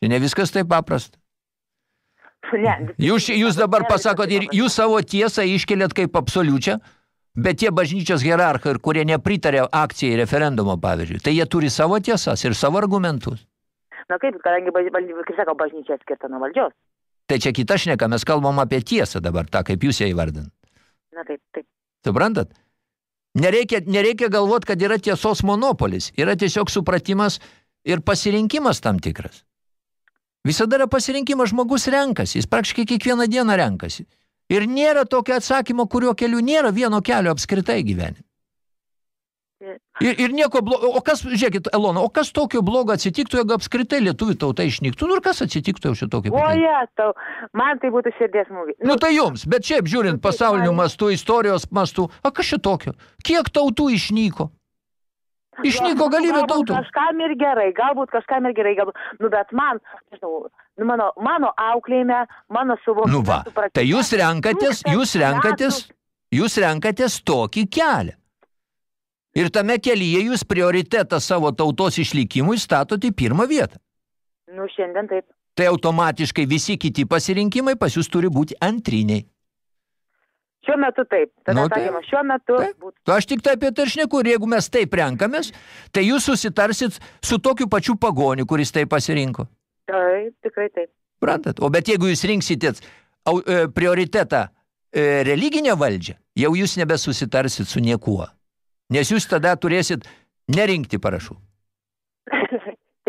Tai ne viskas taip paprasta. Jūs, jūs dabar pasakot ir jūs savo tiesą iškeliat kaip absoliučią, bet tie bažnyčios hierarchai, kurie nepritarė akcijai referendumo, pavyzdžiui, tai jie turi savo tiesas ir savo argumentus. Na kaip, kadangi, kaip sako, bažnyčia skirta nuo valdžios. Tai čia kita šneka, mes kalbam apie tiesą dabar, tą, kaip jūs ją įvardint. Na taip, taip. Suprantat? Nereikia, nereikia galvot, kad yra tiesos monopolis. Yra tiesiog supratimas ir pasirinkimas tam tikras. Visada yra pasirinkimas, žmogus renkasi, jis praktiškai kiekvieną dieną renkasi. Ir nėra tokio atsakymo, kurio keliu nėra vieno kelio apskritai gyvenime. Ir, ir nieko blogo, o kas, žiūrėkit, Elona, o kas tokio blogo atsitiktų, jeigu apskritai lietuvių tauta išnyktų? Nu ir kas atsitiktų jau šitokio? Oje, tau, man tai būtų širdies smūgis. Nu tai jums, bet šiaip žiūrint pasauliniu mastu, istorijos mastu, a kas šitokio? Kiek tautų išnyko? Išnyko galybė tautų. Kažkam ir gerai, galbūt kažkam ir gerai, galbūt, nu bet man, nežinau, nu mano, mano auklėjime, mano suvokime. Nu va, tai jūs renkatės, jūs renkatės, jūs renkatės tokį kelią. Ir tame kelyje jūs prioritetą savo tautos išlikimui statot į pirmą vietą. Nu šiandien taip. Tai automatiškai visi kiti pasirinkimai pas jūs turi būti antriniai. Šiuo metu taip. Tada Nu, nu, tai- sakėme, šiuo metu būtų. Tu aš tik tai apie tai šneku, ir jeigu mes taip renkamės, tai jūs susitarsit su tokiu pačiu pagoniu, kuris tai pasirinko. Taip, tikrai taip. Suprantat? O bet jeigu jūs rinksitės e, prioritetą e, religinę valdžią, jau jūs nebesusitarsit su niekuo. Nes jūs tada turėsit nerinkti parašų.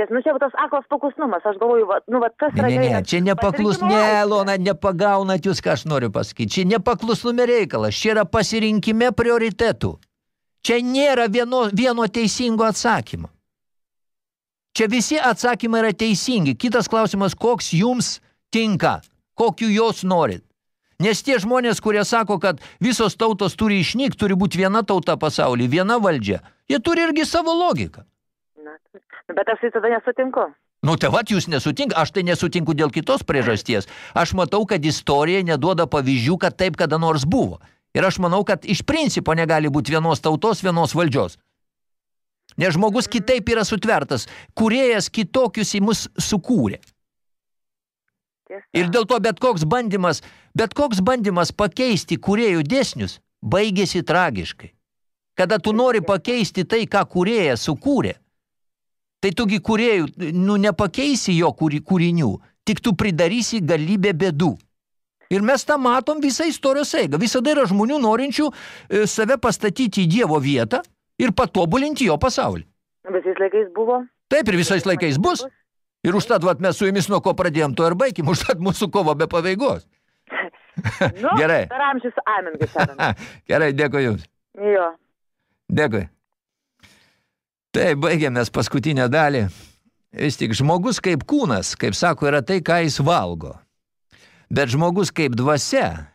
Ties, nu čia tas aklas paklusnumas, aš galvoju, va, nu va tas Ne, ne, ne, čia nepaklus, ne, laisvė. Lona, nepagaunat jūs, ką aš noriu pasakyti. Čia nepaklusnume reikalas, čia yra pasirinkime prioritetų. Čia nėra vieno, vieno teisingo atsakymo. Čia visi atsakymai yra teisingi. Kitas klausimas, koks jums tinka, kokiu jūs norit. Nes tie žmonės, kurie sako, kad visos tautos turi išnykti, turi būti viena tauta pasaulyje, viena valdžia, jie turi irgi savo logiką. Na, nu, bet aš tai tada nesutinku. Nu, tai vat jūs nesutink, aš tai nesutinku dėl kitos priežasties. Aš matau, kad istorija neduoda pavyzdžių, kad taip kada nors buvo. Ir aš manau, kad iš principo negali būti vienos tautos, vienos valdžios. Nes žmogus kitaip yra sutvertas. Kurėjas kitokius į mus sukūrė. Tiesa. Ir dėl to bet koks bandymas, bet koks bandymas pakeisti kūrėjų dėsnius baigėsi tragiškai. Kada tu nori pakeisti tai, ką kūrėjas sukūrė, tai tugi kūrėjų, nu, nepakeisi jo kūri- kūrinių, tik tu pridarysi galybę bėdų. Ir mes tą matom visą istorijos eigą. Visada yra žmonių norinčių e, save pastatyti į Dievo vietą ir patobulinti jo pasaulį. Visais laikais buvo. Taip ir visais laikais bus. Ir užtat, vat, mes su jumis nuo ko pradėjom, to ir baigim. Užtat mūsų kova be pabaigos. Nu, Gerai. Per amžius amen. [laughs] Gerai, dėkui jums. Jo. Dėkui. Tai baigėmės paskutinę dalį. Vis tik žmogus kaip kūnas, kaip sako, yra tai, ką jis valgo. Bet žmogus kaip dvasia,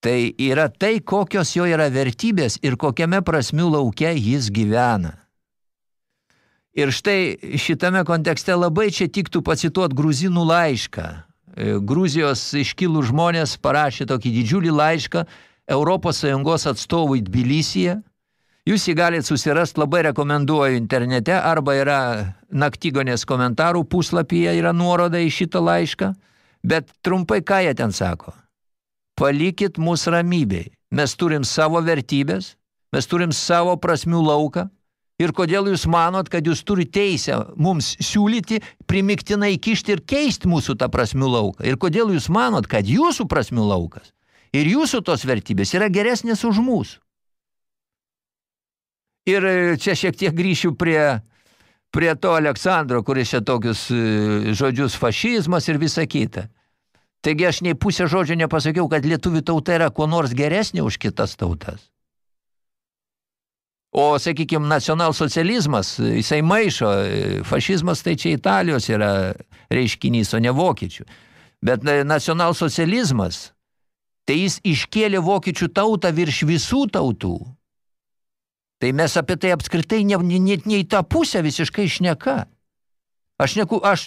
tai yra tai, kokios jo yra vertybės ir kokiame prasmių laukia jis gyvena. Ir štai šitame kontekste labai čia tiktų pacituot gruzinų laišką. E, Gruzijos iškilų žmonės parašė tokį didžiulį laišką Europos Sąjungos atstovui Tbilisyje Jūs jį galite susirasti, labai rekomenduoju internete, arba yra naktygonės komentarų puslapyje, yra nuoroda į šitą laišką, bet trumpai ką jie ten sako? Palikit mūsų ramybei. Mes turim savo vertybės, mes turim savo prasmių lauką, ir kodėl jūs manot, kad jūs turi teisę mums siūlyti, primiktinai kišti ir keisti mūsų tą prasmių lauką. Ir kodėl jūs manot, kad jūsų prasmių laukas ir jūsų tos vertybės yra geresnės už mūsų. Ir e, čia šiek tiek grįšiu prie, prie to Aleksandro, kuris čia tokius e, žodžius fašizmas ir visa kita. Taigi aš nei pusę žodžio nepasakiau, kad lietuvių tauta yra kuo nors geresnė už kitas tautas. O, sakykime, nacionalsocializmas, jisai maišo, fašizmas tai čia Italijos yra reiškinys, o ne vokiečių. Bet nacionalsocializmas, tai jis iškėlė vokiečių tautą virš visų tautų. Tai mes apie tai apskritai net ne, ne, ne į tą pusę visiškai šneka. Aš, neku, aš,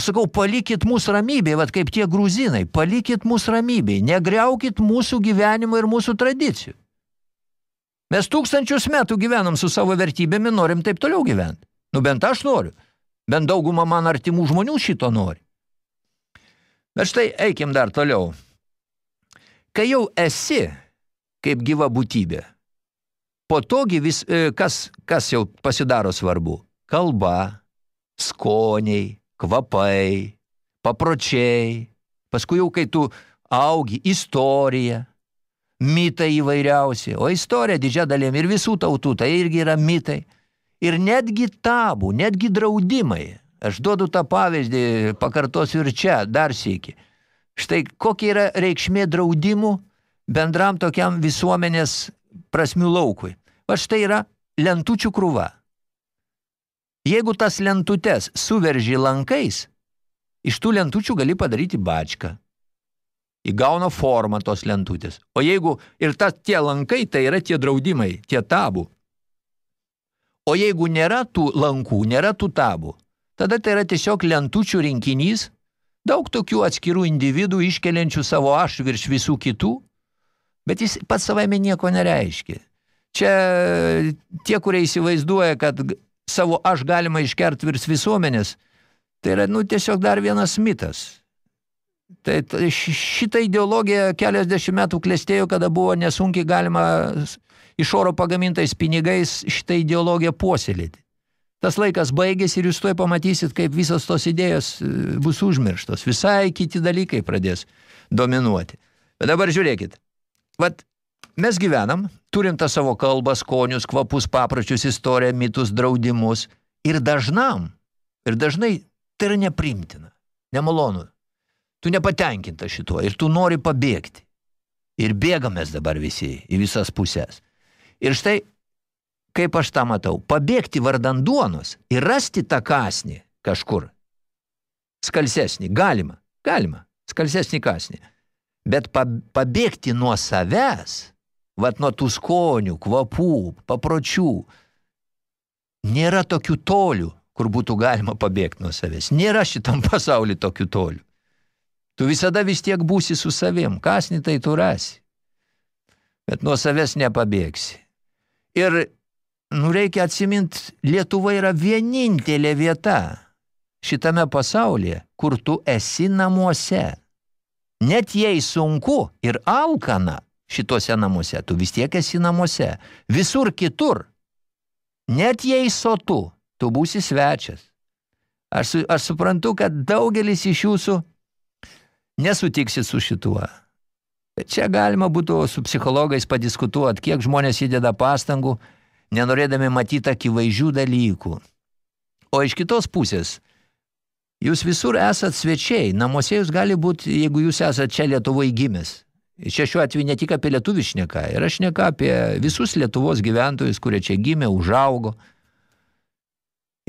sakau, palikit mūsų ramybėje, vat kaip tie gruzinai, palikit mūsų ramybėje, negriaukit mūsų gyvenimo ir mūsų tradicijų. Mes tūkstančius metų gyvenam su savo vertybėmi, norim taip toliau gyventi. Nu, bent aš noriu. Bent dauguma man artimų žmonių šito nori. Bet štai eikim dar toliau. Kai jau esi kaip gyva būtybė, po togi vis, e, kas, kas jau pasidaro svarbu? Kalba, skoniai, kvapai, papročiai, paskui jau kai tu augi, istorija, mitai įvairiausi, o istorija didžia dalim ir visų tautų, tai irgi yra mitai. Ir netgi tabų, netgi draudimai. Aš duodu tą pavyzdį, pakartosiu ir čia, dar sėki. Štai kokia yra reikšmė draudimų bendram tokiam visuomenės prasmių laukui. Va štai yra lentučių krūva. Jeigu tas lentutes suverži lankais, iš tų lentučių gali padaryti bačką įgauna formą tos lentutės. O jeigu ir ta, tie lankai, tai yra tie draudimai, tie tabų. O jeigu nėra tų lankų, nėra tų tabų, tada tai yra tiesiog lentučių rinkinys, daug tokių atskirų individų iškeliančių savo aš virš visų kitų, bet jis pats savaime nieko nereiškia. Čia tie, kurie įsivaizduoja, kad savo aš galima iškert virš visuomenės, tai yra nu, tiesiog dar vienas mitas. Tai šitą ideologiją keliasdešimt metų klestėjo, kada buvo nesunkiai galima iš oro pagamintais pinigais šitą ideologiją puoselėti. Tas laikas baigėsi ir jūs tuoj pamatysit, kaip visos tos idėjos e, bus užmirštos. Visai kiti dalykai pradės dominuoti. Bet dabar žiūrėkit. Vat mes gyvenam, turim tą savo kalbą, skonius, kvapus, papročius, istoriją, mitus, draudimus. Ir dažnam, ir dažnai tai yra neprimtina, nemalonu. Tu nepatenkinta šituo ir tu nori pabėgti. Ir bėgamės dabar visi į visas pusės. Ir štai, kaip aš tą matau, pabėgti vardan duonos ir rasti tą kasnį kažkur. Skalsesnį, galima, galima, skalsesnį kasnį. Bet pabėgti nuo savęs, vat nuo tų skonių, kvapų, papročių, nėra tokių tolių, kur būtų galima pabėgti nuo savęs. Nėra šitam [laughs] pasaulyje tokių tolių. Tu visada vis tiek būsi su savim, kasni tai tu rasi. Bet nuo savęs nepabėgsi. Ir, nu, reikia atsiminti, Lietuva yra vienintelė vieta šitame pasaulyje, kur tu esi namuose. Net jei sunku ir alkana šituose namuose, tu vis tiek esi namuose. Visur kitur, net jei sotu, tu būsi svečias. Aš, aš suprantu, kad daugelis iš jūsų nesutiksit su šituo. Čia galima būtų su psichologais padiskutuoti, kiek žmonės įdeda pastangų, nenorėdami matyti akivaizdžių dalykų. O iš kitos pusės, jūs visur esat svečiai, namuose jūs gali būti, jeigu jūs esat čia Lietuvoje gimęs. Čia šiuo atveju ne tik apie lietuvių šneka, ir aš šneka apie visus Lietuvos gyventojus, kurie čia gimė, užaugo,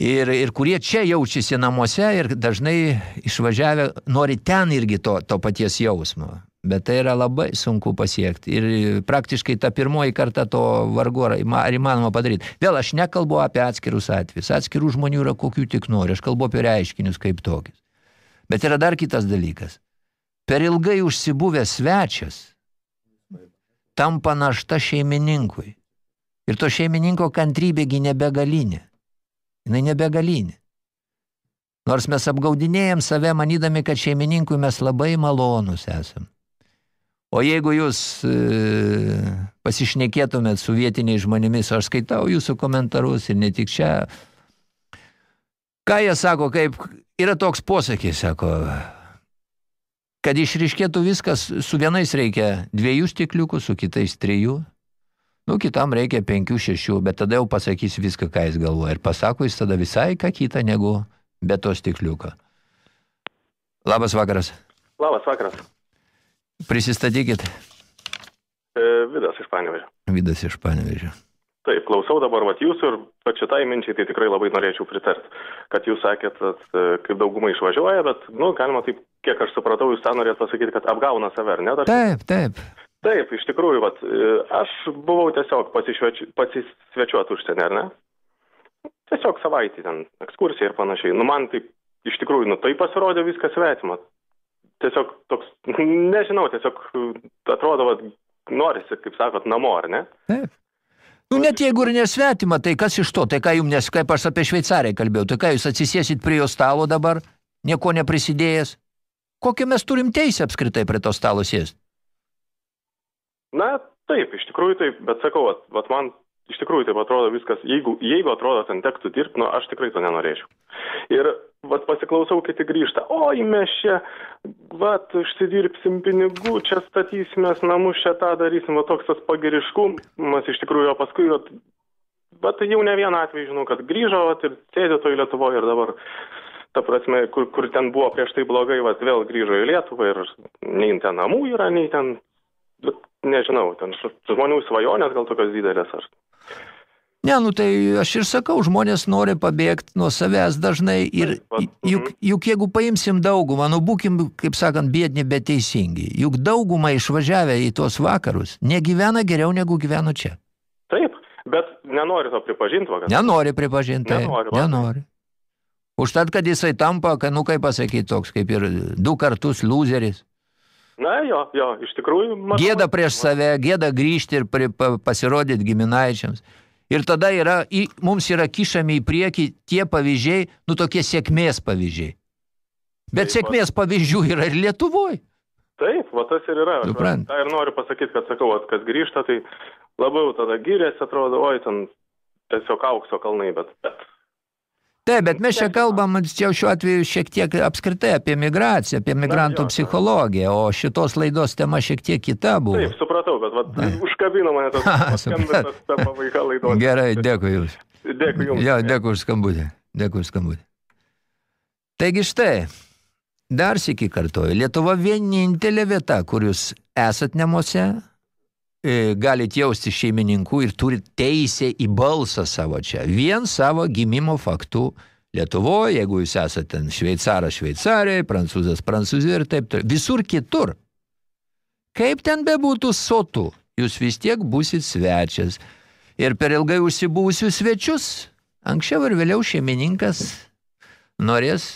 ir, ir kurie čia jaučiasi namuose ir dažnai išvažiavę nori ten irgi to, to paties jausmo. Bet tai yra labai sunku pasiekti. Ir praktiškai ta pirmoji karta to vargu ar, ar įmanoma padaryti. Vėl aš nekalbu apie atskirus atvejus. Atskirų žmonių yra kokių tik nori. Aš kalbu apie reiškinius kaip tokius. Bet yra dar kitas dalykas. Per ilgai užsibuvęs svečias tampa našta šeimininkui. Ir to šeimininko kantrybėgi nebegalinė. Jis nebegalinė. Nors mes apgaudinėjom save, manydami, kad šeimininkui mes labai malonus esam. O jeigu jūs e, pasišnekėtumėt su vietiniais žmonėmis, aš skaitau jūsų komentarus ir ne tik čia. Ką jie sako, kaip yra toks posakis, sako, kad išriškėtų viskas, su vienais reikia dviejų stikliukų, su kitais trijų, nu, kitam reikia penkių, šešių, bet tada jau pasakys viską, ką jis galvoja. Ir pasako jis tada visai ką kitą negu be to stikliuko. Labas vakaras. Labas vakaras. Prisistatykit. E, Vidas iš Panevežio. Vidas iš Panevežio. Taip, klausau dabar vat jūsų ir pat šitai minčiai tai tikrai labai norėčiau pritart, kad jūs sakėt, e, kaip dauguma išvažiuoja, bet, nu, galima taip, kiek aš supratau, jūs tą norėt pasakyti, kad apgauna save, ar ne? Dar... Taip, taip. Taip, iš tikrųjų, vat, e, aš buvau tiesiog pasisvečiuot užsienį, ar ne? Tiesiog savaitį ten, ekskursija ir panašiai. Nu, man taip, iš tikrųjų, nu, tai pasirodė viskas svetima. Tiesiog toks, nežinau, tiesiog atrodo, vat, norisi, kaip sakot, namo, ar ne? Taip. Nu, net jeigu ir nesvetima, tai kas iš to? Tai ką jums, nes kaip aš apie Šveicariją kalbėjau, tai ką jūs atsisėsit prie jo stalo dabar, nieko neprisidėjęs? Kokią mes turim teisę apskritai prie to stalo sėsti? Na, taip, iš tikrųjų taip, bet sakau, vat, vat man iš tikrųjų taip atrodo viskas, jeigu, jeigu atrodo ten tektų dirbti, nu, aš tikrai to nenorėčiau. Ir vat pasiklausau, kiti grįžta, oi, mes čia, vat, užsidirbsim pinigų, čia statysimės namus, čia tą darysim, va toks tas pagiriškumas iš tikrųjų, o paskui, vat, bet jau ne vieną atvejį žinau, kad grįžo, vat, ir sėdė toj Lietuvoje ir dabar, ta prasme, kur, kur ten buvo prieš tai blogai, vat, vėl grįžo į Lietuvą ir nei ten namų yra, nei ten, nežinau, ten žmonių svajonės gal tokios didelės ar. Ne, nu tai aš ir sakau, žmonės nori pabėgti nuo savęs dažnai ir juk, juk jeigu paimsim daugumą, nu būkim, kaip sakant, biedni, bet teisingi, juk daugumą išvažiavę į tuos vakarus negyvena geriau negu gyveno čia. Taip, bet nenori to pripažinti vakar. Nenori pripažinti, taip, Nenori, nenori. Užtat, kad jisai tampa, kad, nu kaip pasakyti, toks kaip ir du kartus loseris. Na, jo, jo, iš tikrųjų. manau, Gėda prieš save, gėda grįžti ir pri, pa, pasirodyti giminaičiams. Ir tada yra, į, mums yra kišami į priekį tie pavyzdžiai, nu tokie sėkmės pavyzdžiai. Bet Taip, sėkmės pavyzdžių yra ir Lietuvoje. Taip, va tas ir yra. Suprant. Ta ir noriu pasakyti, kad sakau, vat, kas grįžta, tai labiau tada gyrės atrodo, oi, ten tiesiog aukso kalnai, bet, bet Taip, bet mes čia kalbam, čia šiuo atveju šiek tiek apskritai apie migraciją, apie migrantų psichologiją, o šitos laidos tema šiek tiek kita buvo. taip, supratau, bet vat, užkabino mane tas [laughs] paskambintas ta pabaiga laidos. Gerai, dėkui Jums. Dėkui Jums. Jo, dėkui už skambutį. Dėkui už skambutį. Taigi štai, dar sėki kartoju, Lietuva vienintelė vieta, kur jūs esat namuose, e, galite jausti šeimininkų ir turit teisę į balsą savo čia. Vien savo gimimo faktų Lietuvoje, jeigu jūs esate ten šveicaras Šveicarijoje, prancūzas Prancūzijoje ir taip toliau. Visur kitur. Kaip ten bebūtų sotų, jūs vis tiek būsit svečias. Ir per ilgai užsibūsius svečius, anksčiau ir vėliau šeimininkas norės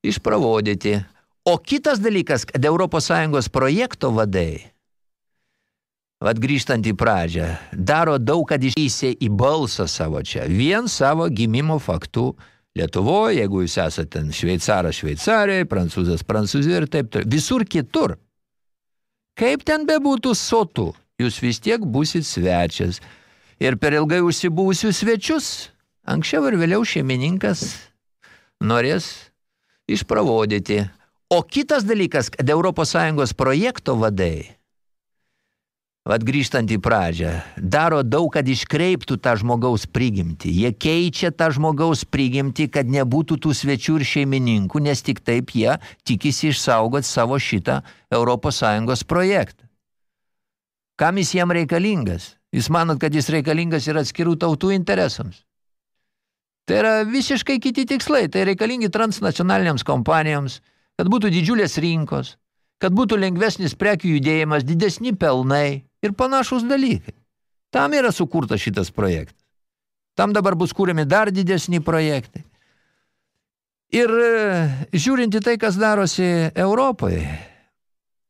išpravodyti. O kitas dalykas, kad ES projekto vadai Vat grįžtant į pradžią, daro daug, kad išeisė į balsą savo čia, vien savo gimimo faktų Lietuvoje, jeigu jūs esate ten šveicaras Šveicarijoje, prancūzas Prancūzijoje ir taip toliau, visur kitur. Kaip ten bebūtų sotų, jūs vis tiek būsit svečias. Ir per ilgai užsibūsius svečius, anksčiau ir vėliau šeimininkas norės išpravodyti. O kitas dalykas, kad ES projekto vadai Vat grįžtant į pradžią, daro daug, kad iškreiptų tą žmogaus prigimtį. Jie keičia tą žmogaus prigimtį, kad nebūtų tų svečių ir šeimininkų, nes tik taip jie tikisi išsaugoti savo šitą ES projektą. Kam jis jam reikalingas? Jūs manot, kad jis reikalingas ir atskirų tautų interesams? Tai yra visiškai kiti tikslai, tai reikalingi transnacionaliniams kompanijoms, kad būtų didžiulės rinkos, kad būtų lengvesnis prekių judėjimas, didesni pelnai, ir panašus dalykai. Tam yra sukurtas šitas projektas. Tam dabar bus kūrėmi dar didesni projektai. Ir e, žiūrint į tai, kas darosi Europoje,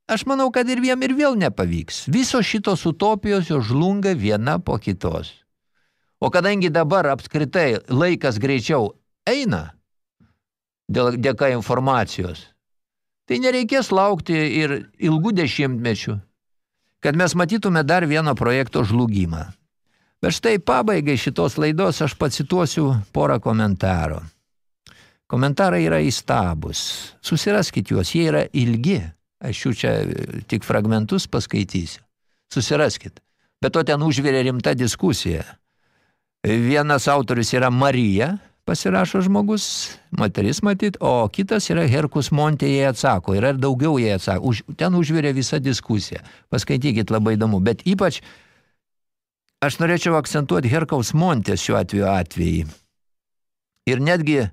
aš manau, kad ir jiem ir vėl nepavyks. Visos šitos utopijos jos žlunga viena po kitos. O kadangi dabar apskritai laikas greičiau eina, dėl, dėka informacijos, tai nereikės laukti ir ilgų dešimtmečių, kad mes matytume dar vieno projekto žlugimą. Bet štai pabaigai šitos laidos aš pacituosiu porą komentarų. Komentarai yra įstabus. Susiraskit juos, jie yra ilgi. Aš jų čia tik fragmentus paskaitysiu. Susiraskit. Bet to ten užvirė rimta diskusija. Vienas autorius yra Marija, pasirašo žmogus, moteris matyt, o kitas yra Herkus Montė, jie atsako, yra ir daugiau jie atsako. Už, ten užvirė visa diskusija. Paskaitykit labai įdomu, bet ypač aš norėčiau akcentuoti Herkaus Montės šiuo atveju atvejį. Ir netgi,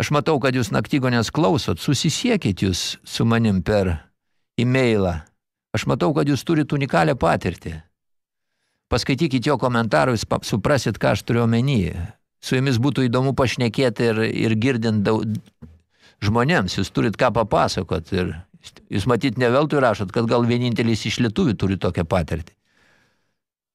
aš matau, kad jūs naktygonės klausot, susisiekit jūs su manim per e-mailą. Aš matau, kad jūs turit unikalią patirtį. Paskaitykit jo komentarų, jūs suprasit, ką aš turiu omenyje su jumis būtų įdomu pašnekėti ir, ir girdint daug žmonėms, jūs turit ką papasakot ir jūs matyt ne veltui rašot, kad gal vienintelis iš lietuvių turi tokią patirtį.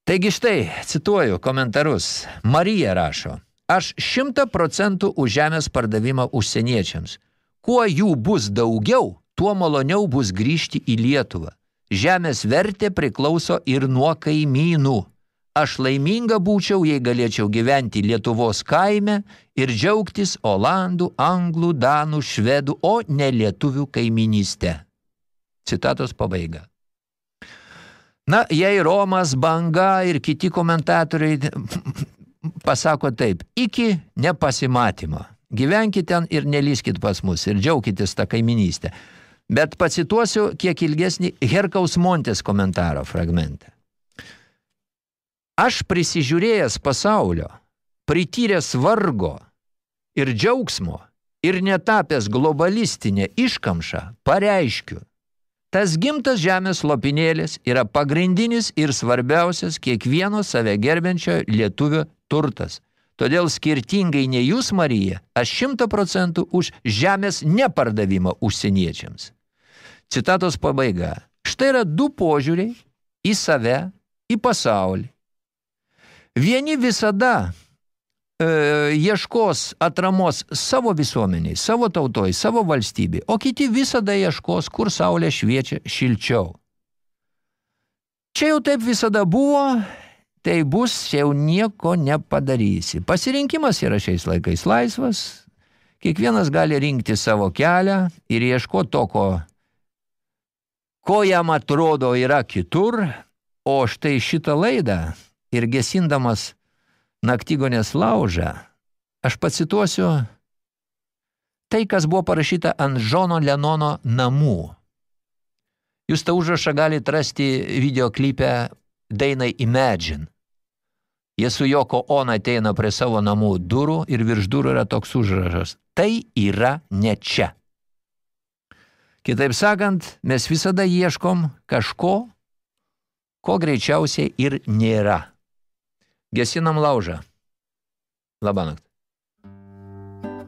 Taigi štai, cituoju komentarus. Marija rašo, aš šimta procentų už žemės pardavimą užsieniečiams. Kuo jų bus daugiau, tuo maloniau bus grįžti į Lietuvą. Žemės vertė priklauso ir nuo kaimynų. Aš laiminga būčiau, jei galėčiau gyventi Lietuvos kaime ir džiaugtis Olandų, Anglų, Danų, Švedų, o ne lietuvių kaiminystę. Citatos pabaiga. Na, jei Romas, Banga ir kiti komentatoriai [laughs] pasako taip, iki nepasimatymo. Gyvenkit ten ir nelyskit pas mus ir džiaukitės tą kaiminystę. Bet pacituosiu kiek ilgesnį Herkaus Montės komentaro fragmentą. Aš prisižiūrėjęs pasaulio, prityręs vargo ir džiaugsmo ir netapęs globalistinę iškamšą, pareiškiu, tas gimtas žemės lopinėlis yra pagrindinis ir svarbiausias kiekvieno save gerbiančio lietuvio turtas. Todėl skirtingai nei jūs, Marija, aš šimta procentų už žemės nepardavimą užsieniečiams. Citatos pabaiga. Štai yra du požiūriai į save, į pasaulį. Vieni visada e, ieškos atramos savo visuomeniai, savo tautoj, savo valstybei, o kiti visada ieškos, kur saulė šviečia šilčiau. Čia jau taip visada buvo, tai bus, jau nieko nepadarysi. Pasirinkimas yra šiais laikais laisvas, kiekvienas gali rinkti savo kelią ir ieškoti to, ko, ko jam atrodo yra kitur, o štai šitą laidą ir gesindamas naktygonės laužą, aš pacituosiu tai, kas buvo parašyta ant Žono Lenono namų. Jūs tą užrašą galite rasti videoklipe dainai Imagine. Jie su Joko Ona ateina prie savo namų durų ir virš durų yra toks užrašas. Tai yra ne čia. Kitaip sakant, mes visada ieškom kažko, ko greičiausiai ir nėra. Гесинам лаужа. Лабанакт.